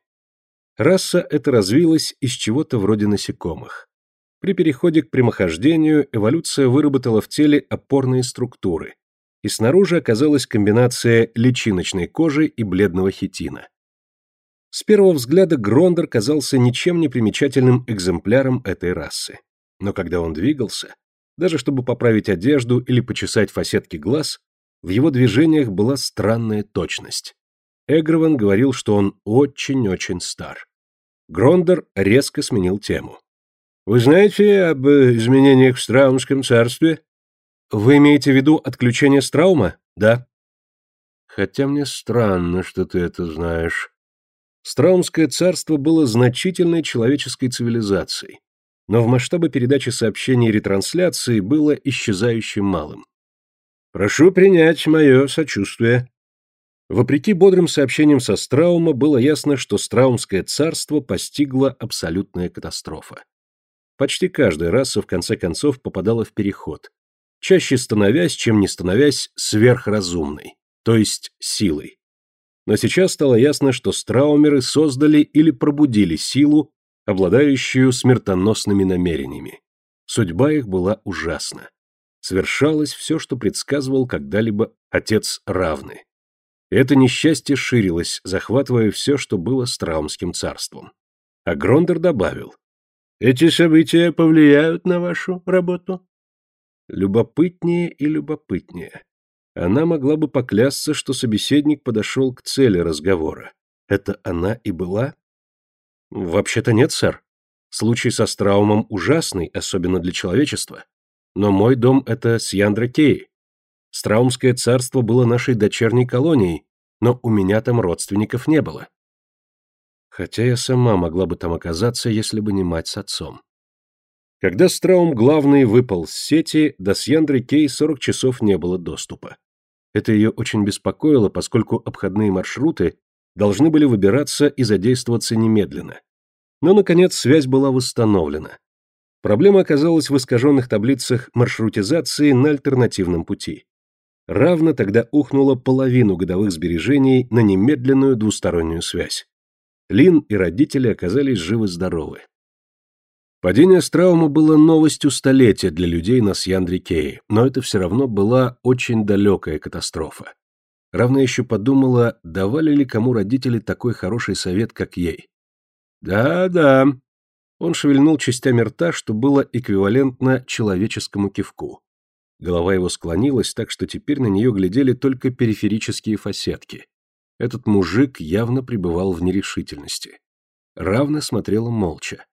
Раса эта развилась из чего-то вроде насекомых. При переходе к прямохождению эволюция выработала в теле опорные структуры, и снаружи оказалась комбинация личиночной кожи и бледного хитина. С первого взгляда Грондер казался ничем не примечательным экземпляром этой расы. Но когда он двигался, даже чтобы поправить одежду или почесать фасетки глаз, в его движениях была странная точность. Эгрован говорил, что он очень-очень стар. Грондер резко сменил тему. Вы знаете об изменениях в Страумском царстве? Вы имеете в виду отключение Страума? Да. Хотя мне странно, что ты это знаешь. Страумское царство было значительной человеческой цивилизацией, но в масштабе передачи сообщений и ретрансляции было исчезающим малым. Прошу принять мое сочувствие. Вопреки бодрым сообщениям со Страума было ясно, что Страумское царство постигла абсолютная катастрофа. Почти каждая раса в конце концов попадала в переход, чаще становясь, чем не становясь, сверхразумной, то есть силой. Но сейчас стало ясно, что страумеры создали или пробудили силу, обладающую смертоносными намерениями. Судьба их была ужасна. Свершалось все, что предсказывал когда-либо отец равны. Это несчастье ширилось, захватывая все, что было Страумским царством. А Грондер добавил, эти события повлияют на вашу работу? Любопытнее и любопытнее. Она могла бы поклясться, что собеседник подошел к цели разговора. Это она и была? Вообще-то нет, сэр. Случай со Страумом ужасный, особенно для человечества. Но мой дом — это Сьяндракеи. Страумское царство было нашей дочерней колонией, но у меня там родственников не было. Хотя я сама могла бы там оказаться, если бы не мать с отцом. Когда Страум главный выпал с сети, до Сьяндры Кей 40 часов не было доступа. Это ее очень беспокоило, поскольку обходные маршруты должны были выбираться и задействоваться немедленно. Но, наконец, связь была восстановлена. Проблема оказалась в искаженных таблицах маршрутизации на альтернативном пути. Равно тогда ухнула половину годовых сбережений на немедленную двустороннюю связь. Лин и родители оказались живы-здоровы. Падение Страума было новостью столетия для людей на Сьяндрикее, но это все равно была очень далекая катастрофа. Равно еще подумала, давали ли кому родители такой хороший совет, как ей. «Да-да». Он шевельнул частями рта, что было эквивалентно человеческому кивку. Голова его склонилась так, что теперь на нее глядели только периферические фасетки. Этот мужик явно пребывал в нерешительности. Равно смотрела молча.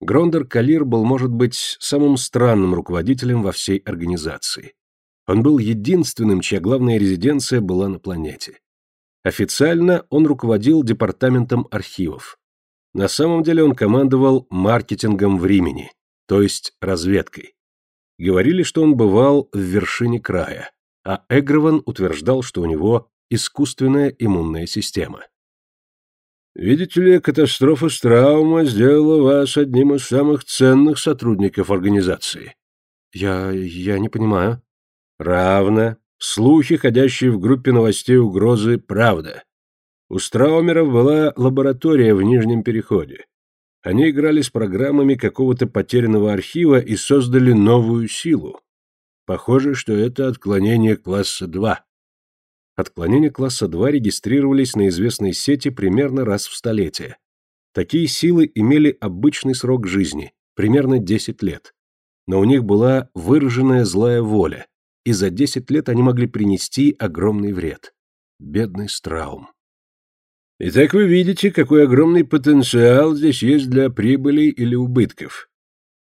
Грондер Калир был, может быть, самым странным руководителем во всей организации. Он был единственным, чья главная резиденция была на планете. Официально он руководил департаментом архивов. На самом деле он командовал маркетингом времени, то есть разведкой. Говорили, что он бывал в вершине края, а Эгрован утверждал, что у него искусственная иммунная система. Видите ли, катастрофа Страума сделала вас одним из самых ценных сотрудников организации. Я... я не понимаю. Равно. Слухи, ходящие в группе новостей угрозы, правда. У Страумеров была лаборатория в Нижнем Переходе. Они играли с программами какого-то потерянного архива и создали новую силу. Похоже, что это отклонение класса 2. Отклонения класса 2 регистрировались на известной сети примерно раз в столетие. Такие силы имели обычный срок жизни, примерно 10 лет. Но у них была выраженная злая воля, и за 10 лет они могли принести огромный вред. Бедный Страум. Итак, вы видите, какой огромный потенциал здесь есть для прибыли или убытков.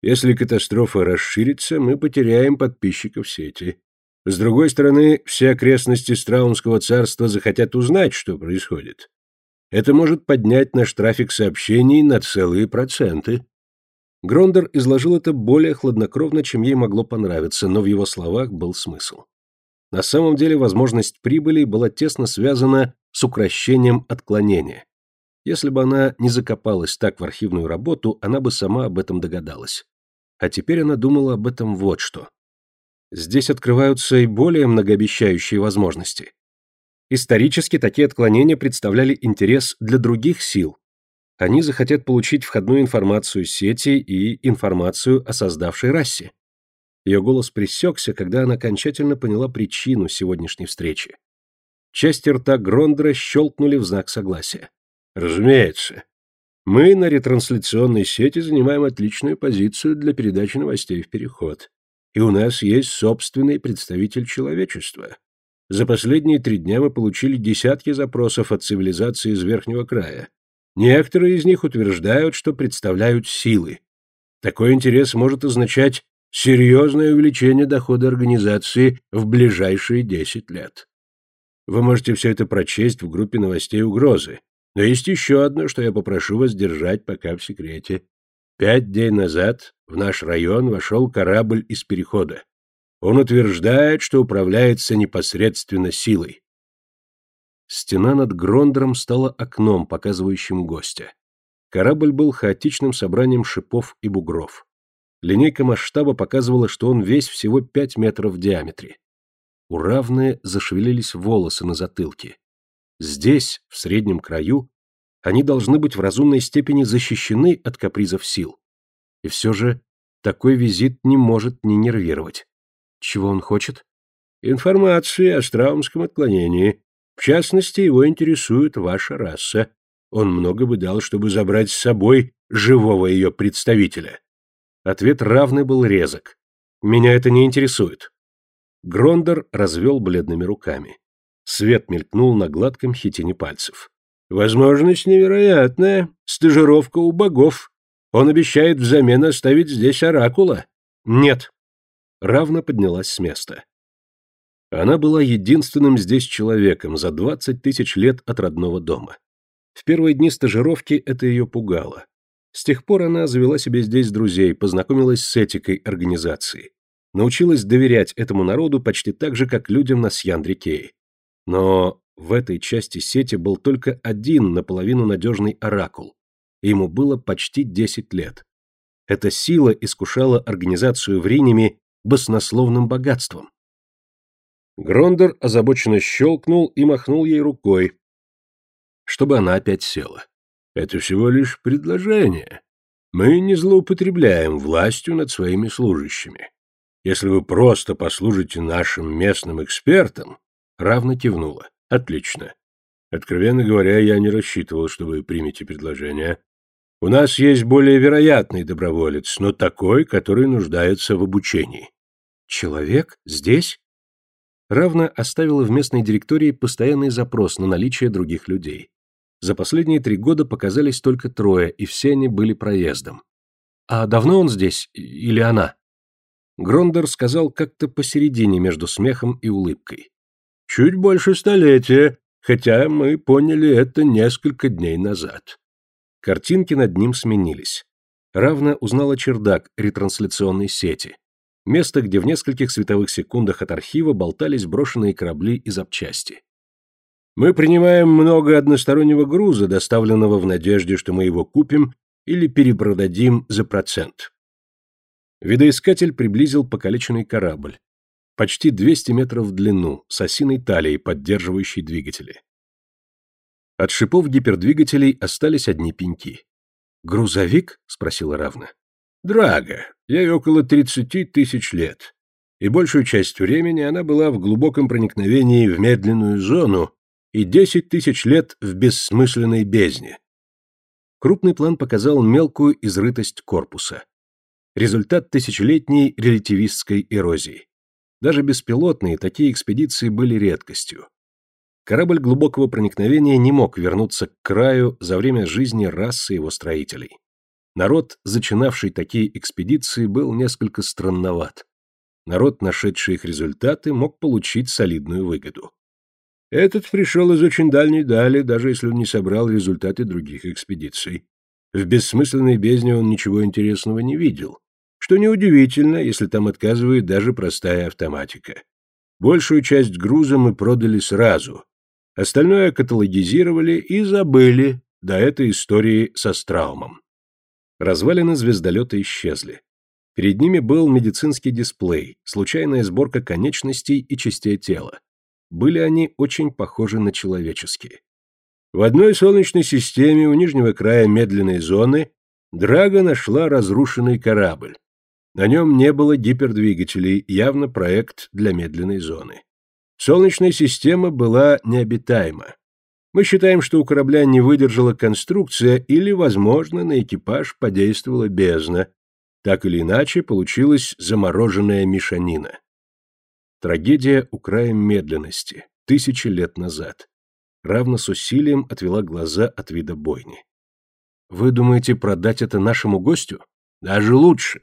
Если катастрофа расширится, мы потеряем подписчиков сети. С другой стороны, все окрестности Страунского царства захотят узнать, что происходит. Это может поднять наш трафик сообщений на целые проценты. Грондер изложил это более хладнокровно, чем ей могло понравиться, но в его словах был смысл. На самом деле возможность прибыли была тесно связана с укращением отклонения. Если бы она не закопалась так в архивную работу, она бы сама об этом догадалась. А теперь она думала об этом вот что. Здесь открываются и более многообещающие возможности. Исторически такие отклонения представляли интерес для других сил. Они захотят получить входную информацию сети и информацию о создавшей расе. Ее голос пресекся, когда она окончательно поняла причину сегодняшней встречи. Части рта Грондра щелкнули в знак согласия. «Разумеется. Мы на ретрансляционной сети занимаем отличную позицию для передачи новостей в переход и у нас есть собственный представитель человечества. За последние три дня мы получили десятки запросов от цивилизации из Верхнего края. Некоторые из них утверждают, что представляют силы. Такой интерес может означать серьезное увеличение дохода организации в ближайшие 10 лет. Вы можете все это прочесть в группе новостей угрозы. Но есть еще одно, что я попрошу вас держать пока в секрете. Пять дней назад в наш район вошел корабль из перехода. Он утверждает, что управляется непосредственно силой. Стена над Грондером стала окном, показывающим гостя. Корабль был хаотичным собранием шипов и бугров. Линейка масштаба показывала, что он весь всего пять метров в диаметре. У равные зашевелились волосы на затылке. Здесь, в среднем краю, они должны быть в разумной степени защищены от капризов сил. И все же такой визит не может не нервировать. Чего он хочет? Информации о страумском отклонении. В частности, его интересует ваша раса. Он много бы дал, чтобы забрать с собой живого ее представителя. Ответ равный был резок. Меня это не интересует. Грондер развел бледными руками. Свет мелькнул на гладком хитине пальцев. Возможность невероятная. Стажировка у богов. Он обещает взамен оставить здесь оракула. Нет. Равно поднялась с места. Она была единственным здесь человеком за двадцать тысяч лет от родного дома. В первые дни стажировки это ее пугало. С тех пор она завела себе здесь друзей, познакомилась с этикой организации. Научилась доверять этому народу почти так же, как людям на Сьяндрикее. Но в этой части сети был только один наполовину надежный оракул. Ему было почти 10 лет. Эта сила искушала организацию в Риниме баснословным богатством. Грондер озабоченно щелкнул и махнул ей рукой, чтобы она опять села. «Это всего лишь предложение. Мы не злоупотребляем властью над своими служащими. Если вы просто послужите нашим местным экспертам...» Равно кивнула. «Отлично. Откровенно говоря, я не рассчитывал, что вы примете предложение. У нас есть более вероятный доброволец, но такой, который нуждается в обучении». «Человек? Здесь?» Равна оставила в местной директории постоянный запрос на наличие других людей. За последние три года показались только трое, и все они были проездом. «А давно он здесь? Или она?» Грондер сказал как-то посередине между смехом и улыбкой. «Чуть больше столетия, хотя мы поняли это несколько дней назад». Картинки над ним сменились. Равна узнала чердак ретрансляционной сети. Место, где в нескольких световых секундах от архива болтались брошенные корабли и запчасти. Мы принимаем много одностороннего груза, доставленного в надежде, что мы его купим или перепродадим за процент. Видоискатель приблизил покалеченный корабль. Почти 200 метров в длину, с осиной талией, поддерживающей двигатели. От шипов гипердвигателей остались одни пеньки. «Грузовик?» — спросила Равна. Драга. Ей около тридцати тысяч лет. И большую часть времени она была в глубоком проникновении в медленную зону и десять тысяч лет в бессмысленной бездне. Крупный план показал мелкую изрытость корпуса. Результат тысячелетней релятивистской эрозии. Даже беспилотные такие экспедиции были редкостью. Корабль глубокого проникновения не мог вернуться к краю за время жизни расы его строителей. Народ, зачинавший такие экспедиции, был несколько странноват. Народ, нашедший их результаты, мог получить солидную выгоду. Этот пришел из очень дальней дали, даже если он не собрал результаты других экспедиций. В бессмысленной бездне он ничего интересного не видел, что неудивительно, если там отказывает даже простая автоматика. Большую часть груза мы продали сразу, остальное каталогизировали и забыли до этой истории со Страумом. Развалины звездолета исчезли. Перед ними был медицинский дисплей, случайная сборка конечностей и частей тела. Были они очень похожи на человеческие. В одной солнечной системе у нижнего края медленной зоны Драга нашла разрушенный корабль. На нем не было гипердвигателей, явно проект для медленной зоны. Солнечная система была необитаема. Мы считаем, что у корабля не выдержала конструкция или, возможно, на экипаж подействовала бездна. Так или иначе, получилась замороженная мешанина. Трагедия у края медленности, тысячи лет назад. Равно с усилием отвела глаза от вида бойни. «Вы думаете продать это нашему гостю?» «Даже лучше».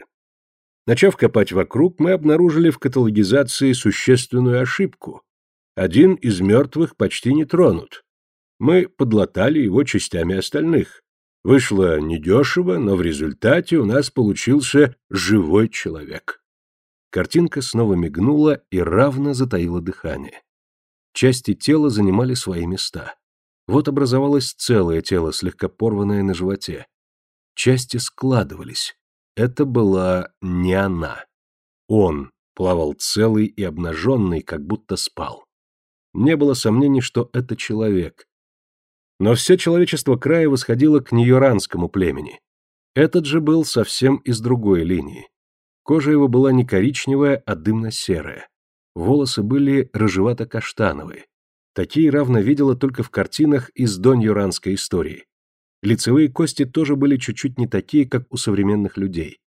Начав копать вокруг, мы обнаружили в каталогизации существенную ошибку. Один из мертвых почти не тронут. Мы подлатали его частями остальных. Вышло недешево, но в результате у нас получился живой человек. Картинка снова мигнула и равно затаила дыхание. Части тела занимали свои места. Вот образовалось целое тело, слегка порванное на животе. Части складывались. Это была не она. Он плавал целый и обнаженный, как будто спал. Не было сомнений, что это человек, но все человечество края восходило к ньоранскому племени. Этот же был совсем из другой линии. Кожа его была не коричневая, а дымно-серая. Волосы были рыжевато-каштановые. Такие равно видела только в картинах из доньоранской истории. Лицевые кости тоже были чуть-чуть не такие, как у современных людей.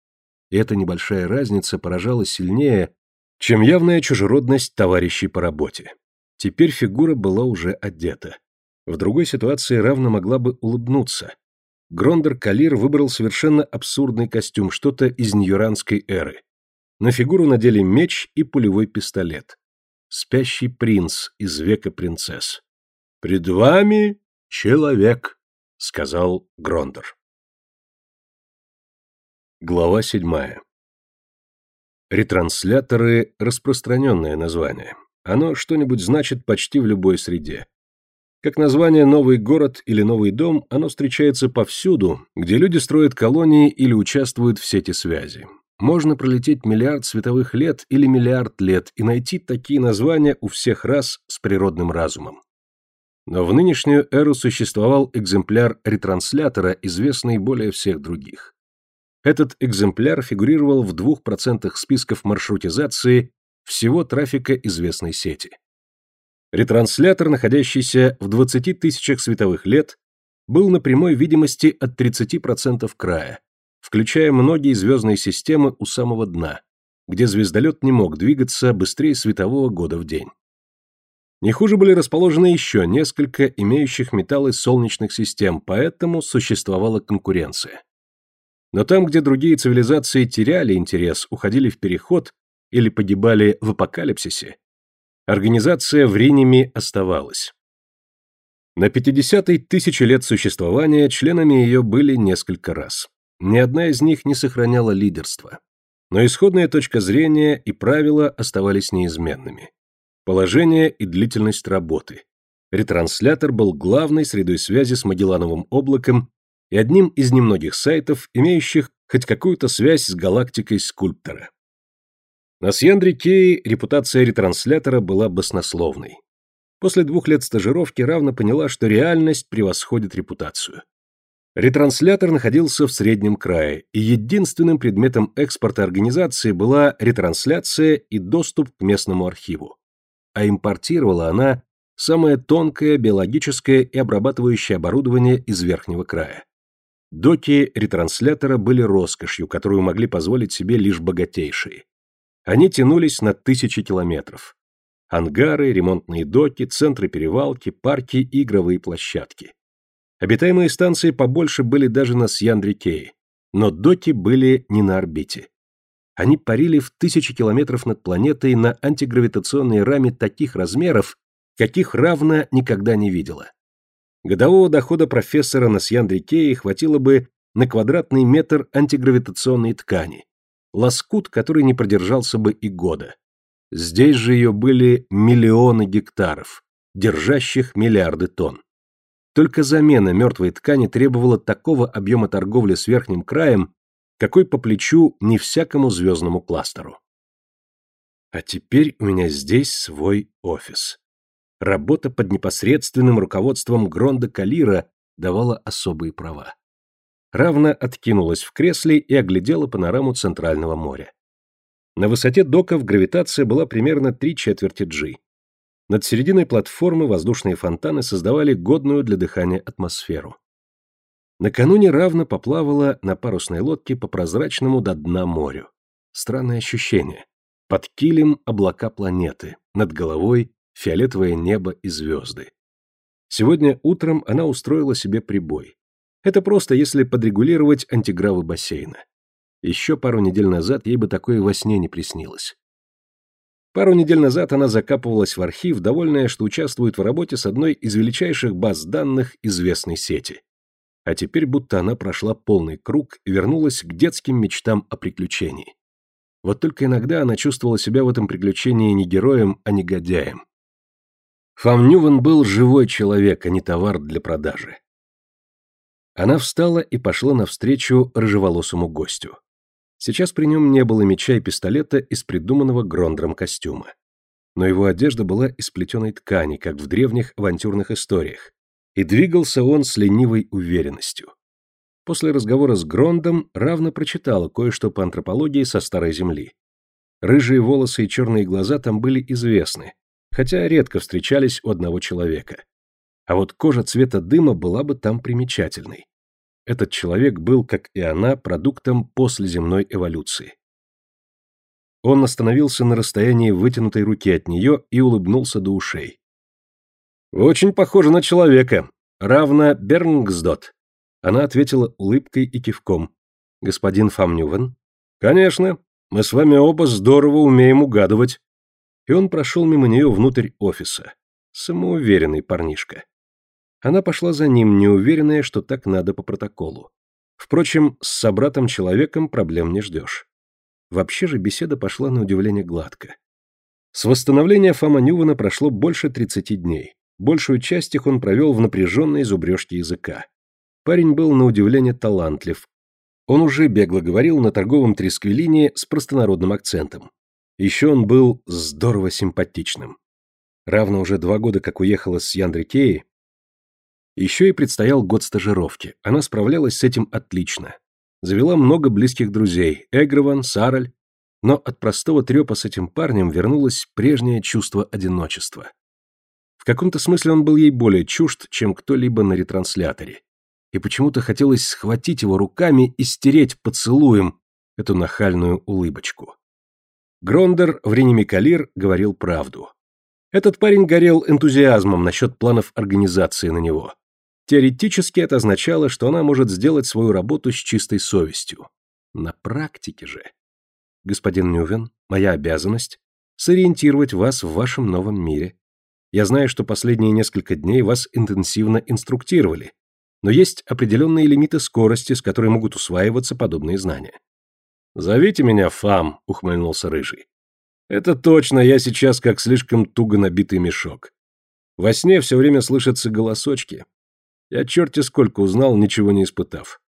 И эта небольшая разница поражала сильнее, чем явная чужеродность товарищей по работе. Теперь фигура была уже одета. В другой ситуации равно могла бы улыбнуться. Грондер Калир выбрал совершенно абсурдный костюм, что-то из ньюранской эры. На фигуру надели меч и пулевой пистолет. Спящий принц из века принцесс. «Пред вами человек», сказал Грондер. Глава седьмая. Ретрансляторы – распространенное название. Оно что-нибудь значит почти в любой среде. Как название «новый город» или «новый дом», оно встречается повсюду, где люди строят колонии или участвуют в сети связи. Можно пролететь миллиард световых лет или миллиард лет и найти такие названия у всех рас с природным разумом. Но в нынешнюю эру существовал экземпляр ретранслятора, известный более всех других. Этот экземпляр фигурировал в 2% списков маршрутизации всего трафика известной сети. Ретранслятор, находящийся в 20 тысячах световых лет, был на прямой видимости от 30% края, включая многие звездные системы у самого дна, где звездолет не мог двигаться быстрее светового года в день. Не хуже были расположены еще несколько имеющих металлы солнечных систем, поэтому существовала конкуренция. Но там, где другие цивилизации теряли интерес, уходили в переход или погибали в апокалипсисе, Организация в Риниме оставалась. На 50-й тысячи лет существования членами ее были несколько раз. Ни одна из них не сохраняла лидерство. Но исходная точка зрения и правила оставались неизменными. Положение и длительность работы. Ретранслятор был главной средой связи с Магеллановым облаком и одним из немногих сайтов, имеющих хоть какую-то связь с галактикой скульптора. На Сьяндре-Кее репутация ретранслятора была баснословной. После двух лет стажировки равно поняла, что реальность превосходит репутацию. Ретранслятор находился в среднем крае, и единственным предметом экспорта организации была ретрансляция и доступ к местному архиву. А импортировала она самое тонкое биологическое и обрабатывающее оборудование из верхнего края. Доки ретранслятора были роскошью, которую могли позволить себе лишь богатейшие. Они тянулись на тысячи километров. Ангары, ремонтные доки, центры перевалки, парки, игровые площадки. Обитаемые станции побольше были даже на Сьяндрикее, но доки были не на орбите. Они парили в тысячи километров над планетой на антигравитационной раме таких размеров, каких равно никогда не видела. Годового дохода профессора на Сьяндрикее хватило бы на квадратный метр антигравитационной ткани, лоскут, который не продержался бы и года. Здесь же ее были миллионы гектаров, держащих миллиарды тонн. Только замена мертвой ткани требовала такого объема торговли с верхним краем, какой по плечу не всякому звездному кластеру. А теперь у меня здесь свой офис. Работа под непосредственным руководством Гронда Калира давала особые права. Равна откинулась в кресле и оглядела панораму Центрального моря. На высоте доков гравитация была примерно три четверти G. Над серединой платформы воздушные фонтаны создавали годную для дыхания атмосферу. Накануне равно поплавала на парусной лодке по прозрачному до дна морю. Странное ощущение. Под килем облака планеты, над головой фиолетовое небо и звезды. Сегодня утром она устроила себе прибой. Это просто если подрегулировать антигравы бассейна. Еще пару недель назад ей бы такое во сне не приснилось. Пару недель назад она закапывалась в архив, довольная, что участвует в работе с одной из величайших баз данных известной сети. А теперь будто она прошла полный круг и вернулась к детским мечтам о приключении. Вот только иногда она чувствовала себя в этом приключении не героем, а негодяем. Фам Нюван был живой человек, а не товар для продажи. Она встала и пошла навстречу рыжеволосому гостю. Сейчас при нем не было меча и пистолета из придуманного Грондром костюма. Но его одежда была из плетеной ткани, как в древних авантюрных историях, и двигался он с ленивой уверенностью. После разговора с Грондом равно прочитала кое-что по антропологии со Старой Земли. Рыжие волосы и черные глаза там были известны, хотя редко встречались у одного человека. А вот кожа цвета дыма была бы там примечательной. Этот человек был, как и она, продуктом послеземной эволюции. Он остановился на расстоянии вытянутой руки от нее и улыбнулся до ушей. «Очень похоже на человека. Равно Бернгсдот». Она ответила улыбкой и кивком. «Господин Фамнювен?» «Конечно. Мы с вами оба здорово умеем угадывать». И он прошел мимо нее внутрь офиса. Самоуверенный парнишка. Она пошла за ним, неуверенная, что так надо по протоколу. Впрочем, с собратом-человеком проблем не ждешь. Вообще же беседа пошла на удивление гладко. С восстановления Фома Нювана прошло больше 30 дней. Большую часть их он провел в напряженной зубрежке языка. Парень был на удивление талантлив. Он уже бегло говорил на торговом тресквилине с простонародным акцентом. Еще он был здорово симпатичным. Равно уже два года, как уехала с Яндрикеи, еще и предстоял год стажировки. Она справлялась с этим отлично. Завела много близких друзей – Эгрован, Сараль. Но от простого трепа с этим парнем вернулось прежнее чувство одиночества. В каком-то смысле он был ей более чужд, чем кто-либо на ретрансляторе. И почему-то хотелось схватить его руками и стереть поцелуем эту нахальную улыбочку. Грондер в Ренимикалир говорил правду. Этот парень горел энтузиазмом насчет планов организации на него. Теоретически это означало, что она может сделать свою работу с чистой совестью. На практике же. Господин Нювен, моя обязанность – сориентировать вас в вашем новом мире. Я знаю, что последние несколько дней вас интенсивно инструктировали, но есть определенные лимиты скорости, с которой могут усваиваться подобные знания. «Зовите меня Фам», — ухмыльнулся Рыжий. «Это точно, я сейчас как слишком туго набитый мешок. Во сне все время слышатся голосочки, я черти сколько узнал, ничего не испытав.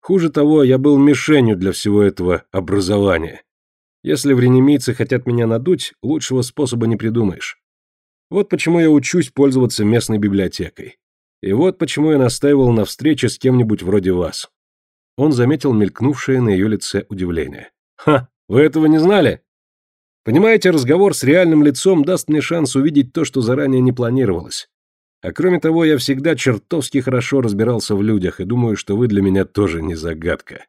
Хуже того, я был мишенью для всего этого образования. Если вренемийцы хотят меня надуть, лучшего способа не придумаешь. Вот почему я учусь пользоваться местной библиотекой. И вот почему я настаивал на встрече с кем-нибудь вроде вас. Он заметил мелькнувшее на ее лице удивление. «Ха, вы этого не знали?» «Понимаете, разговор с реальным лицом даст мне шанс увидеть то, что заранее не планировалось. А кроме того, я всегда чертовски хорошо разбирался в людях, и думаю, что вы для меня тоже не загадка.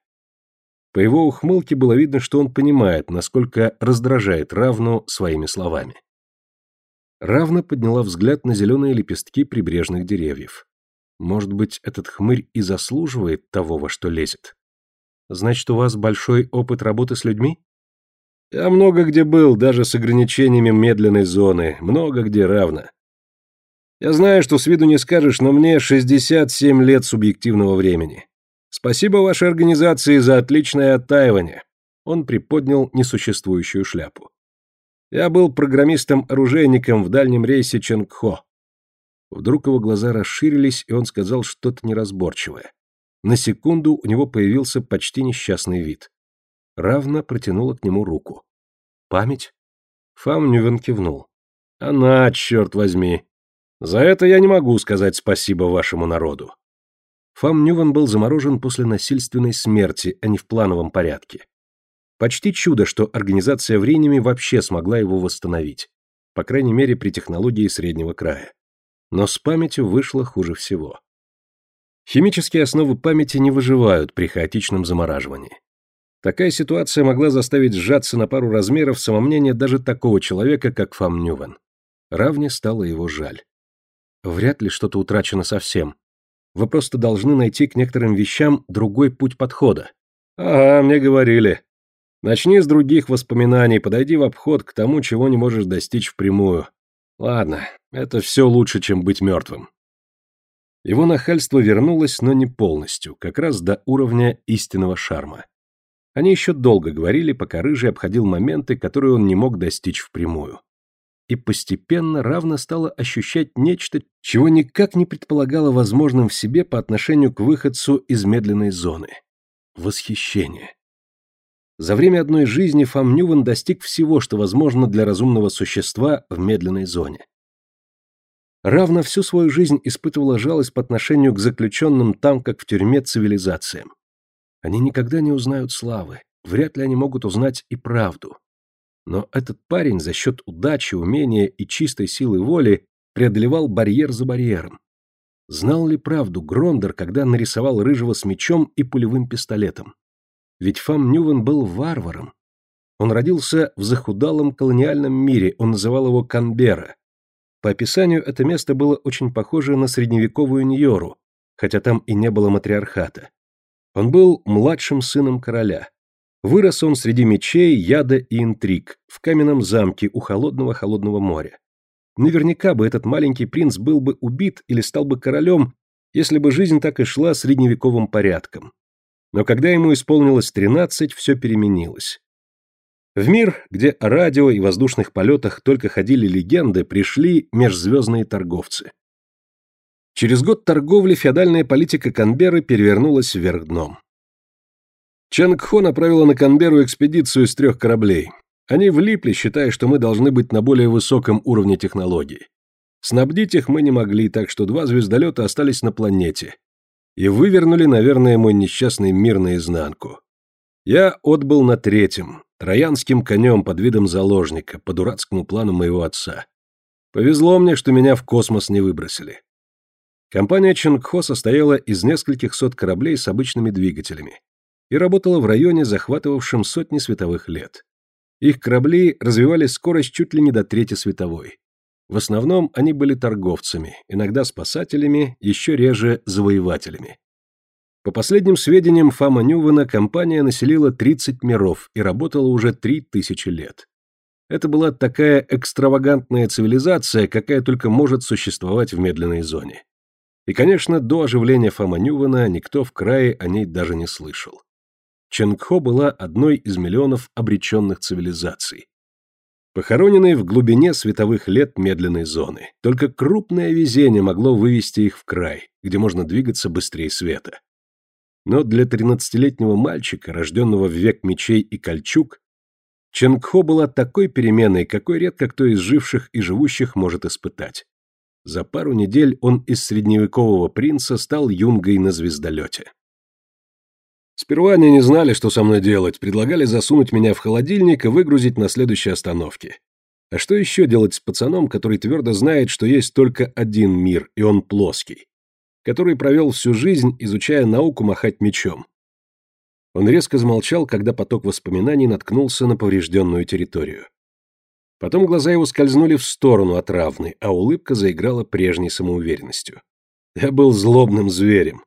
По его ухмылке было видно, что он понимает, насколько раздражает Равну своими словами. Равна подняла взгляд на зеленые лепестки прибрежных деревьев. Может быть, этот хмырь и заслуживает того, во что лезет? Значит, у вас большой опыт работы с людьми? Я много где был, даже с ограничениями медленной зоны, много где равно. Я знаю, что с виду не скажешь, но мне 67 лет субъективного времени. Спасибо вашей организации за отличное оттаивание. Он приподнял несуществующую шляпу. Я был программистом-оружейником в дальнем рейсе Ченгхо. Вдруг его глаза расширились, и он сказал что-то неразборчивое. На секунду у него появился почти несчастный вид. Равно протянула к нему руку. «Память?» Фам Нювен кивнул. «Она, черт возьми! За это я не могу сказать спасибо вашему народу. Фам Нюван был заморожен после насильственной смерти, а не в плановом порядке. Почти чудо, что организация в Риниме вообще смогла его восстановить. По крайней мере, при технологии среднего края. Но с памятью вышло хуже всего. Химические основы памяти не выживают при хаотичном замораживании. Такая ситуация могла заставить сжаться на пару размеров самомнение даже такого человека, как Фам Нюван. Равне стало его жаль. Вряд ли что-то утрачено совсем. Вы просто должны найти к некоторым вещам другой путь подхода. Ага, мне говорили. Начни с других воспоминаний, подойди в обход к тому, чего не можешь достичь впрямую. Ладно, это все лучше, чем быть мертвым. Его нахальство вернулось, но не полностью, как раз до уровня истинного шарма. Они еще долго говорили, пока Рыжий обходил моменты, которые он не мог достичь впрямую и постепенно равно стала ощущать нечто, чего никак не предполагала возможным в себе по отношению к выходцу из медленной зоны. Восхищение. За время одной жизни Фам Нюван достиг всего, что возможно для разумного существа в медленной зоне. Равно всю свою жизнь испытывала жалость по отношению к заключенным там, как в тюрьме, цивилизациям. Они никогда не узнают славы, вряд ли они могут узнать и правду. Но этот парень за счет удачи, умения и чистой силы воли преодолевал барьер за барьером. Знал ли правду Грондер, когда нарисовал Рыжего с мечом и пулевым пистолетом? Ведь Фам Нювен был варваром. Он родился в захудалом колониальном мире, он называл его Канбера. По описанию это место было очень похоже на средневековую Ньору, хотя там и не было матриархата. Он был младшим сыном короля. Вырос он среди мечей, яда и интриг, в каменном замке у холодного-холодного моря. Наверняка бы этот маленький принц был бы убит или стал бы королем, если бы жизнь так и шла средневековым порядком. Но когда ему исполнилось тринадцать, все переменилось. В мир, где о радио и воздушных полетах только ходили легенды, пришли межзвездные торговцы. Через год торговли феодальная политика Канберры перевернулась вверх дном. Чангхо направила на Канберру экспедицию из трех кораблей. Они влипли, считая, что мы должны быть на более высоком уровне технологий. Снабдить их мы не могли, так что два звездолета остались на планете. И вывернули, наверное, мой несчастный мир наизнанку. Я отбыл на третьем, троянским конем под видом заложника, по дурацкому плану моего отца. Повезло мне, что меня в космос не выбросили. Компания Чонгхо состояла из нескольких сот кораблей с обычными двигателями и работала в районе, захватывавшем сотни световых лет. Их корабли развивали скорость чуть ли не до трети световой. В основном они были торговцами, иногда спасателями, еще реже завоевателями. По последним сведениям Фама Нювана, компания населила 30 миров и работала уже 3000 лет. Это была такая экстравагантная цивилизация, какая только может существовать в медленной зоне. И, конечно, до оживления Фома Нювана никто в крае о ней даже не слышал. Ченгхо была одной из миллионов обреченных цивилизаций. Похороненные в глубине световых лет медленной зоны. Только крупное везение могло вывести их в край, где можно двигаться быстрее света. Но для тринадцатилетнего мальчика, рожденного в век мечей и кольчуг, Ченгхо была такой переменой, какой редко кто из живших и живущих может испытать. За пару недель он из средневекового принца стал юнгой на звездолете. Сперва они не знали, что со мной делать, предлагали засунуть меня в холодильник и выгрузить на следующей остановке. А что еще делать с пацаном, который твердо знает, что есть только один мир, и он плоский? Который провел всю жизнь, изучая науку махать мечом. Он резко замолчал, когда поток воспоминаний наткнулся на поврежденную территорию. Потом глаза его скользнули в сторону от равны, а улыбка заиграла прежней самоуверенностью. Я был злобным зверем.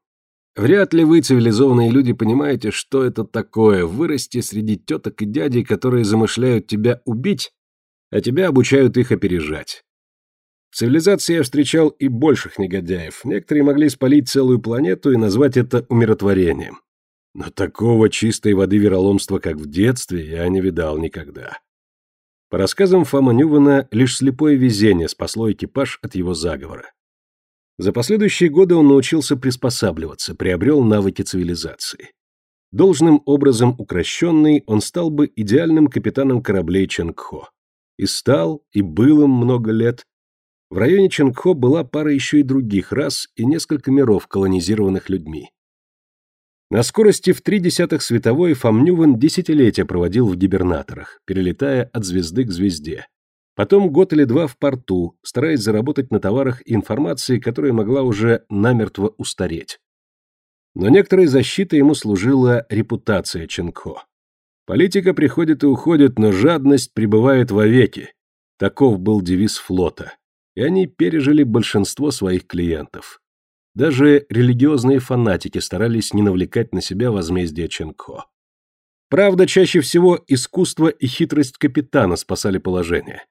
Вряд ли вы, цивилизованные люди, понимаете, что это такое – вырасти среди теток и дядей, которые замышляют тебя убить, а тебя обучают их опережать. В цивилизации я встречал и больших негодяев. Некоторые могли спалить целую планету и назвать это умиротворением. Но такого чистой воды вероломства, как в детстве, я не видал никогда. По рассказам Фома Нювана, лишь слепое везение спасло экипаж от его заговора. За последующие годы он научился приспосабливаться, приобрел навыки цивилизации. Должным образом укращенный, он стал бы идеальным капитаном кораблей Ченгхо. И стал, и был им много лет. В районе Ченгхо была пара еще и других рас и несколько миров, колонизированных людьми. На скорости в три десятых световой Фомнювен десятилетия проводил в гибернаторах, перелетая от звезды к звезде. Потом год или два в порту, стараясь заработать на товарах информации, которая могла уже намертво устареть. Но некоторой защитой ему служила репутация Ченко. Политика приходит и уходит, но жадность пребывает вовеки. Таков был девиз флота. И они пережили большинство своих клиентов. Даже религиозные фанатики старались не навлекать на себя возмездие Ченко. Правда, чаще всего искусство и хитрость капитана спасали положение.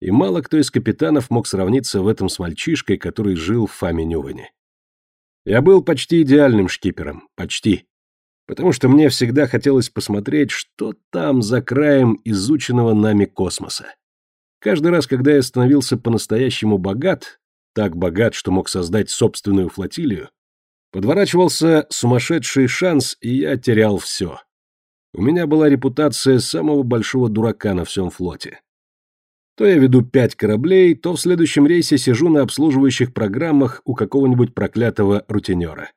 И мало кто из капитанов мог сравниться в этом с мальчишкой, который жил в Фаме-Нюване. Я был почти идеальным шкипером, почти. Потому что мне всегда хотелось посмотреть, что там за краем изученного нами космоса. Каждый раз, когда я становился по-настоящему богат, так богат, что мог создать собственную флотилию, подворачивался сумасшедший шанс, и я терял все. У меня была репутация самого большого дурака на всем флоте. То я веду пять кораблей, то в следующем рейсе сижу на обслуживающих программах у какого-нибудь проклятого рутинера.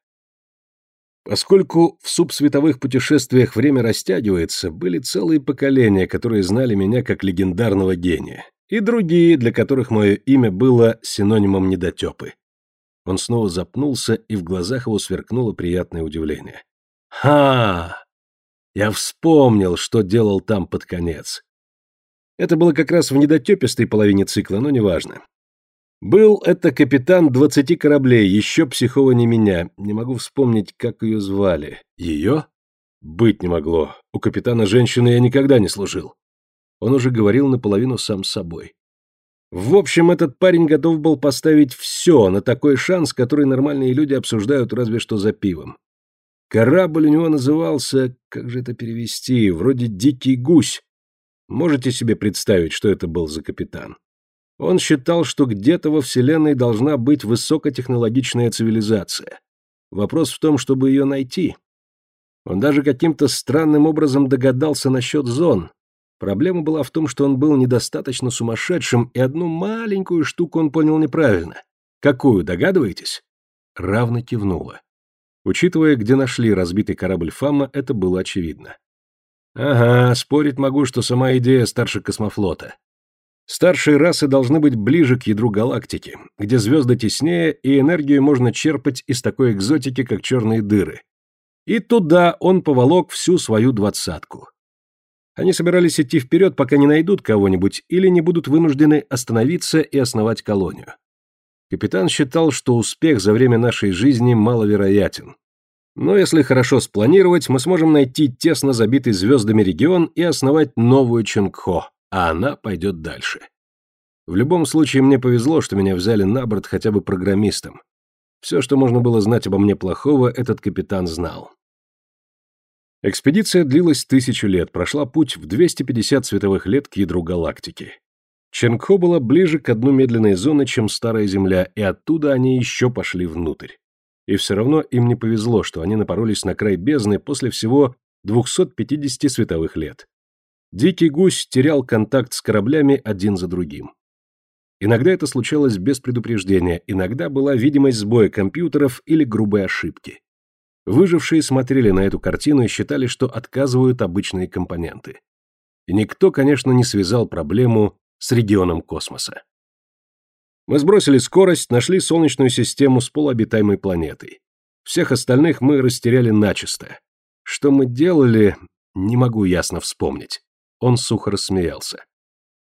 Поскольку в субсветовых путешествиях время растягивается, были целые поколения, которые знали меня как легендарного гения и другие, для которых мое имя было синонимом недотепы. Он снова запнулся, и в глазах его сверкнуло приятное удивление. «Ха! Я вспомнил, что делал там под конец. Это было как раз в недотепистой половине цикла, но неважно. Был это капитан двадцати кораблей, еще психова не меня. Не могу вспомнить, как ее звали. Ее? Быть не могло. У капитана женщины я никогда не служил. Он уже говорил наполовину сам с собой. В общем, этот парень готов был поставить все на такой шанс, который нормальные люди обсуждают разве что за пивом. Корабль у него назывался, как же это перевести, вроде «Дикий гусь». Можете себе представить, что это был за капитан? Он считал, что где-то во Вселенной должна быть высокотехнологичная цивилизация. Вопрос в том, чтобы ее найти. Он даже каким-то странным образом догадался насчет зон. Проблема была в том, что он был недостаточно сумасшедшим, и одну маленькую штуку он понял неправильно. Какую, догадываетесь? Равно кивнула. Учитывая, где нашли разбитый корабль Фама, это было очевидно. Ага, спорить могу, что сама идея старше космофлота. Старшие расы должны быть ближе к ядру галактики, где звезды теснее, и энергию можно черпать из такой экзотики, как черные дыры. И туда он поволок всю свою двадцатку. Они собирались идти вперед, пока не найдут кого-нибудь или не будут вынуждены остановиться и основать колонию. Капитан считал, что успех за время нашей жизни маловероятен. Но если хорошо спланировать, мы сможем найти тесно забитый звездами регион и основать новую Чонгхо, а она пойдет дальше. В любом случае, мне повезло, что меня взяли на борт хотя бы программистом. Все, что можно было знать обо мне плохого, этот капитан знал. Экспедиция длилась тысячу лет, прошла путь в 250 световых лет к ядру галактики. Ченгхо была ближе к дну медленной зоны, чем Старая Земля, и оттуда они еще пошли внутрь. И все равно им не повезло, что они напоролись на край бездны после всего 250 световых лет. Дикий гусь терял контакт с кораблями один за другим. Иногда это случалось без предупреждения, иногда была видимость сбоя компьютеров или грубой ошибки. Выжившие смотрели на эту картину и считали, что отказывают обычные компоненты. И никто, конечно, не связал проблему с регионом космоса. Мы сбросили скорость, нашли Солнечную систему с полуобитаемой планетой. Всех остальных мы растеряли начисто. Что мы делали, не могу ясно вспомнить. Он сухо рассмеялся.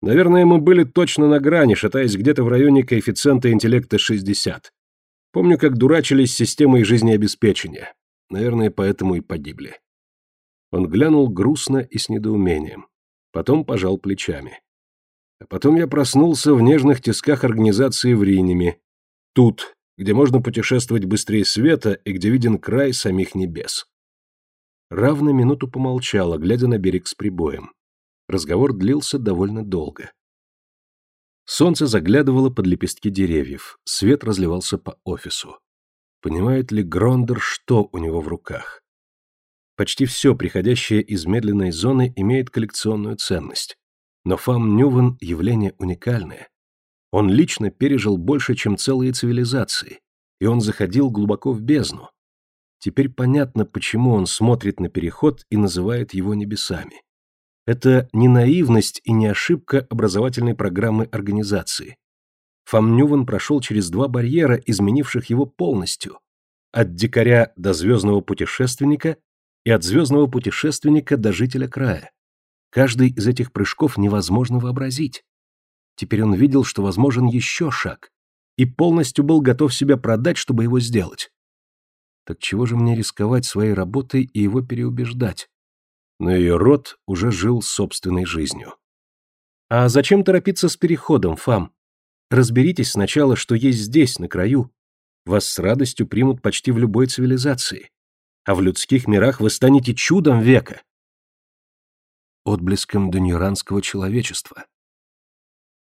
Наверное, мы были точно на грани, шатаясь где-то в районе коэффициента интеллекта 60. Помню, как дурачились системой жизнеобеспечения. Наверное, поэтому и погибли. Он глянул грустно и с недоумением. Потом пожал плечами. А потом я проснулся в нежных тисках организации в Риниме. Тут, где можно путешествовать быстрее света и где виден край самих небес. Равно минуту помолчала, глядя на берег с прибоем. Разговор длился довольно долго. Солнце заглядывало под лепестки деревьев, свет разливался по офису. Понимает ли Грондер, что у него в руках? Почти все, приходящее из медленной зоны, имеет коллекционную ценность. Но Фам Нювен – явление уникальное. Он лично пережил больше, чем целые цивилизации, и он заходил глубоко в бездну. Теперь понятно, почему он смотрит на переход и называет его небесами. Это не наивность и не ошибка образовательной программы организации. Фам Нювен прошел через два барьера, изменивших его полностью. От дикаря до звездного путешественника и от звездного путешественника до жителя края. Каждый из этих прыжков невозможно вообразить. Теперь он видел, что возможен еще шаг, и полностью был готов себя продать, чтобы его сделать. Так чего же мне рисковать своей работой и его переубеждать? Но ее род уже жил собственной жизнью. А зачем торопиться с переходом, Фам? Разберитесь сначала, что есть здесь, на краю. Вас с радостью примут почти в любой цивилизации. А в людских мирах вы станете чудом века отблеском доньюранского человечества.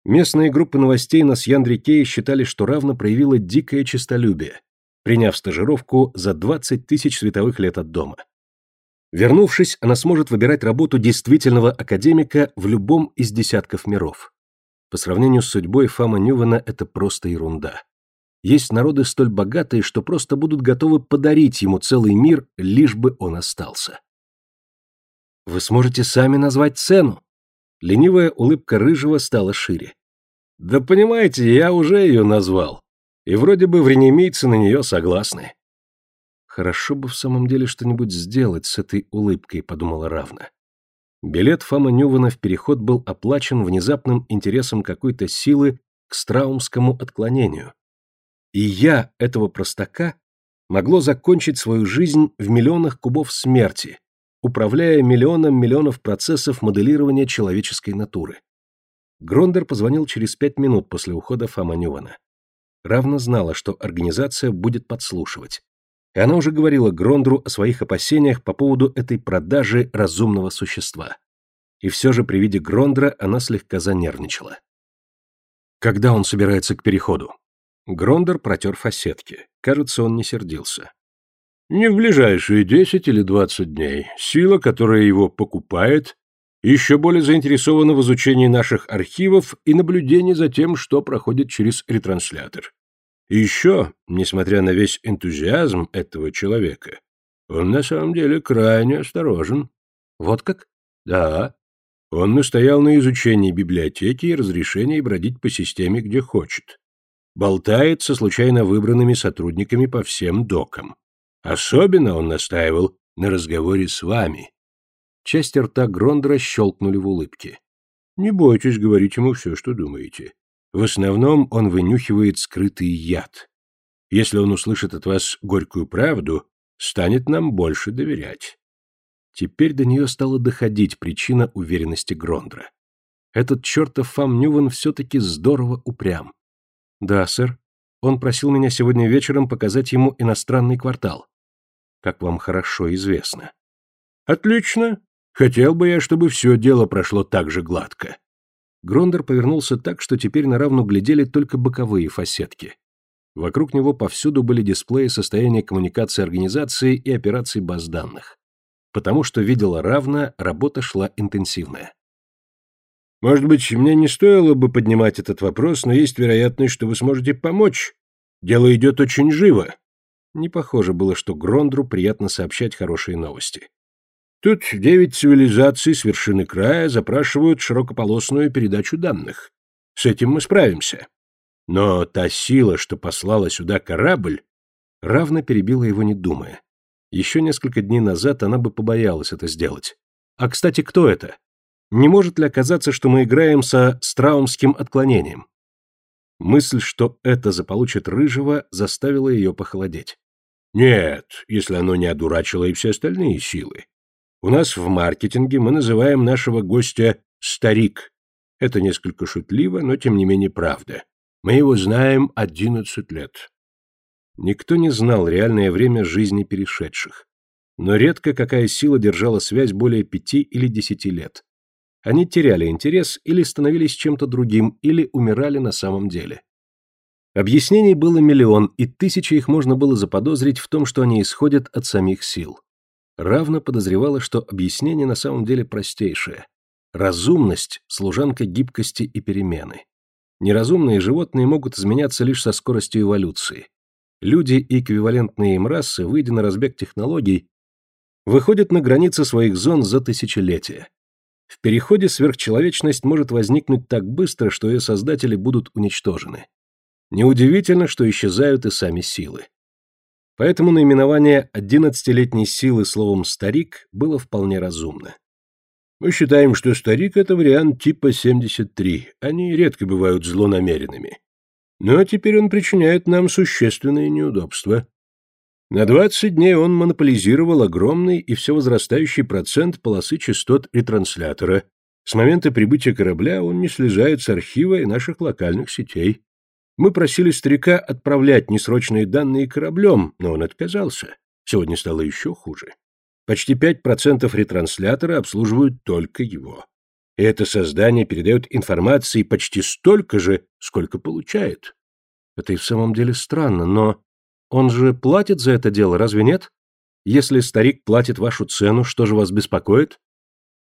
Местные группы новостей на Сьяндрикее считали, что равно проявила дикое честолюбие, приняв стажировку за 20 тысяч световых лет от дома. Вернувшись, она сможет выбирать работу действительного академика в любом из десятков миров. По сравнению с судьбой Фама Нювана это просто ерунда. Есть народы столь богатые, что просто будут готовы подарить ему целый мир, лишь бы он остался. Вы сможете сами назвать цену. Ленивая улыбка рыжего стала шире. Да понимаете, я уже ее назвал. И вроде бы вренемийцы на нее согласны. Хорошо бы в самом деле что-нибудь сделать с этой улыбкой, подумала Равна. Билет Фома Нювана в переход был оплачен внезапным интересом какой-то силы к страумскому отклонению. И я, этого простака, могло закончить свою жизнь в миллионах кубов смерти, управляя миллионом миллионов процессов моделирования человеческой натуры. Грондер позвонил через пять минут после ухода Фома Нювана. Равна знала, что организация будет подслушивать. И она уже говорила Грондру о своих опасениях по поводу этой продажи разумного существа. И все же при виде Грондра она слегка занервничала. Когда он собирается к переходу? Грондер протер фасетки. Кажется, он не сердился. Не в ближайшие десять или двадцать дней. Сила, которая его покупает, еще более заинтересована в изучении наших архивов и наблюдении за тем, что проходит через ретранслятор. И еще, несмотря на весь энтузиазм этого человека, он на самом деле крайне осторожен. Вот как? Да. Он настоял на изучении библиотеки и разрешении бродить по системе, где хочет. Болтает со случайно выбранными сотрудниками по всем докам. Особенно он настаивал на разговоре с вами. Части рта Грондера щелкнули в улыбке. Не бойтесь говорить ему все, что думаете. В основном он вынюхивает скрытый яд. Если он услышит от вас горькую правду, станет нам больше доверять. Теперь до нее стала доходить причина уверенности Грондра. Этот чертов Фам Нюван все-таки здорово упрям. Да, сэр. Он просил меня сегодня вечером показать ему иностранный квартал как вам хорошо известно. Отлично. Хотел бы я, чтобы все дело прошло так же гладко. Грондер повернулся так, что теперь на равну глядели только боковые фасетки. Вокруг него повсюду были дисплеи состояния коммуникации организации и операций баз данных. Потому что видела равно, работа шла интенсивная. Может быть, мне не стоило бы поднимать этот вопрос, но есть вероятность, что вы сможете помочь. Дело идет очень живо. Не похоже было, что Грондру приятно сообщать хорошие новости. Тут девять цивилизаций с вершины края запрашивают широкополосную передачу данных. С этим мы справимся. Но та сила, что послала сюда корабль, равно перебила его, не думая. Еще несколько дней назад она бы побоялась это сделать. А, кстати, кто это? Не может ли оказаться, что мы играем со страумским отклонением? Мысль, что это заполучит Рыжего, заставила ее похолодеть. Нет, если оно не одурачило и все остальные силы. У нас в маркетинге мы называем нашего гостя «старик». Это несколько шутливо, но тем не менее правда. Мы его знаем одиннадцать лет. Никто не знал реальное время жизни перешедших. Но редко какая сила держала связь более пяти или десяти лет. Они теряли интерес или становились чем-то другим, или умирали на самом деле. Объяснений было миллион, и тысячи их можно было заподозрить в том, что они исходят от самих сил. Равно подозревала, что объяснение на самом деле простейшее. Разумность – служанка гибкости и перемены. Неразумные животные могут изменяться лишь со скоростью эволюции. Люди и эквивалентные им расы, выйдя на разбег технологий, выходят на границы своих зон за тысячелетия. В переходе сверхчеловечность может возникнуть так быстро, что ее создатели будут уничтожены. Неудивительно, что исчезают и сами силы. Поэтому наименование одиннадцатилетней силы словом «старик» было вполне разумно. Мы считаем, что старик — это вариант типа 73, они редко бывают злонамеренными. Но теперь он причиняет нам существенные неудобства. На 20 дней он монополизировал огромный и все возрастающий процент полосы частот ретранслятора. С момента прибытия корабля он не слезает с архива и наших локальных сетей. Мы просили старика отправлять несрочные данные кораблем, но он отказался. Сегодня стало еще хуже. Почти 5% ретранслятора обслуживают только его. И это создание передает информации почти столько же, сколько получает. Это и в самом деле странно, но он же платит за это дело, разве нет? Если старик платит вашу цену, что же вас беспокоит?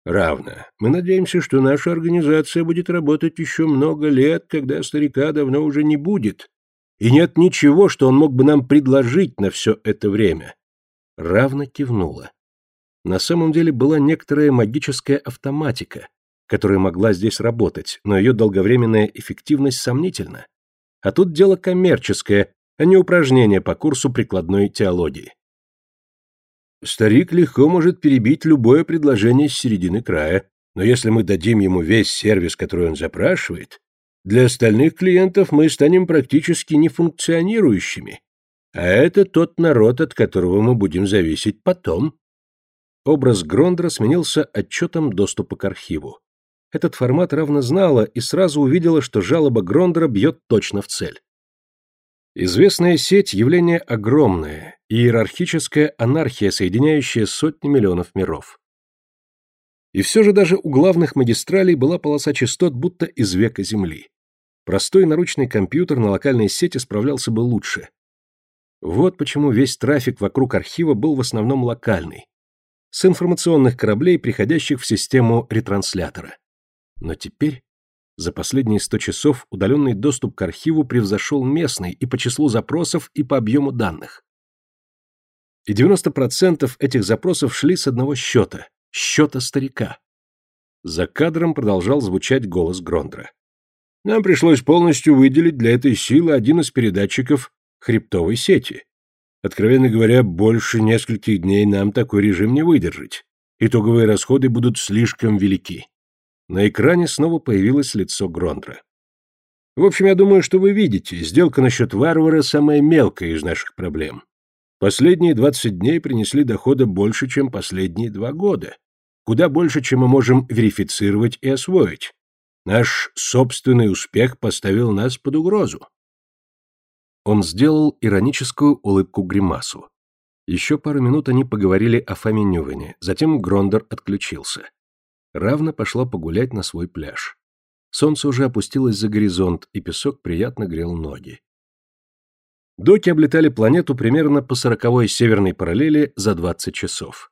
Равно. Мы надеемся, что наша организация будет работать еще много лет, когда старика давно уже не будет. И нет ничего, что он мог бы нам предложить на все это время. Равно кивнула. На самом деле была некоторая магическая автоматика, которая могла здесь работать, но ее долговременная эффективность сомнительна. А тут дело коммерческое, а не упражнение по курсу прикладной теологии. Старик легко может перебить любое предложение с середины края, но если мы дадим ему весь сервис, который он запрашивает, для остальных клиентов мы станем практически нефункционирующими. А это тот народ, от которого мы будем зависеть потом. Образ Грондра сменился отчетом доступа к архиву. Этот формат равно знала и сразу увидела, что жалоба Грондера бьет точно в цель. Известная сеть – явление огромное, иерархическая анархия, соединяющая сотни миллионов миров. И все же даже у главных магистралей была полоса частот будто из века Земли. Простой наручный компьютер на локальной сети справлялся бы лучше. Вот почему весь трафик вокруг архива был в основном локальный, с информационных кораблей, приходящих в систему ретранслятора. Но теперь за последние 100 часов удаленный доступ к архиву превзошел местный и по числу запросов, и по объему данных. И 90% этих запросов шли с одного счета – счета старика. За кадром продолжал звучать голос Грондра. Нам пришлось полностью выделить для этой силы один из передатчиков хребтовой сети. Откровенно говоря, больше нескольких дней нам такой режим не выдержать. Итоговые расходы будут слишком велики. На экране снова появилось лицо Грондра. В общем, я думаю, что вы видите, сделка насчет варвара самая мелкая из наших проблем. Последние 20 дней принесли дохода больше, чем последние два года. Куда больше, чем мы можем верифицировать и освоить. Наш собственный успех поставил нас под угрозу. Он сделал ироническую улыбку-гримасу. Еще пару минут они поговорили о Фоме Нювене, затем Грондер отключился. Равна пошла погулять на свой пляж. Солнце уже опустилось за горизонт, и песок приятно грел ноги. Доки облетали планету примерно по сороковой северной параллели за 20 часов.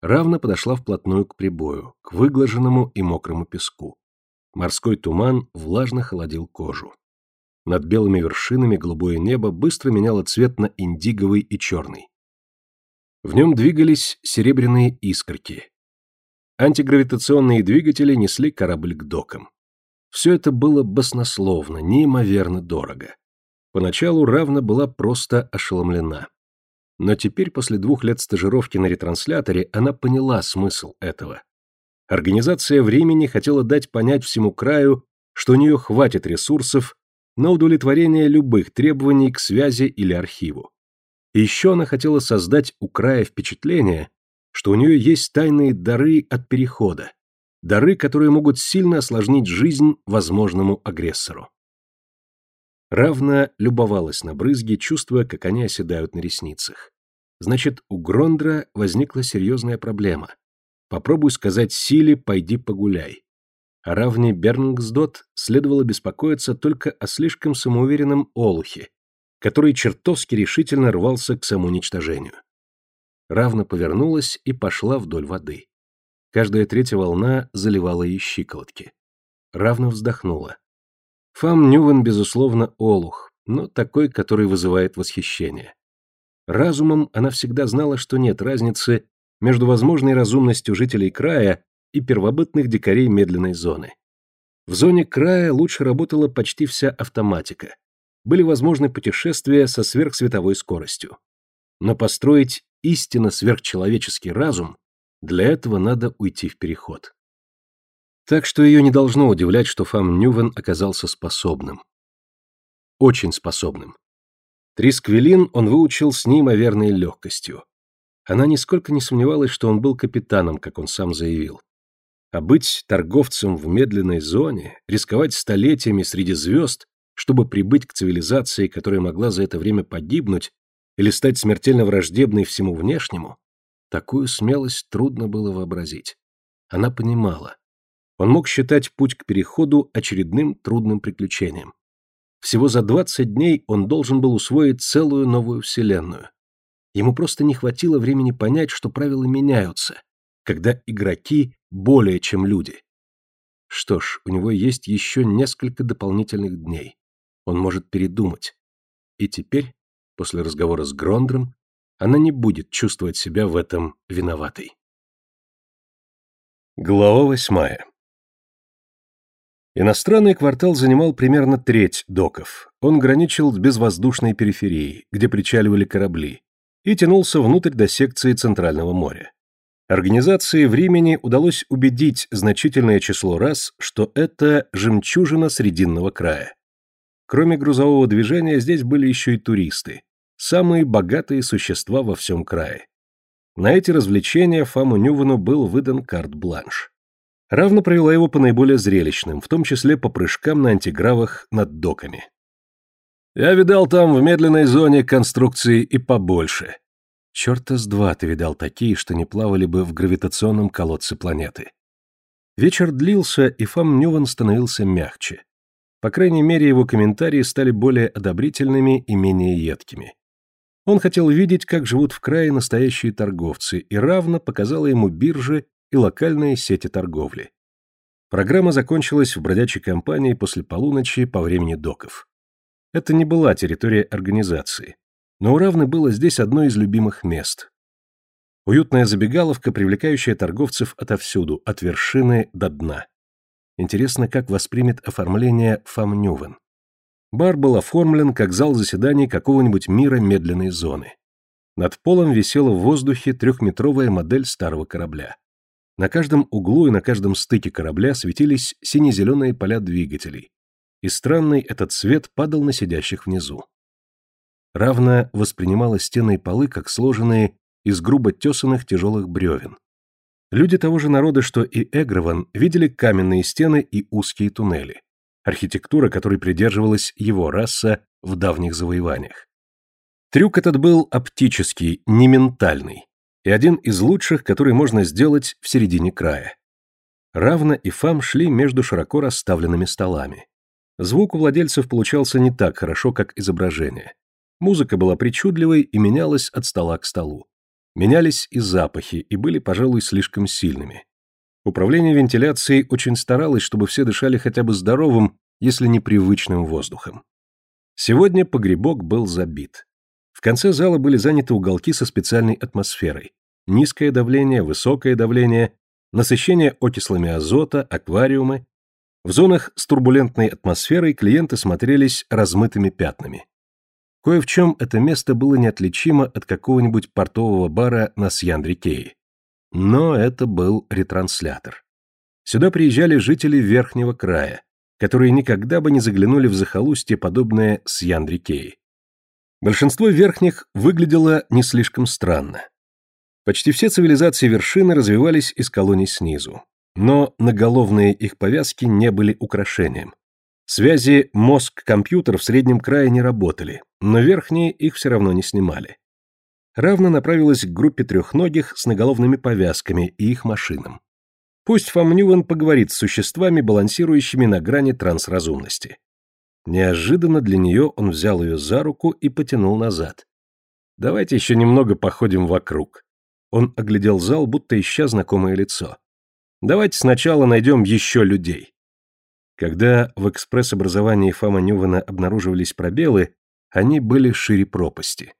Равна подошла вплотную к прибою, к выглаженному и мокрому песку. Морской туман влажно холодил кожу. Над белыми вершинами голубое небо быстро меняло цвет на индиговый и черный. В нем двигались серебряные искорки, Антигравитационные двигатели несли корабль к докам. Все это было баснословно, неимоверно дорого. Поначалу Равна была просто ошеломлена. Но теперь, после двух лет стажировки на ретрансляторе, она поняла смысл этого. Организация времени хотела дать понять всему краю, что у нее хватит ресурсов на удовлетворение любых требований к связи или архиву. Еще она хотела создать у края впечатление, что у нее есть тайные дары от перехода, дары, которые могут сильно осложнить жизнь возможному агрессору. Равна любовалась на брызги, чувствуя, как они оседают на ресницах. Значит, у Грондра возникла серьезная проблема. Попробуй сказать Силе «пойди погуляй». А равне Бернгсдот следовало беспокоиться только о слишком самоуверенном Олухе, который чертовски решительно рвался к самоуничтожению равно повернулась и пошла вдоль воды. Каждая третья волна заливала ей щиколотки. Равно вздохнула. Фам Нювен, безусловно, олух, но такой, который вызывает восхищение. Разумом она всегда знала, что нет разницы между возможной разумностью жителей края и первобытных дикарей медленной зоны. В зоне края лучше работала почти вся автоматика. Были возможны путешествия со сверхсветовой скоростью. Но построить истинно сверхчеловеческий разум, для этого надо уйти в переход. Так что ее не должно удивлять, что Фам Нювен оказался способным. Очень способным. Трисквелин он выучил с неимоверной легкостью. Она нисколько не сомневалась, что он был капитаном, как он сам заявил. А быть торговцем в медленной зоне, рисковать столетиями среди звезд, чтобы прибыть к цивилизации, которая могла за это время погибнуть, или стать смертельно враждебной всему внешнему, такую смелость трудно было вообразить. Она понимала. Он мог считать путь к переходу очередным трудным приключением. Всего за 20 дней он должен был усвоить целую новую вселенную. Ему просто не хватило времени понять, что правила меняются, когда игроки более чем люди. Что ж, у него есть еще несколько дополнительных дней. Он может передумать. И теперь после разговора с Грондром, она не будет чувствовать себя в этом виноватой. Глава восьмая Иностранный квартал занимал примерно треть доков. Он граничил с безвоздушной периферией, где причаливали корабли, и тянулся внутрь до секции Центрального моря. Организации в Римени удалось убедить значительное число раз, что это жемчужина Срединного края. Кроме грузового движения здесь были еще и туристы, самые богатые существа во всем крае. На эти развлечения Фаму Нювану был выдан карт-бланш. Равно провела его по наиболее зрелищным, в том числе по прыжкам на антигравах над доками. «Я видал там в медленной зоне конструкции и побольше». Черта с два ты видал такие, что не плавали бы в гравитационном колодце планеты. Вечер длился, и Фам Нюван становился мягче. По крайней мере, его комментарии стали более одобрительными и менее едкими. Он хотел видеть, как живут в крае настоящие торговцы, и равно показала ему биржи и локальные сети торговли. Программа закончилась в бродячей компании после полуночи по времени доков. Это не была территория организации, но у Равны было здесь одно из любимых мест. Уютная забегаловка, привлекающая торговцев отовсюду, от вершины до дна. Интересно, как воспримет оформление Фам Нювен. Бар был оформлен как зал заседаний какого-нибудь мира медленной зоны. Над полом висела в воздухе трехметровая модель старого корабля. На каждом углу и на каждом стыке корабля светились сине-зеленые поля двигателей, и странный этот свет падал на сидящих внизу. Равно воспринимала стены и полы как сложенные из грубо тесанных тяжелых бревен. Люди того же народа, что и Эгрован, видели каменные стены и узкие туннели архитектура, которой придерживалась его раса в давних завоеваниях. Трюк этот был оптический, не ментальный, и один из лучших, который можно сделать в середине края. Равно и Фам шли между широко расставленными столами. Звук у владельцев получался не так хорошо, как изображение. Музыка была причудливой и менялась от стола к столу. Менялись и запахи, и были, пожалуй, слишком сильными. Управление вентиляцией очень старалось, чтобы все дышали хотя бы здоровым, если не привычным воздухом. Сегодня погребок был забит. В конце зала были заняты уголки со специальной атмосферой. Низкое давление, высокое давление, насыщение окислами азота, аквариумы. В зонах с турбулентной атмосферой клиенты смотрелись размытыми пятнами. Кое в чем это место было неотличимо от какого-нибудь портового бара на Сьяндрикее. Но это был ретранслятор. Сюда приезжали жители Верхнего края, которые никогда бы не заглянули в захолустье, подобное Сьяндрикее. Большинство верхних выглядело не слишком странно. Почти все цивилизации вершины развивались из колоний снизу, но наголовные их повязки не были украшением. Связи мозг-компьютер в среднем крае не работали, но верхние их все равно не снимали равно направилась к группе трехногих с наголовными повязками и их машинам. Пусть Фам Ньювен поговорит с существами, балансирующими на грани трансразумности. Неожиданно для нее он взял ее за руку и потянул назад. «Давайте еще немного походим вокруг». Он оглядел зал, будто ища знакомое лицо. «Давайте сначала найдем еще людей». Когда в экспресс-образовании Фама Ньювена обнаруживались пробелы, они были шире пропасти.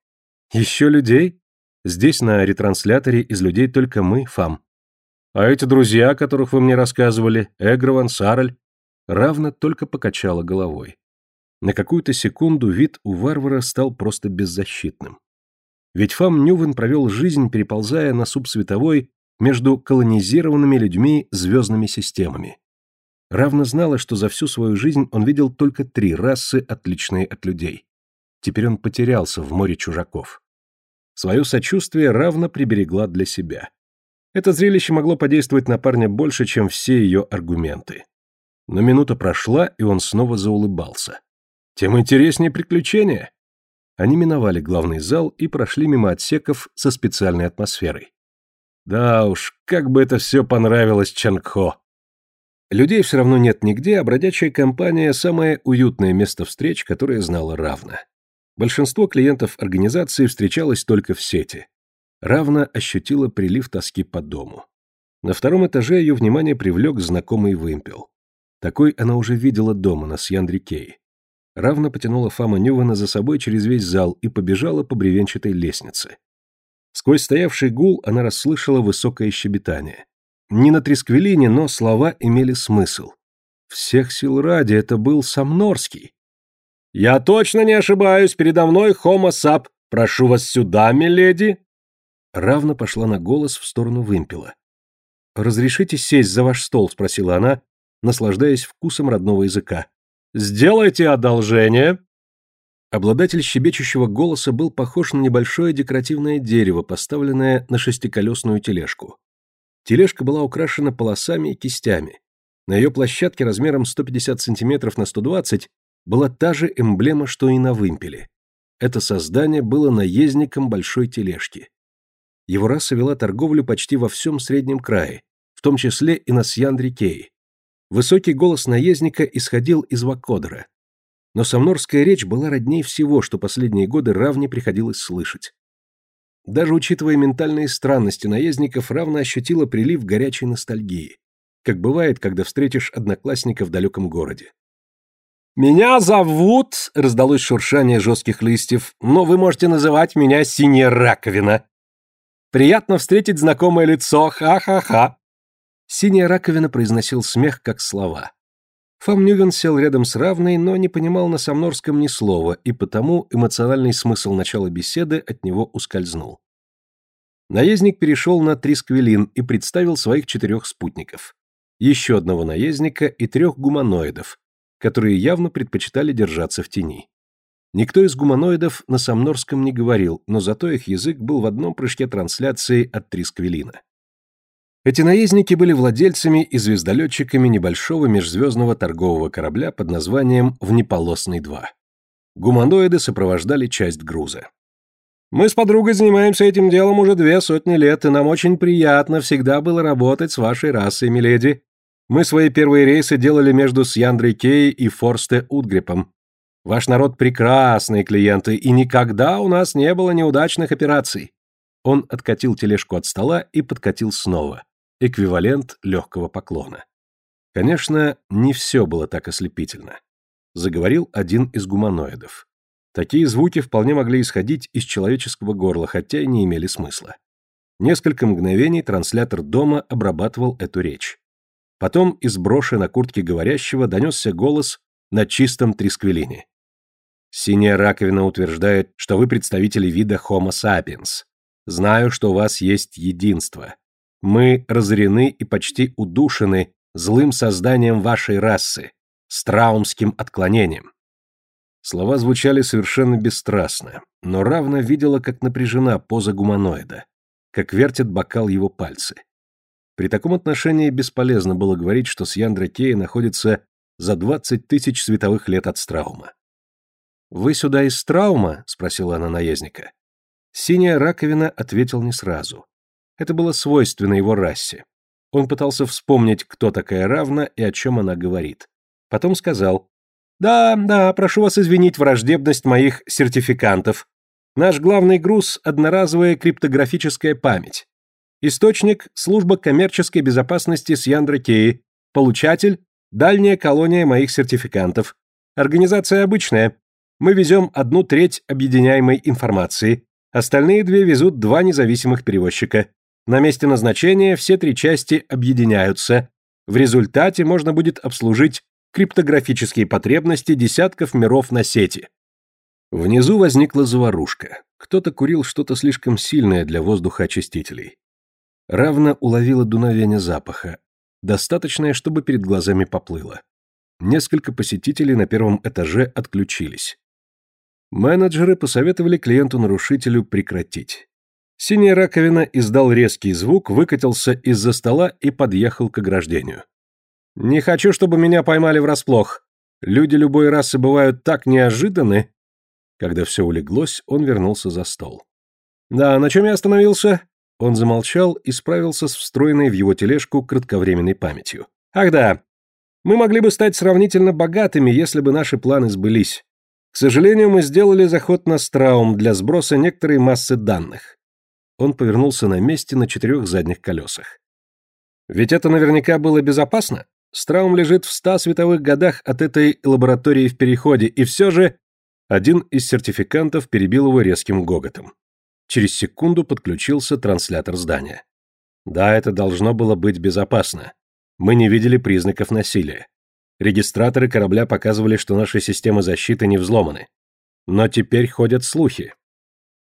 Еще людей? Здесь на ретрансляторе из людей только мы, Фам. А эти друзья, о которых вы мне рассказывали, Эгрован, Сараль, равно только покачала головой. На какую-то секунду вид у варвара стал просто беззащитным. Ведь Фам Нювен провел жизнь, переползая на субсветовой между колонизированными людьми звездными системами. Равно знала, что за всю свою жизнь он видел только три расы, отличные от людей. Теперь он потерялся в море чужаков. Свое сочувствие равно приберегла для себя. Это зрелище могло подействовать на парня больше, чем все ее аргументы. Но минута прошла, и он снова заулыбался. Тем интереснее приключения. Они миновали главный зал и прошли мимо отсеков со специальной атмосферой. Да уж, как бы это все понравилось Чангхо. Людей все равно нет нигде, а бродячая компания – самое уютное место встреч, которое знала равно. Большинство клиентов организации встречалось только в сети. Равно ощутила прилив тоски по дому. На втором этаже ее внимание привлек знакомый вымпел. Такой она уже видела дома на Сьяндрикее. Равно потянула Фама Нювана за собой через весь зал и побежала по бревенчатой лестнице. Сквозь стоявший гул она расслышала высокое щебетание. Не на тресквелине, но слова имели смысл. Всех сил ради, это был Самнорский. «Я точно не ошибаюсь, передо мной Хома Сап. Прошу вас сюда, миледи!» Равно пошла на голос в сторону вымпела. «Разрешите сесть за ваш стол?» — спросила она, наслаждаясь вкусом родного языка. «Сделайте одолжение!» Обладатель щебечущего голоса был похож на небольшое декоративное дерево, поставленное на шестиколесную тележку. Тележка была украшена полосами и кистями. На ее площадке размером 150 сантиметров на 120 была та же эмблема, что и на вымпеле. Это создание было наездником большой тележки. Его раса вела торговлю почти во всем среднем крае, в том числе и на Сьян-Рикее. Высокий голос наездника исходил из Вакодера. Но самнорская речь была родней всего, что последние годы равне приходилось слышать. Даже учитывая ментальные странности наездников, равно ощутила прилив горячей ностальгии, как бывает, когда встретишь одноклассника в далеком городе. «Меня зовут...» — раздалось шуршание жестких листьев, «но вы можете называть меня Синяя Раковина. Приятно встретить знакомое лицо, ха-ха-ха!» Синяя Раковина произносил смех, как слова. Фам Нювен сел рядом с равной, но не понимал на самнорском ни слова, и потому эмоциональный смысл начала беседы от него ускользнул. Наездник перешел на Трисквелин и представил своих четырех спутников. Еще одного наездника и трех гуманоидов, которые явно предпочитали держаться в тени. Никто из гуманоидов на самнорском не говорил, но зато их язык был в одном прыжке трансляции от Трисквелина. Эти наездники были владельцами и звездолетчиками небольшого межзвездного торгового корабля под названием «Внеполосный-2». Гуманоиды сопровождали часть груза. «Мы с подругой занимаемся этим делом уже две сотни лет, и нам очень приятно всегда было работать с вашей расой, миледи. Мы свои первые рейсы делали между Сьяндрой Кей и Форсте Утгрипом. Ваш народ прекрасные клиенты, и никогда у нас не было неудачных операций». Он откатил тележку от стола и подкатил снова эквивалент легкого поклона. Конечно, не все было так ослепительно. Заговорил один из гуманоидов. Такие звуки вполне могли исходить из человеческого горла, хотя и не имели смысла. Несколько мгновений транслятор дома обрабатывал эту речь. Потом из броши на куртке говорящего донесся голос на чистом трисквелине. «Синяя раковина утверждает, что вы представители вида Homo sapiens. Знаю, что у вас есть единство. Мы разорены и почти удушены злым созданием вашей расы, страумским отклонением. Слова звучали совершенно бесстрастно, но равно видела, как напряжена поза гуманоида, как вертят бокал его пальцы. При таком отношении бесполезно было говорить, что Сьяндра Кея находится за двадцать тысяч световых лет от Страума. «Вы сюда из Страума?» — спросила она наездника. Синяя раковина ответил не сразу. Это было свойственно его расе. Он пытался вспомнить, кто такая Равна и о чем она говорит. Потом сказал, «Да, да, прошу вас извинить враждебность моих сертификантов. Наш главный груз – одноразовая криптографическая память. Источник – служба коммерческой безопасности с Яндракеи. Получатель – дальняя колония моих сертификантов. Организация обычная. Мы везем одну треть объединяемой информации. Остальные две везут два независимых перевозчика. На месте назначения все три части объединяются. В результате можно будет обслужить криптографические потребности десятков миров на сети. Внизу возникла заварушка. Кто-то курил что-то слишком сильное для воздухоочистителей. Равно уловила дуновение запаха. Достаточное, чтобы перед глазами поплыло. Несколько посетителей на первом этаже отключились. Менеджеры посоветовали клиенту-нарушителю прекратить. Синяя раковина издал резкий звук, выкатился из-за стола и подъехал к ограждению. «Не хочу, чтобы меня поймали врасплох. Люди любой расы бывают так неожиданны». Когда все улеглось, он вернулся за стол. «Да, на чем я остановился?» Он замолчал и справился с встроенной в его тележку кратковременной памятью. «Ах да, мы могли бы стать сравнительно богатыми, если бы наши планы сбылись. К сожалению, мы сделали заход на Страум для сброса некоторой массы данных. Он повернулся на месте на четырех задних колесах. Ведь это наверняка было безопасно. Страум лежит в ста световых годах от этой лаборатории в переходе, и все же... Один из сертификантов перебил его резким гоготом. Через секунду подключился транслятор здания. Да, это должно было быть безопасно. Мы не видели признаков насилия. Регистраторы корабля показывали, что наши системы защиты не взломаны. Но теперь ходят слухи.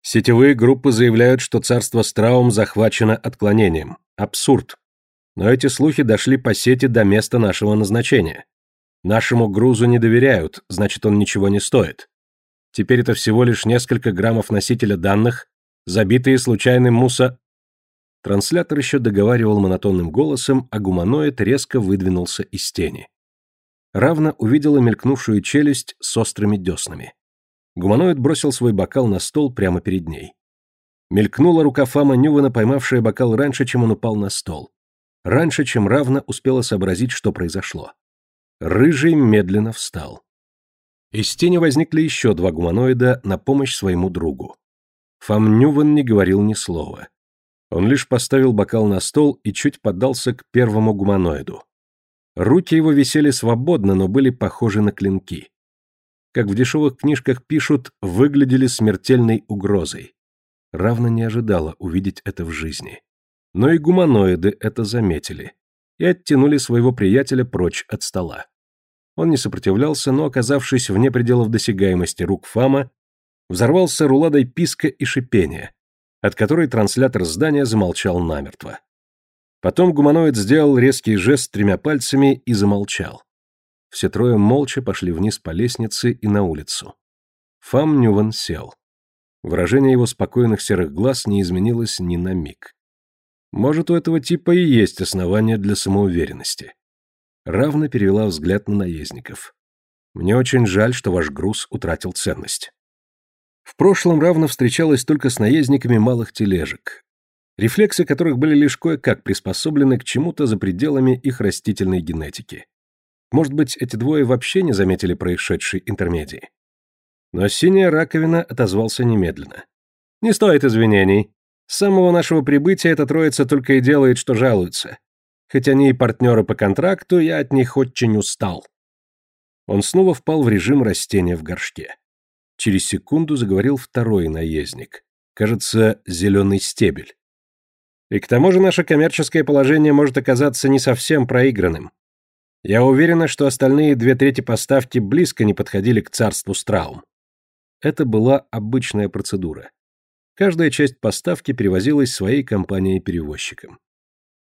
Сетевые группы заявляют, что царство Страум захвачено отклонением. Абсурд. Но эти слухи дошли по сети до места нашего назначения. Нашему грузу не доверяют, значит, он ничего не стоит. Теперь это всего лишь несколько граммов носителя данных, забитые случайным муса... Транслятор еще договаривал монотонным голосом, а гуманоид резко выдвинулся из тени. Равно увидела мелькнувшую челюсть с острыми деснами. Гуманоид бросил свой бокал на стол прямо перед ней. Мелькнула рука Фама Нювана, поймавшая бокал раньше, чем он упал на стол. Раньше, чем равно успела сообразить, что произошло. Рыжий медленно встал. Из тени возникли еще два гуманоида на помощь своему другу. Фам Нюван не говорил ни слова. Он лишь поставил бокал на стол и чуть поддался к первому гуманоиду. Руки его висели свободно, но были похожи на клинки. Как в дешевых книжках пишут, выглядели смертельной угрозой. Равно не ожидала увидеть это в жизни. Но и гуманоиды это заметили и оттянули своего приятеля прочь от стола. Он не сопротивлялся, но, оказавшись вне пределов досягаемости рук Фама, взорвался руладой писка и шипения, от которой транслятор здания замолчал намертво. Потом гуманоид сделал резкий жест тремя пальцами и замолчал. Все трое молча пошли вниз по лестнице и на улицу. Фам Нюван сел. Выражение его спокойных серых глаз не изменилось ни на миг. Может, у этого типа и есть основания для самоуверенности. Равно перевела взгляд на наездников. Мне очень жаль, что ваш груз утратил ценность. В прошлом равно встречалась только с наездниками малых тележек, рефлексы которых были лишь кое-как приспособлены к чему-то за пределами их растительной генетики. Может быть, эти двое вообще не заметили происшедшей интермедии. Но синяя раковина отозвался немедленно. «Не стоит извинений. С самого нашего прибытия эта троица только и делает, что жалуется. Хоть они и партнеры по контракту, я от них очень устал». Он снова впал в режим растения в горшке. Через секунду заговорил второй наездник. Кажется, зеленый стебель. И к тому же наше коммерческое положение может оказаться не совсем проигранным. Я уверена, что остальные две трети поставки близко не подходили к царству Страум. Это была обычная процедура. Каждая часть поставки перевозилась своей компанией-перевозчиком.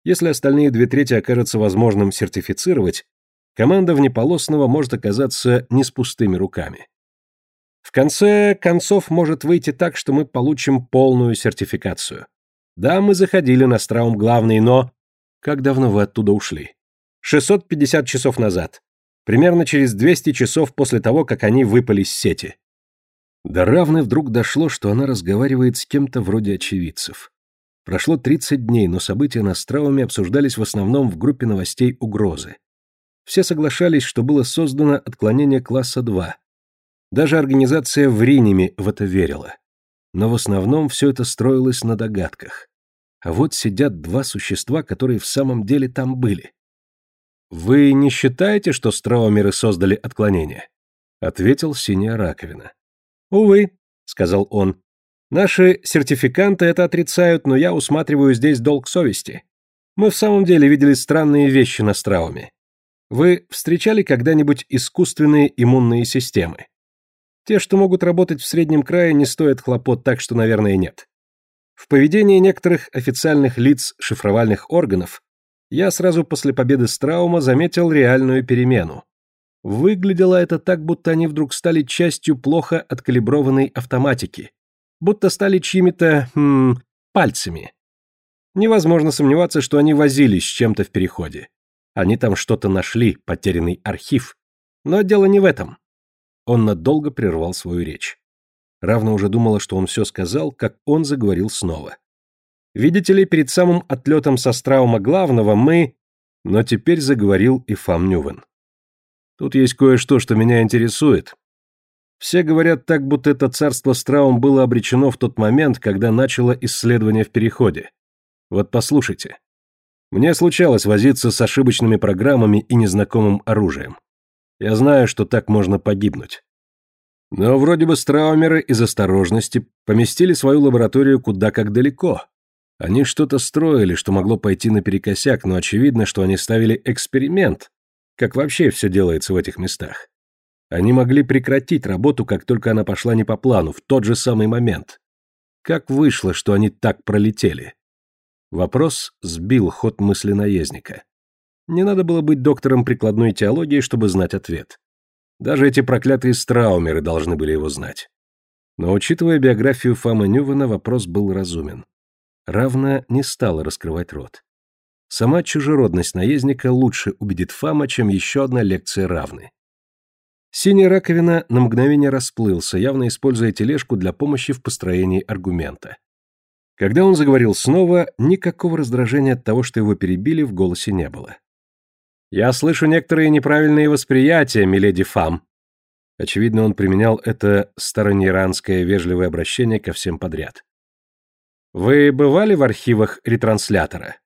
Если остальные две трети окажется возможным сертифицировать, команда внеполосного может оказаться не с пустыми руками. В конце концов может выйти так, что мы получим полную сертификацию. Да, мы заходили на Страум главный, но... Как давно вы оттуда ушли? 650 часов назад. Примерно через 200 часов после того, как они выпали с сети. До равны вдруг дошло, что она разговаривает с кем-то вроде очевидцев. Прошло 30 дней, но события на Страуме обсуждались в основном в группе новостей угрозы. Все соглашались, что было создано отклонение класса 2. Даже организация в Риниме в это верила. Но в основном все это строилось на догадках. А вот сидят два существа, которые в самом деле там были. «Вы не считаете, что страумеры создали отклонение?» — ответил синяя раковина. «Увы», — сказал он. «Наши сертификанты это отрицают, но я усматриваю здесь долг совести. Мы в самом деле видели странные вещи на страуме. Вы встречали когда-нибудь искусственные иммунные системы? Те, что могут работать в среднем крае, не стоят хлопот, так что, наверное, нет. В поведении некоторых официальных лиц шифровальных органов я сразу после победы Страума заметил реальную перемену. Выглядело это так, будто они вдруг стали частью плохо откалиброванной автоматики, будто стали чьими-то, хм, пальцами. Невозможно сомневаться, что они возились с чем-то в переходе. Они там что-то нашли, потерянный архив. Но дело не в этом. Он надолго прервал свою речь. Равно уже думала, что он все сказал, как он заговорил снова. Видите ли, перед самым отлетом со Страума главного мы... Но теперь заговорил и Фам Нювен. Тут есть кое-что, что меня интересует. Все говорят так, будто это царство Страум было обречено в тот момент, когда начало исследование в Переходе. Вот послушайте. Мне случалось возиться с ошибочными программами и незнакомым оружием. Я знаю, что так можно погибнуть. Но вроде бы страумеры из осторожности поместили свою лабораторию куда как далеко, они что-то строили, что могло пойти наперекосяк, но очевидно, что они ставили эксперимент, как вообще все делается в этих местах. Они могли прекратить работу, как только она пошла не по плану, в тот же самый момент. Как вышло, что они так пролетели? Вопрос сбил ход мысли наездника. Не надо было быть доктором прикладной теологии, чтобы знать ответ. Даже эти проклятые страумеры должны были его знать. Но учитывая биографию Фома Нювена, вопрос был разумен. Равна не стала раскрывать рот. Сама чужеродность наездника лучше убедит Фама, чем еще одна лекция равны. Синяя раковина на мгновение расплылся, явно используя тележку для помощи в построении аргумента. Когда он заговорил снова, никакого раздражения от того, что его перебили, в голосе не было. «Я слышу некоторые неправильные восприятия, миледи Фам». Очевидно, он применял это старонейранское вежливое обращение ко всем подряд. «Вы бывали в архивах ретранслятора?»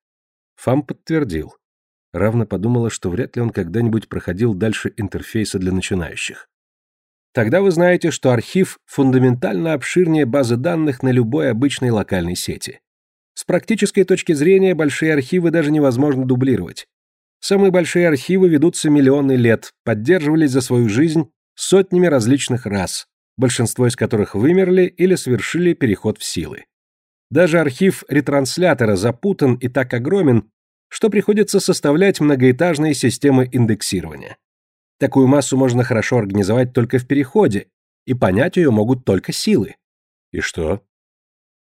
Фам подтвердил. Равно подумала, что вряд ли он когда-нибудь проходил дальше интерфейса для начинающих. Тогда вы знаете, что архив фундаментально обширнее базы данных на любой обычной локальной сети. С практической точки зрения большие архивы даже невозможно дублировать. Самые большие архивы ведутся миллионы лет, поддерживались за свою жизнь сотнями различных рас, большинство из которых вымерли или совершили переход в силы. Даже архив ретранслятора запутан и так огромен, что приходится составлять многоэтажные системы индексирования. Такую массу можно хорошо организовать только в переходе, и понять ее могут только силы. И что?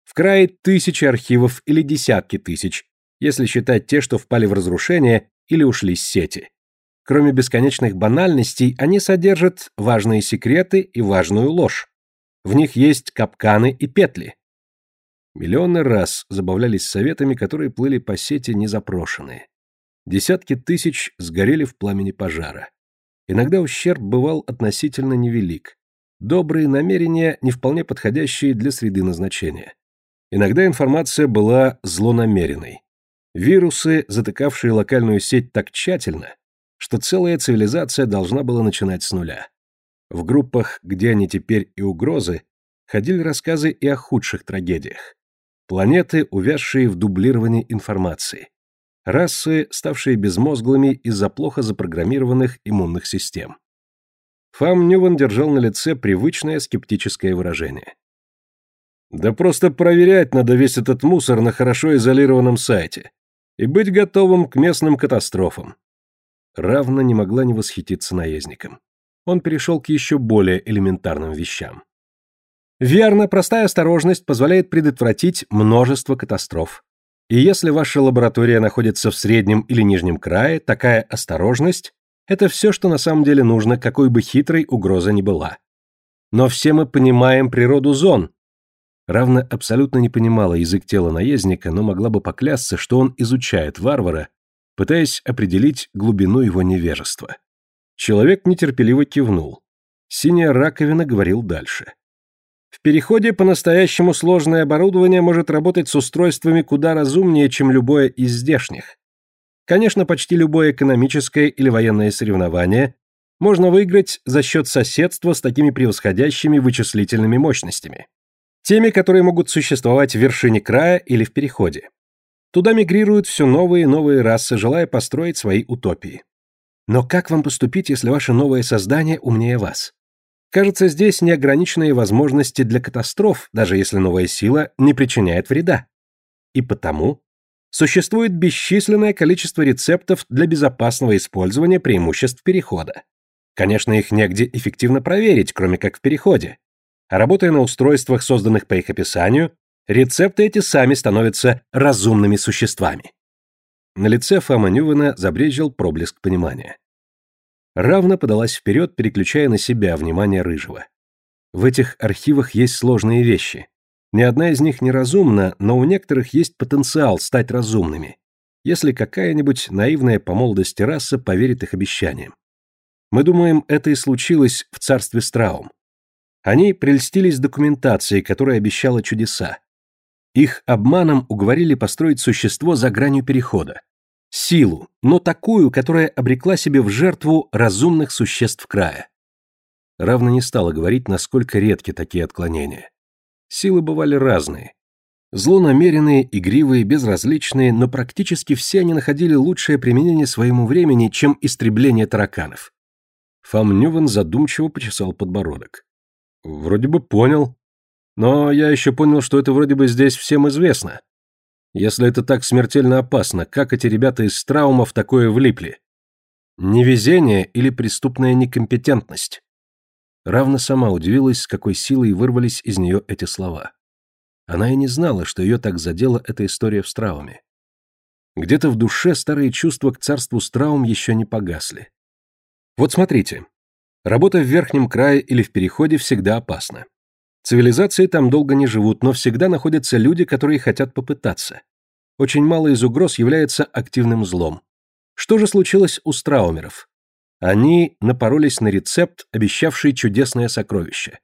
В крае тысячи архивов или десятки тысяч, если считать те, что впали в разрушение или ушли с сети. Кроме бесконечных банальностей, они содержат важные секреты и важную ложь. В них есть капканы и петли. Миллионы раз забавлялись советами, которые плыли по сети незапрошенные. Десятки тысяч сгорели в пламени пожара. Иногда ущерб бывал относительно невелик. Добрые намерения, не вполне подходящие для среды назначения. Иногда информация была злонамеренной. Вирусы, затыкавшие локальную сеть так тщательно, что целая цивилизация должна была начинать с нуля. В группах, где они теперь и угрозы, ходили рассказы и о худших трагедиях. Планеты, увязшие в дублировании информации. Расы, ставшие безмозглыми из-за плохо запрограммированных иммунных систем. Фам Ньюван держал на лице привычное скептическое выражение. «Да просто проверять надо весь этот мусор на хорошо изолированном сайте и быть готовым к местным катастрофам». Равно не могла не восхититься наездником. Он перешел к еще более элементарным вещам. Верно, простая осторожность позволяет предотвратить множество катастроф. И если ваша лаборатория находится в среднем или нижнем крае, такая осторожность – это все, что на самом деле нужно, какой бы хитрой угроза ни была. Но все мы понимаем природу зон. Равно абсолютно не понимала язык тела наездника, но могла бы поклясться, что он изучает варвара, пытаясь определить глубину его невежества. Человек нетерпеливо кивнул. Синяя раковина говорил дальше. В переходе по-настоящему сложное оборудование может работать с устройствами куда разумнее, чем любое из здешних. Конечно, почти любое экономическое или военное соревнование можно выиграть за счет соседства с такими превосходящими вычислительными мощностями. Теми, которые могут существовать в вершине края или в переходе. Туда мигрируют все новые и новые расы, желая построить свои утопии. Но как вам поступить, если ваше новое создание умнее вас? Кажется, здесь неограниченные возможности для катастроф, даже если новая сила не причиняет вреда. И потому существует бесчисленное количество рецептов для безопасного использования преимуществ перехода. Конечно, их негде эффективно проверить, кроме как в переходе. Работая на устройствах, созданных по их описанию, рецепты эти сами становятся разумными существами. На лице Фома Нювена забрежил проблеск понимания. Равно подалась вперед, переключая на себя внимание Рыжего. В этих архивах есть сложные вещи. Ни одна из них не разумна, но у некоторых есть потенциал стать разумными, если какая-нибудь наивная по молодости раса поверит их обещаниям. Мы думаем, это и случилось в царстве Страум. Они прельстились документацией, которая обещала чудеса. Их обманом уговорили построить существо за гранью перехода. Силу, но такую, которая обрекла себе в жертву разумных существ края. Равно не стала говорить, насколько редки такие отклонения. Силы бывали разные. Злонамеренные, игривые, безразличные, но практически все они находили лучшее применение своему времени, чем истребление тараканов. Фам Нюван задумчиво почесал подбородок. «Вроде бы понял. Но я еще понял, что это вроде бы здесь всем известно. Если это так смертельно опасно, как эти ребята из Страума такое влипли? Невезение или преступная некомпетентность? Равно сама удивилась, с какой силой вырвались из нее эти слова. Она и не знала, что ее так задела эта история в Страуме. Где-то в душе старые чувства к царству Страум еще не погасли. Вот смотрите. Работа в верхнем крае или в переходе всегда опасна. Цивилизации там долго не живут, но всегда находятся люди, которые хотят попытаться. Очень мало из угроз является активным злом. Что же случилось у страумеров? Они напоролись на рецепт, обещавший чудесное сокровище.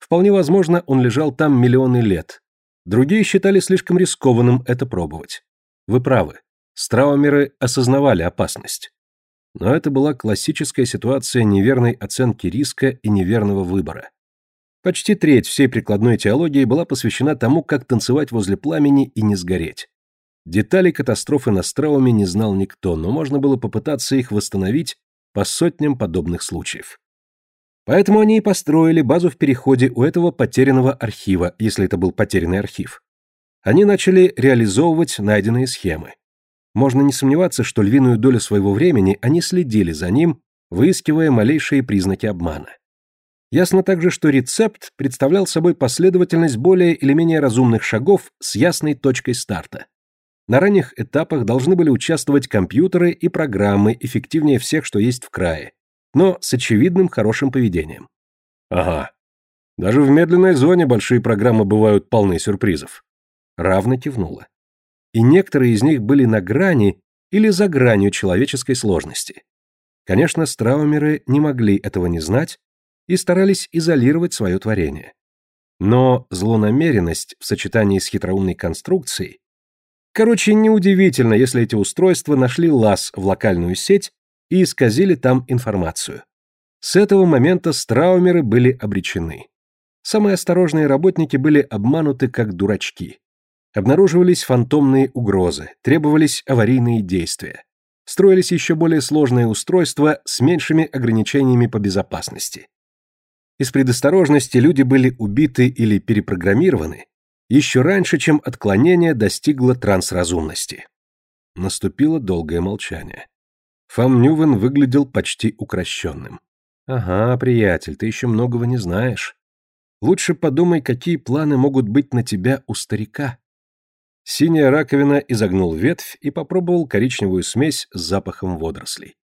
Вполне возможно, он лежал там миллионы лет. Другие считали слишком рискованным это пробовать. Вы правы. Страумеры осознавали опасность. Но это была классическая ситуация неверной оценки риска и неверного выбора. Почти треть всей прикладной теологии была посвящена тому, как танцевать возле пламени и не сгореть. Деталей катастрофы на Страуме не знал никто, но можно было попытаться их восстановить по сотням подобных случаев. Поэтому они и построили базу в переходе у этого потерянного архива, если это был потерянный архив. Они начали реализовывать найденные схемы. Можно не сомневаться, что львиную долю своего времени они следили за ним, выискивая малейшие признаки обмана. Ясно также, что рецепт представлял собой последовательность более или менее разумных шагов с ясной точкой старта. На ранних этапах должны были участвовать компьютеры и программы эффективнее всех, что есть в крае, но с очевидным хорошим поведением. Ага. Даже в медленной зоне большие программы бывают полны сюрпризов. Равно кивнула. И некоторые из них были на грани или за гранью человеческой сложности. Конечно, страумеры не могли этого не знать и старались изолировать свое творение. Но злонамеренность в сочетании с хитроумной конструкцией Короче, неудивительно, если эти устройства нашли лаз в локальную сеть и исказили там информацию. С этого момента страумеры были обречены. Самые осторожные работники были обмануты как дурачки. Обнаруживались фантомные угрозы, требовались аварийные действия. Строились еще более сложные устройства с меньшими ограничениями по безопасности. Из предосторожности люди были убиты или перепрограммированы еще раньше, чем отклонение достигло трансразумности. Наступило долгое молчание. Фам Нювен выглядел почти укращенным. «Ага, приятель, ты еще многого не знаешь. Лучше подумай, какие планы могут быть на тебя у старика». Синяя раковина изогнул ветвь и попробовал коричневую смесь с запахом водорослей.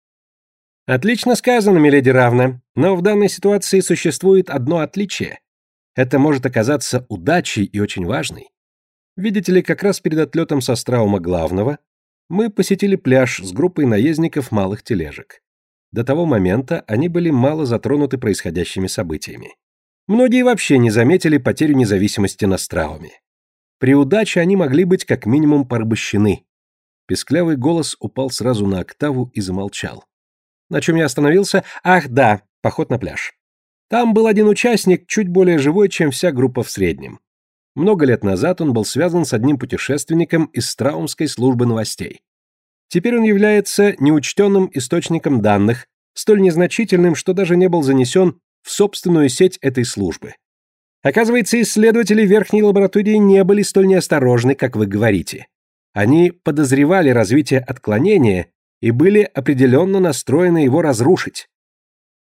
«Отлично сказано, миледи Равна, но в данной ситуации существует одно отличие. Это может оказаться удачей и очень важной. Видите ли, как раз перед отлетом со Страума главного мы посетили пляж с группой наездников малых тележек. До того момента они были мало затронуты происходящими событиями. Многие вообще не заметили потерю независимости на Страуме. При удаче они могли быть как минимум порабощены. Песклявый голос упал сразу на октаву и замолчал. На чем я остановился? Ах, да, поход на пляж. Там был один участник, чуть более живой, чем вся группа в среднем. Много лет назад он был связан с одним путешественником из Страумской службы новостей. Теперь он является неучтенным источником данных, столь незначительным, что даже не был занесен в собственную сеть этой службы. Оказывается, исследователи верхней лаборатории не были столь неосторожны, как вы говорите. Они подозревали развитие отклонения и были определенно настроены его разрушить.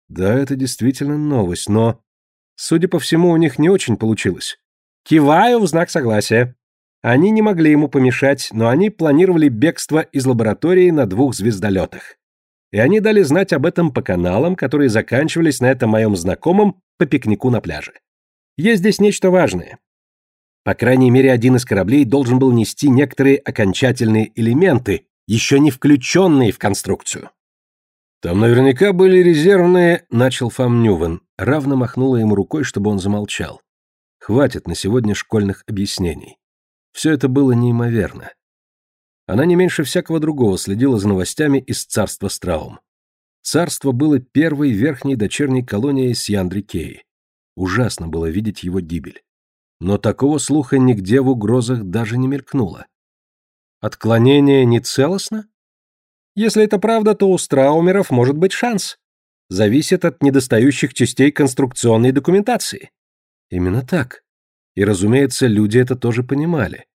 Да, это действительно новость, но, судя по всему, у них не очень получилось. Киваю в знак согласия. Они не могли ему помешать, но они планировали бегство из лаборатории на двух звездолетах. И они дали знать об этом по каналам, которые заканчивались на этом моем знакомом по пикнику на пляже. Есть здесь нечто важное. По крайней мере, один из кораблей должен был нести некоторые окончательные элементы, еще не включенные в конструкцию. Там наверняка были резервные, начал Фам Нювен. Равно махнула ему рукой, чтобы он замолчал. Хватит на сегодня школьных объяснений. Все это было неимоверно. Она не меньше всякого другого следила за новостями из царства Страум. Царство было первой верхней дочерней колонией Сьяндрикеи. Ужасно было видеть его гибель. Но такого слуха нигде в угрозах даже не мелькнуло. Отклонение не целостно? Если это правда, то у страумеров может быть шанс. Зависит от недостающих частей конструкционной документации. Именно так. И, разумеется, люди это тоже понимали.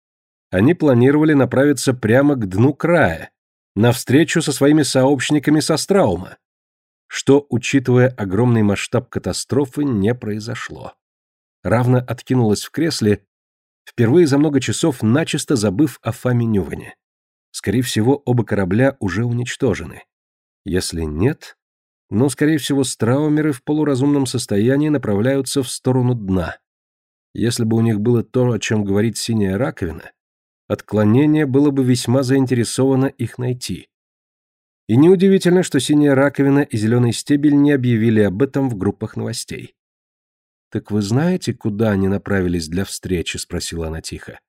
Они планировали направиться прямо к дну края, навстречу со своими сообщниками со Страума, что, учитывая огромный масштаб катастрофы, не произошло. Равно откинулась в кресле, впервые за много часов начисто забыв о Фаме Нюване. Скорее всего, оба корабля уже уничтожены. Если нет, но, скорее всего, страумеры в полуразумном состоянии направляются в сторону дна. Если бы у них было то, о чем говорит синяя раковина, отклонение было бы весьма заинтересовано их найти. И неудивительно, что синяя раковина и зеленый стебель не объявили об этом в группах новостей. «Так вы знаете, куда они направились для встречи?» — спросила она тихо.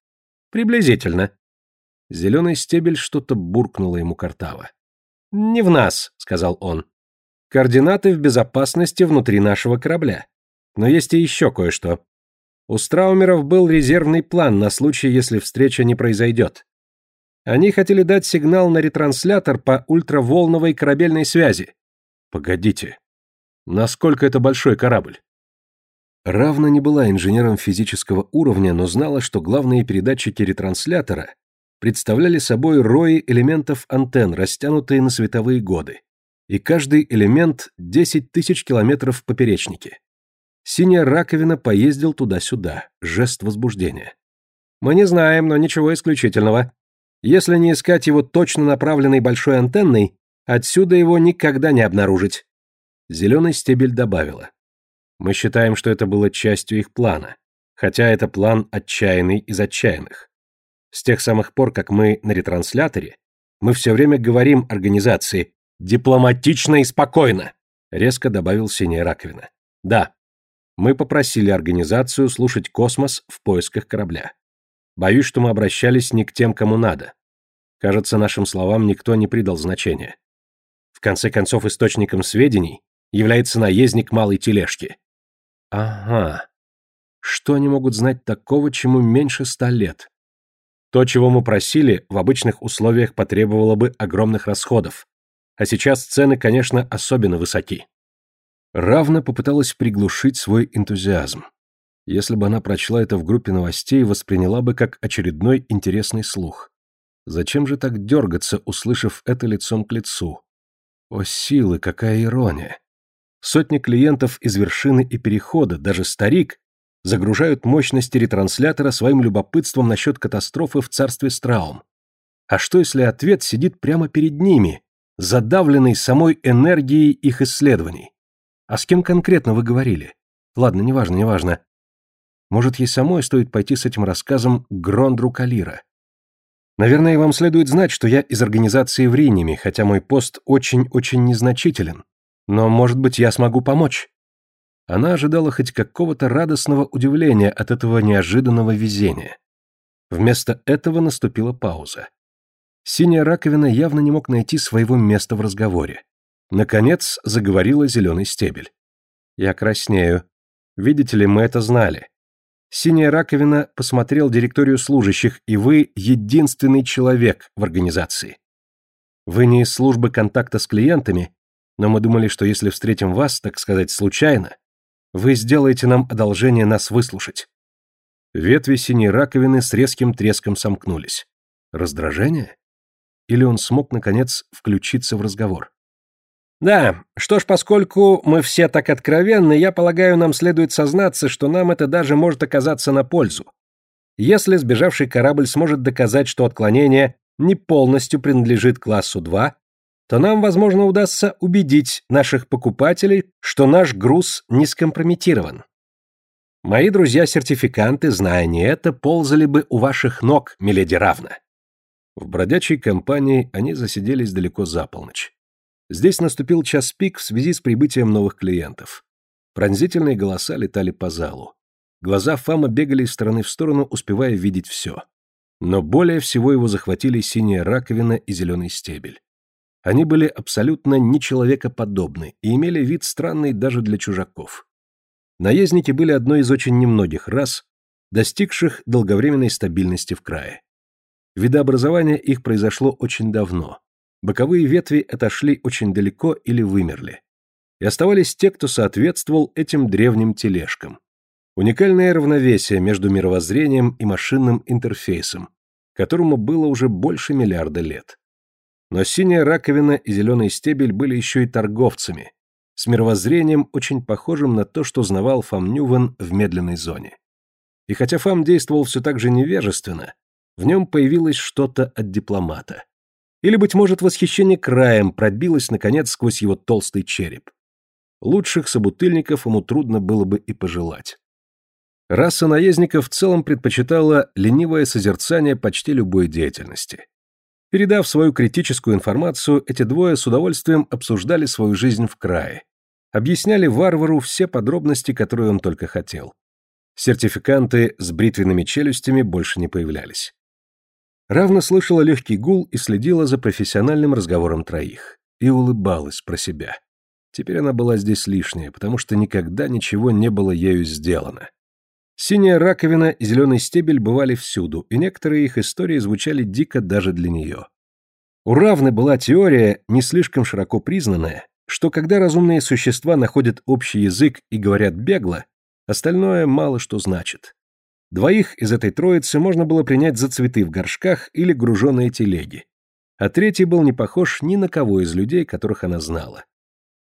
«Приблизительно». Зеленый стебель что-то буркнуло ему картава. «Не в нас», — сказал он. «Координаты в безопасности внутри нашего корабля. Но есть и еще кое-что. У Страумеров был резервный план на случай, если встреча не произойдет. Они хотели дать сигнал на ретранслятор по ультраволновой корабельной связи. Погодите. Насколько это большой корабль? Равна не была инженером физического уровня, но знала, что главные передатчики ретранслятора представляли собой рои элементов антенн, растянутые на световые годы, и каждый элемент 10 тысяч километров в поперечнике. Синяя раковина поездил туда-сюда, жест возбуждения. Мы не знаем, но ничего исключительного. Если не искать его точно направленной большой антенной, отсюда его никогда не обнаружить. Зеленый стебель добавила. Мы считаем, что это было частью их плана, хотя это план отчаянный из отчаянных. С тех самых пор, как мы на ретрансляторе, мы все время говорим организации «дипломатично и спокойно», резко добавил синяя раковина. Да, мы попросили организацию слушать космос в поисках корабля. Боюсь, что мы обращались не к тем, кому надо. Кажется, нашим словам никто не придал значения. В конце концов, источником сведений является наездник малой тележки. Ага. Что они могут знать такого, чему меньше ста лет? То, чего мы просили, в обычных условиях потребовало бы огромных расходов. А сейчас цены, конечно, особенно высоки. Равна попыталась приглушить свой энтузиазм. Если бы она прочла это в группе новостей, восприняла бы как очередной интересный слух. Зачем же так дергаться, услышав это лицом к лицу? О, силы, какая ирония! Сотни клиентов из вершины и перехода, даже старик, загружают мощности ретранслятора своим любопытством насчет катастрофы в царстве Страум. А что, если ответ сидит прямо перед ними, задавленный самой энергией их исследований? А с кем конкретно вы говорили? Ладно, неважно, неважно. Может, ей самой стоит пойти с этим рассказом к Грондру Калира. Наверное, вам следует знать, что я из организации в Риниме, хотя мой пост очень-очень незначителен. Но, может быть, я смогу помочь. Она ожидала хоть какого-то радостного удивления от этого неожиданного везения. Вместо этого наступила пауза. Синяя раковина явно не мог найти своего места в разговоре. Наконец заговорила зеленый стебель. Я краснею. Видите ли, мы это знали. Синяя раковина посмотрел директорию служащих, и вы единственный человек в организации. Вы не из службы контакта с клиентами, но мы думали, что если встретим вас, так сказать, случайно, вы сделаете нам одолжение нас выслушать. Ветви синей раковины с резким треском сомкнулись. Раздражение? Или он смог, наконец, включиться в разговор? Да, что ж, поскольку мы все так откровенны, я полагаю, нам следует сознаться, что нам это даже может оказаться на пользу. Если сбежавший корабль сможет доказать, что отклонение не полностью принадлежит классу 2, то нам, возможно, удастся убедить наших покупателей, что наш груз не скомпрометирован. Мои друзья-сертификанты, зная не это, ползали бы у ваших ног, миледи равно. В бродячей компании они засиделись далеко за полночь. Здесь наступил час пик в связи с прибытием новых клиентов. Пронзительные голоса летали по залу. Глаза Фама бегали из стороны в сторону, успевая видеть все. Но более всего его захватили синяя раковина и зеленый стебель. Они были абсолютно нечеловекоподобны и имели вид странный даже для чужаков. Наездники были одной из очень немногих рас, достигших долговременной стабильности в крае. Видообразование их произошло очень давно, боковые ветви отошли очень далеко или вымерли. И оставались те, кто соответствовал этим древним тележкам. Уникальное равновесие между мировоззрением и машинным интерфейсом, которому было уже больше миллиарда лет. Но синяя раковина и зеленый стебель были еще и торговцами, с мировоззрением, очень похожим на то, что знавал Фам Нювен в медленной зоне. И хотя Фам действовал все так же невежественно, в нем появилось что-то от дипломата. Или, быть может, восхищение краем пробилось, наконец, сквозь его толстый череп. Лучших собутыльников ему трудно было бы и пожелать. Раса наездников в целом предпочитала ленивое созерцание почти любой деятельности. Передав свою критическую информацию, эти двое с удовольствием обсуждали свою жизнь в крае. Объясняли варвару все подробности, которые он только хотел. Сертификанты с бритвенными челюстями больше не появлялись. Равно слышала легкий гул и следила за профессиональным разговором троих. И улыбалась про себя. Теперь она была здесь лишняя, потому что никогда ничего не было ею сделано. Синяя раковина и зеленый стебель бывали всюду, и некоторые их истории звучали дико даже для нее. У Равны была теория, не слишком широко признанная, что когда разумные существа находят общий язык и говорят бегло, остальное мало что значит. Двоих из этой троицы можно было принять за цветы в горшках или груженные телеги, а третий был не похож ни на кого из людей, которых она знала.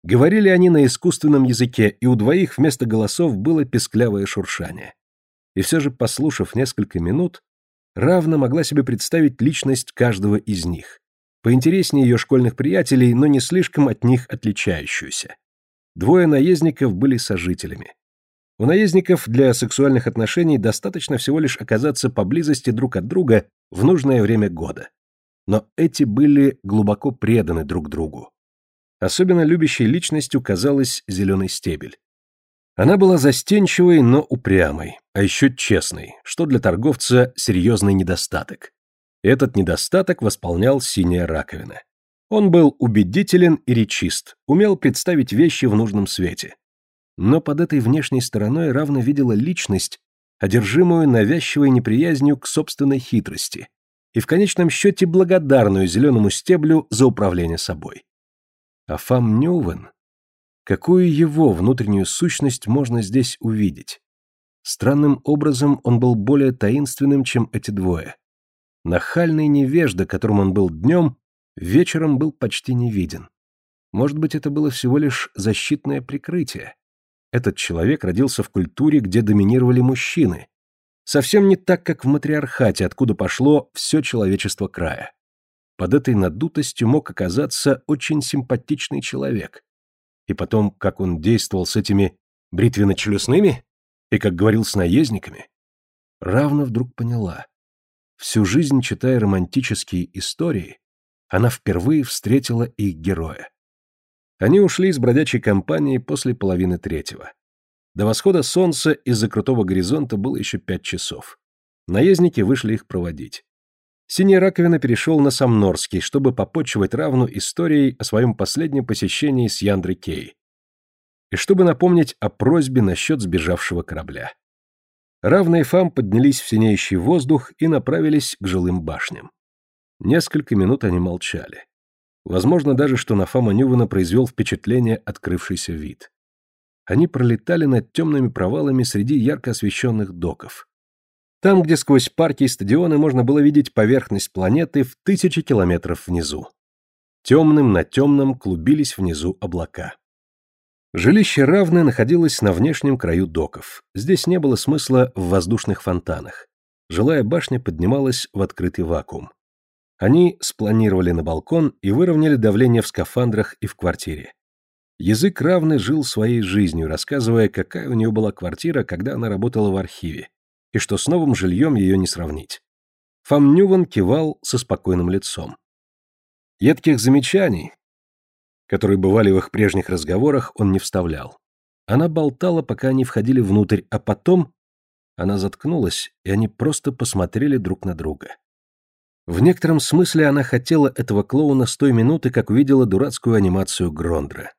Говорили они на искусственном языке, и у двоих вместо голосов было песклявое шуршание. И все же, послушав несколько минут, равно могла себе представить личность каждого из них. Поинтереснее ее школьных приятелей, но не слишком от них отличающуюся. Двое наездников были сожителями. У наездников для сексуальных отношений достаточно всего лишь оказаться поблизости друг от друга в нужное время года. Но эти были глубоко преданы друг другу. Особенно любящей личностью казалась зеленый стебель. Она была застенчивой, но упрямой, а еще честной, что для торговца серьезный недостаток. Этот недостаток восполнял синяя раковина. Он был убедителен и речист, умел представить вещи в нужном свете. Но под этой внешней стороной равно видела личность, одержимую навязчивой неприязнью к собственной хитрости, и в конечном счете благодарную зеленому стеблю за управление собой. А Фам Нювен Какую его внутреннюю сущность можно здесь увидеть? Странным образом он был более таинственным, чем эти двое. Нахальный невежда, которым он был днем, вечером был почти не виден. Может быть, это было всего лишь защитное прикрытие. Этот человек родился в культуре, где доминировали мужчины. Совсем не так, как в матриархате, откуда пошло все человечество края. Под этой надутостью мог оказаться очень симпатичный человек, и потом, как он действовал с этими бритвенно-челюстными? И как говорил с наездниками? Равно вдруг поняла. Всю жизнь, читая романтические истории, она впервые встретила их героя. Они ушли из бродячей компании после половины третьего. До восхода солнца из-за крутого горизонта было еще пять часов. Наездники вышли их проводить. Синяя раковина перешел на Самнорский, чтобы попотчевать Равну историей о своем последнем посещении с Яндрой Кей. И чтобы напомнить о просьбе насчет сбежавшего корабля. Равна и Фам поднялись в синеющий воздух и направились к жилым башням. Несколько минут они молчали. Возможно даже, что на Фама Нювана произвел впечатление открывшийся вид. Они пролетали над темными провалами среди ярко освещенных доков. Там, где сквозь парки и стадионы можно было видеть поверхность планеты в тысячи километров внизу. Темным на темном клубились внизу облака. Жилище равное находилось на внешнем краю доков. Здесь не было смысла в воздушных фонтанах. Жилая башня поднималась в открытый вакуум. Они спланировали на балкон и выровняли давление в скафандрах и в квартире. Язык равный жил своей жизнью, рассказывая, какая у нее была квартира, когда она работала в архиве, и что с новым жильем ее не сравнить. Фам Нюван кивал со спокойным лицом. Едких замечаний, которые бывали в их прежних разговорах, он не вставлял. Она болтала, пока они входили внутрь, а потом она заткнулась, и они просто посмотрели друг на друга. В некотором смысле она хотела этого клоуна с той минуты, как увидела дурацкую анимацию Грондра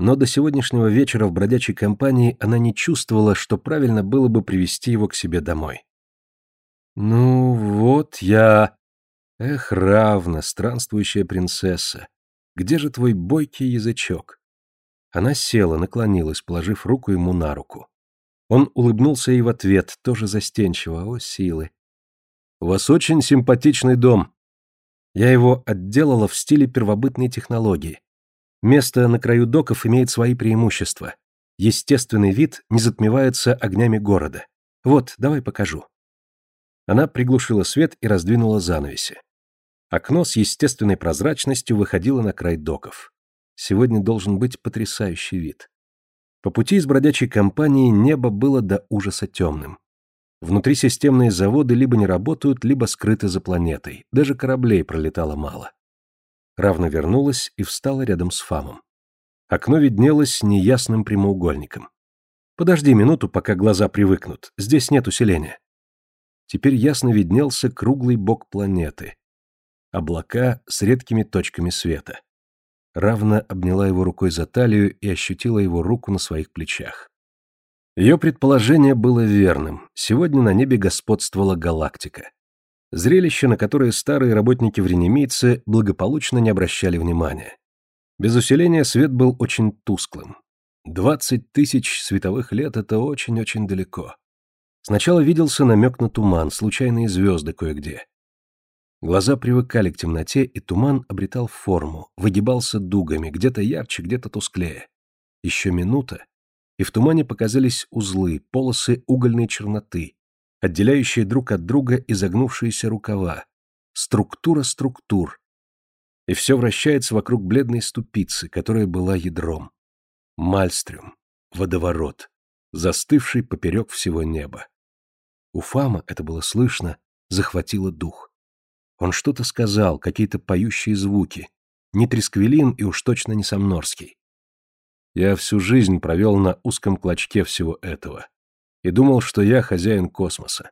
но до сегодняшнего вечера в бродячей компании она не чувствовала, что правильно было бы привести его к себе домой. «Ну вот я...» «Эх, равно, странствующая принцесса, где же твой бойкий язычок?» Она села, наклонилась, положив руку ему на руку. Он улыбнулся ей в ответ, тоже застенчиво, о силы. «У вас очень симпатичный дом. Я его отделала в стиле первобытной технологии. Место на краю доков имеет свои преимущества. Естественный вид не затмевается огнями города. Вот, давай покажу. Она приглушила свет и раздвинула занавеси. Окно с естественной прозрачностью выходило на край доков. Сегодня должен быть потрясающий вид. По пути из бродячей компании небо было до ужаса темным. Внутрисистемные заводы либо не работают, либо скрыты за планетой. Даже кораблей пролетало мало. Равна вернулась и встала рядом с Фамом. Окно виднелось неясным прямоугольником. «Подожди минуту, пока глаза привыкнут. Здесь нет усиления». Теперь ясно виднелся круглый бок планеты. Облака с редкими точками света. Равна обняла его рукой за талию и ощутила его руку на своих плечах. Ее предположение было верным. Сегодня на небе господствовала галактика. Зрелище, на которое старые работники вренемийцы благополучно не обращали внимания. Без усиления свет был очень тусклым. Двадцать тысяч световых лет — это очень-очень далеко. Сначала виделся намек на туман, случайные звезды кое-где. Глаза привыкали к темноте, и туман обретал форму, выгибался дугами, где-то ярче, где-то тусклее. Еще минута, и в тумане показались узлы, полосы угольной черноты, отделяющие друг от друга изогнувшиеся рукава, структура структур. И все вращается вокруг бледной ступицы, которая была ядром. Мальстрюм, водоворот, застывший поперек всего неба. У Фама, это было слышно, захватило дух. Он что-то сказал, какие-то поющие звуки. Не Тресквилин и уж точно не Самнорский. Я всю жизнь провел на узком клочке всего этого и думал, что я хозяин космоса.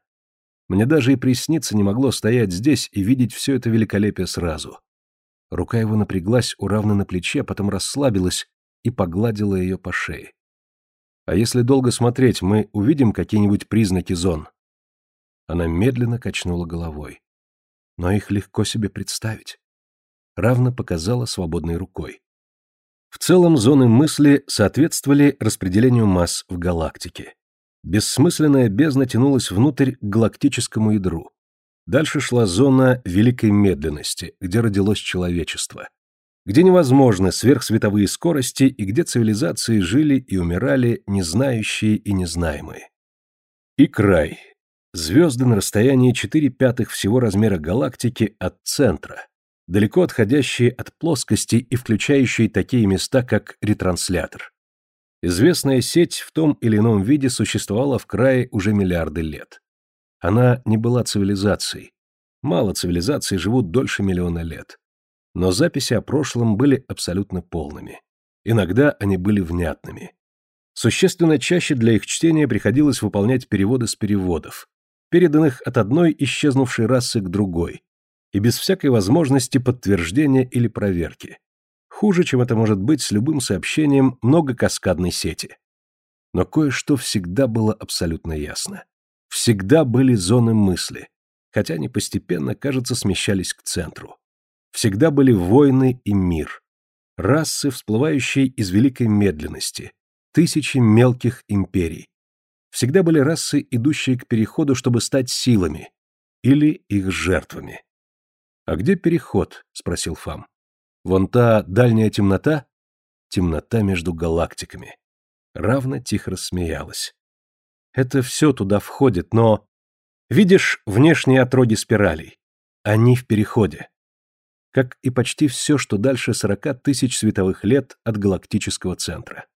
Мне даже и присниться не могло стоять здесь и видеть все это великолепие сразу. Рука его напряглась у на плече, потом расслабилась и погладила ее по шее. А если долго смотреть, мы увидим какие-нибудь признаки зон? Она медленно качнула головой. Но их легко себе представить. Равно показала свободной рукой. В целом зоны мысли соответствовали распределению масс в галактике. Бессмысленная бездна тянулась внутрь к галактическому ядру. Дальше шла зона великой медленности, где родилось человечество, где невозможны сверхсветовые скорости и где цивилизации жили и умирали незнающие и незнаемые. И край. Звезды на расстоянии 4 пятых всего размера галактики от центра, далеко отходящие от плоскости и включающие такие места, как ретранслятор. Известная сеть в том или ином виде существовала в крае уже миллиарды лет. Она не была цивилизацией. Мало цивилизаций живут дольше миллиона лет. Но записи о прошлом были абсолютно полными. Иногда они были внятными. Существенно чаще для их чтения приходилось выполнять переводы с переводов, переданных от одной исчезнувшей расы к другой, и без всякой возможности подтверждения или проверки. Хуже, чем это может быть с любым сообщением многокаскадной сети. Но кое-что всегда было абсолютно ясно. Всегда были зоны мысли, хотя они постепенно, кажется, смещались к центру. Всегда были войны и мир. Расы, всплывающие из великой медленности, тысячи мелких империй. Всегда были расы, идущие к переходу, чтобы стать силами, или их жертвами. «А где переход?» — спросил Фам. Вон та дальняя темнота? Темнота между галактиками. Равно тихо рассмеялась. Это все туда входит, но... Видишь внешние отроги спиралей? Они в переходе. Как и почти все, что дальше сорока тысяч световых лет от галактического центра.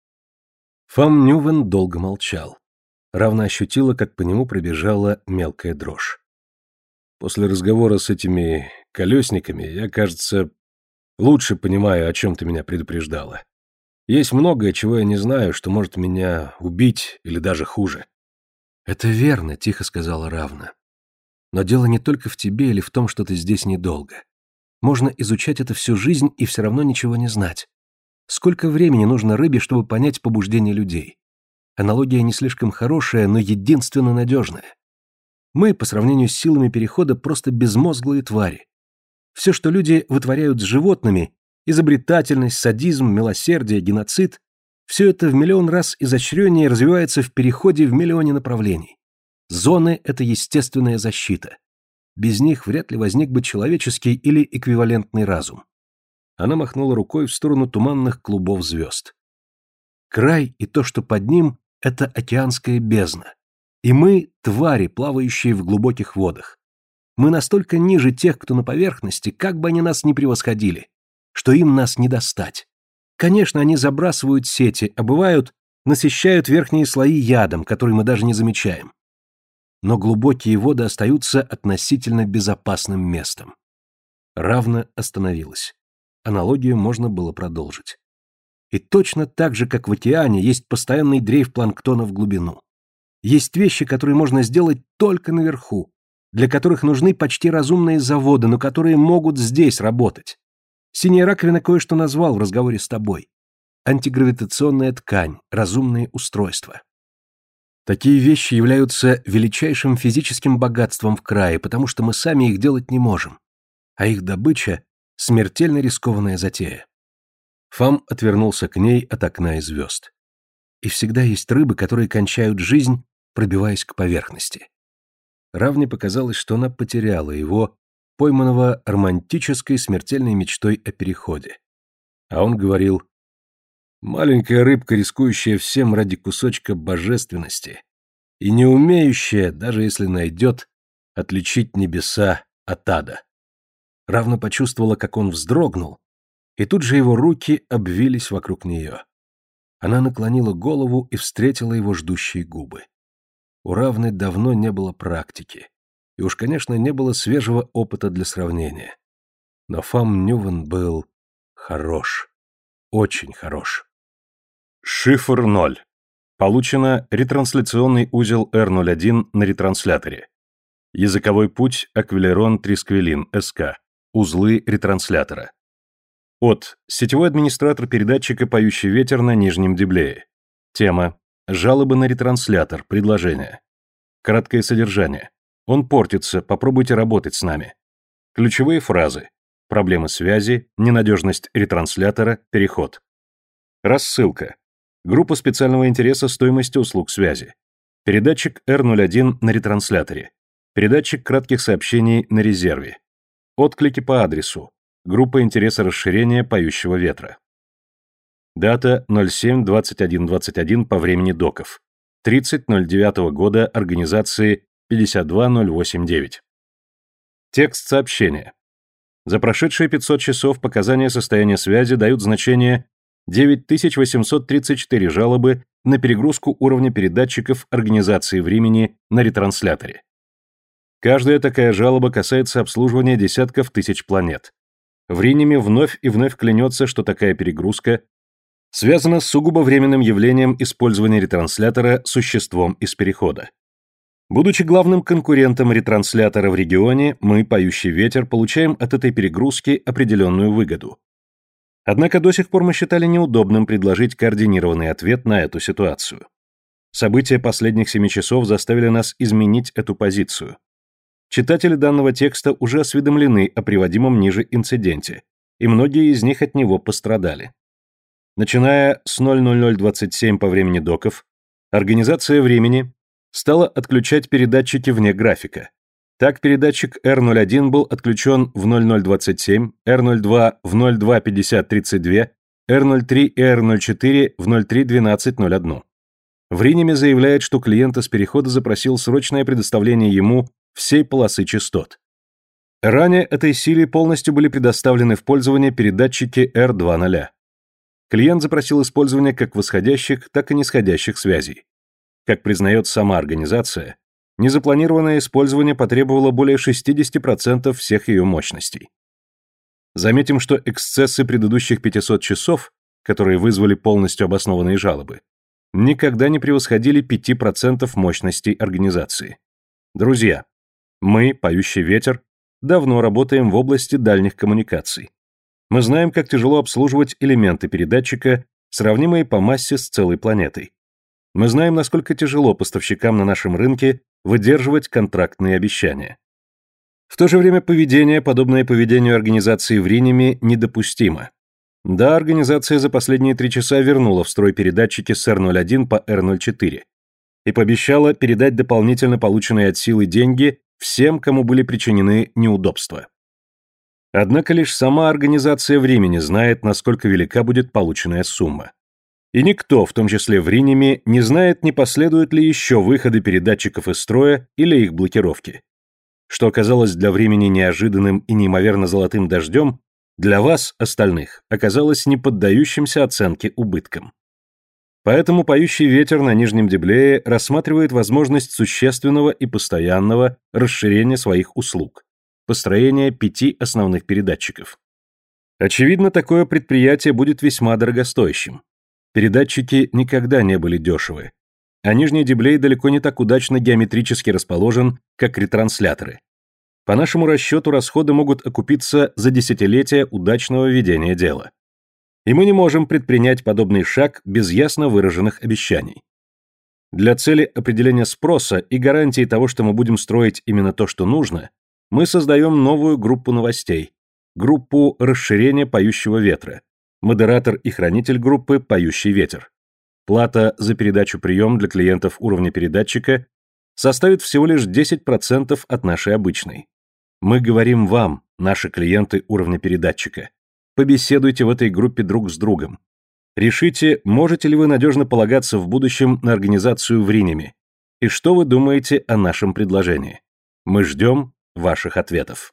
Фам Нювен долго молчал. Равно ощутила, как по нему пробежала мелкая дрожь. После разговора с этими колесниками я, кажется, Лучше понимаю, о чем ты меня предупреждала. Есть многое, чего я не знаю, что может меня убить или даже хуже. Это верно, тихо сказала Равна. Но дело не только в тебе или в том, что ты здесь недолго. Можно изучать это всю жизнь и все равно ничего не знать. Сколько времени нужно рыбе, чтобы понять побуждение людей? Аналогия не слишком хорошая, но единственно надежная. Мы, по сравнению с силами перехода, просто безмозглые твари. Все, что люди вытворяют с животными, изобретательность, садизм, милосердие, геноцид, все это в миллион раз изощреннее развивается в переходе в миллионе направлений. Зоны – это естественная защита. Без них вряд ли возник бы человеческий или эквивалентный разум. Она махнула рукой в сторону туманных клубов звезд. Край и то, что под ним – это океанская бездна. И мы — твари, плавающие в глубоких водах. Мы настолько ниже тех, кто на поверхности, как бы они нас ни превосходили, что им нас не достать. Конечно, они забрасывают сети, а бывают, насыщают верхние слои ядом, который мы даже не замечаем. Но глубокие воды остаются относительно безопасным местом. Равно остановилась. Аналогию можно было продолжить. И точно так же, как в океане, есть постоянный дрейф планктона в глубину. Есть вещи, которые можно сделать только наверху, для которых нужны почти разумные заводы, но которые могут здесь работать. Синяя раковина кое-что назвал в разговоре с тобой. Антигравитационная ткань, разумные устройства. Такие вещи являются величайшим физическим богатством в крае, потому что мы сами их делать не можем. А их добыча — смертельно рискованная затея. Фам отвернулся к ней от окна и звезд. И всегда есть рыбы, которые кончают жизнь, пробиваясь к поверхности. Равне показалось, что она потеряла его, пойманного романтической смертельной мечтой о переходе. А он говорил, «Маленькая рыбка, рискующая всем ради кусочка божественности и не умеющая, даже если найдет, отличить небеса от ада». Равно почувствовала, как он вздрогнул, и тут же его руки обвились вокруг нее. Она наклонила голову и встретила его ждущие губы. У Равны давно не было практики, и уж, конечно, не было свежего опыта для сравнения. Но Фам Нювен был хорош, очень хорош. Шифр 0. Получено ретрансляционный узел R01 на ретрансляторе. Языковой путь Аквилерон Трисквилин, СК. Узлы ретранслятора. От. Сетевой администратор передатчика «Поющий ветер» на Нижнем Деблее. Тема. Жалобы на ретранслятор. Предложение. Краткое содержание. Он портится, попробуйте работать с нами. Ключевые фразы. Проблемы связи, ненадежность ретранслятора, переход. Рассылка. Группа специального интереса стоимости услуг связи. Передатчик R01 на ретрансляторе. Передатчик кратких сообщений на резерве. Отклики по адресу. Группа интереса расширения поющего ветра. Дата 07-21-21 по времени доков. 30.09 года организации 52089. Текст сообщения. За прошедшие 500 часов показания состояния связи дают значение 9834 жалобы на перегрузку уровня передатчиков организации времени на ретрансляторе. Каждая такая жалоба касается обслуживания десятков тысяч планет. В Риниме вновь и вновь клянется, что такая перегрузка связано с сугубо временным явлением использования ретранслятора существом из перехода. Будучи главным конкурентом ретранслятора в регионе, мы, поющий ветер, получаем от этой перегрузки определенную выгоду. Однако до сих пор мы считали неудобным предложить координированный ответ на эту ситуацию. События последних семи часов заставили нас изменить эту позицию. Читатели данного текста уже осведомлены о приводимом ниже инциденте, и многие из них от него пострадали. Начиная с 00027 по времени доков, организация времени стала отключать передатчики вне графика. Так передатчик R01 был отключен в 0027, R02 в 025032, R03 и R04 в 031201. Вриниме заявляет, что клиент из перехода запросил срочное предоставление ему всей полосы частот. Ранее этой силе полностью были предоставлены в пользование передатчики R20. Клиент запросил использование как восходящих, так и нисходящих связей. Как признает сама организация, незапланированное использование потребовало более 60% всех ее мощностей. Заметим, что эксцессы предыдущих 500 часов, которые вызвали полностью обоснованные жалобы, никогда не превосходили 5% мощностей организации. Друзья, мы, Поющий Ветер, давно работаем в области дальних коммуникаций. Мы знаем, как тяжело обслуживать элементы передатчика, сравнимые по массе с целой планетой. Мы знаем, насколько тяжело поставщикам на нашем рынке выдерживать контрактные обещания. В то же время поведение, подобное поведению организации в Риниме, недопустимо. Да, организация за последние три часа вернула в строй передатчики с R01 по R04 и пообещала передать дополнительно полученные от силы деньги всем, кому были причинены неудобства. Однако лишь сама организация времени знает, насколько велика будет полученная сумма. И никто, в том числе в Риниме, не знает, не последуют ли еще выходы передатчиков из строя или их блокировки. Что оказалось для времени неожиданным и неимоверно золотым дождем, для вас, остальных, оказалось не поддающимся оценке убытком. Поэтому поющий ветер на Нижнем Деблее рассматривает возможность существенного и постоянного расширения своих услуг, построения пяти основных передатчиков. Очевидно, такое предприятие будет весьма дорогостоящим. Передатчики никогда не были дешевы, а Нижний Деблей далеко не так удачно геометрически расположен, как ретрансляторы. По нашему расчету, расходы могут окупиться за десятилетия удачного ведения дела. И мы не можем предпринять подобный шаг без ясно выраженных обещаний. Для цели определения спроса и гарантии того, что мы будем строить именно то, что нужно, мы создаем новую группу новостей, группу расширения поющего ветра, модератор и хранитель группы «Поющий ветер». Плата за передачу-прием для клиентов уровня передатчика составит всего лишь 10% от нашей обычной. Мы говорим вам, наши клиенты уровня передатчика. Побеседуйте в этой группе друг с другом. Решите, можете ли вы надежно полагаться в будущем на организацию в Риниме. И что вы думаете о нашем предложении? Мы ждем ваших ответов.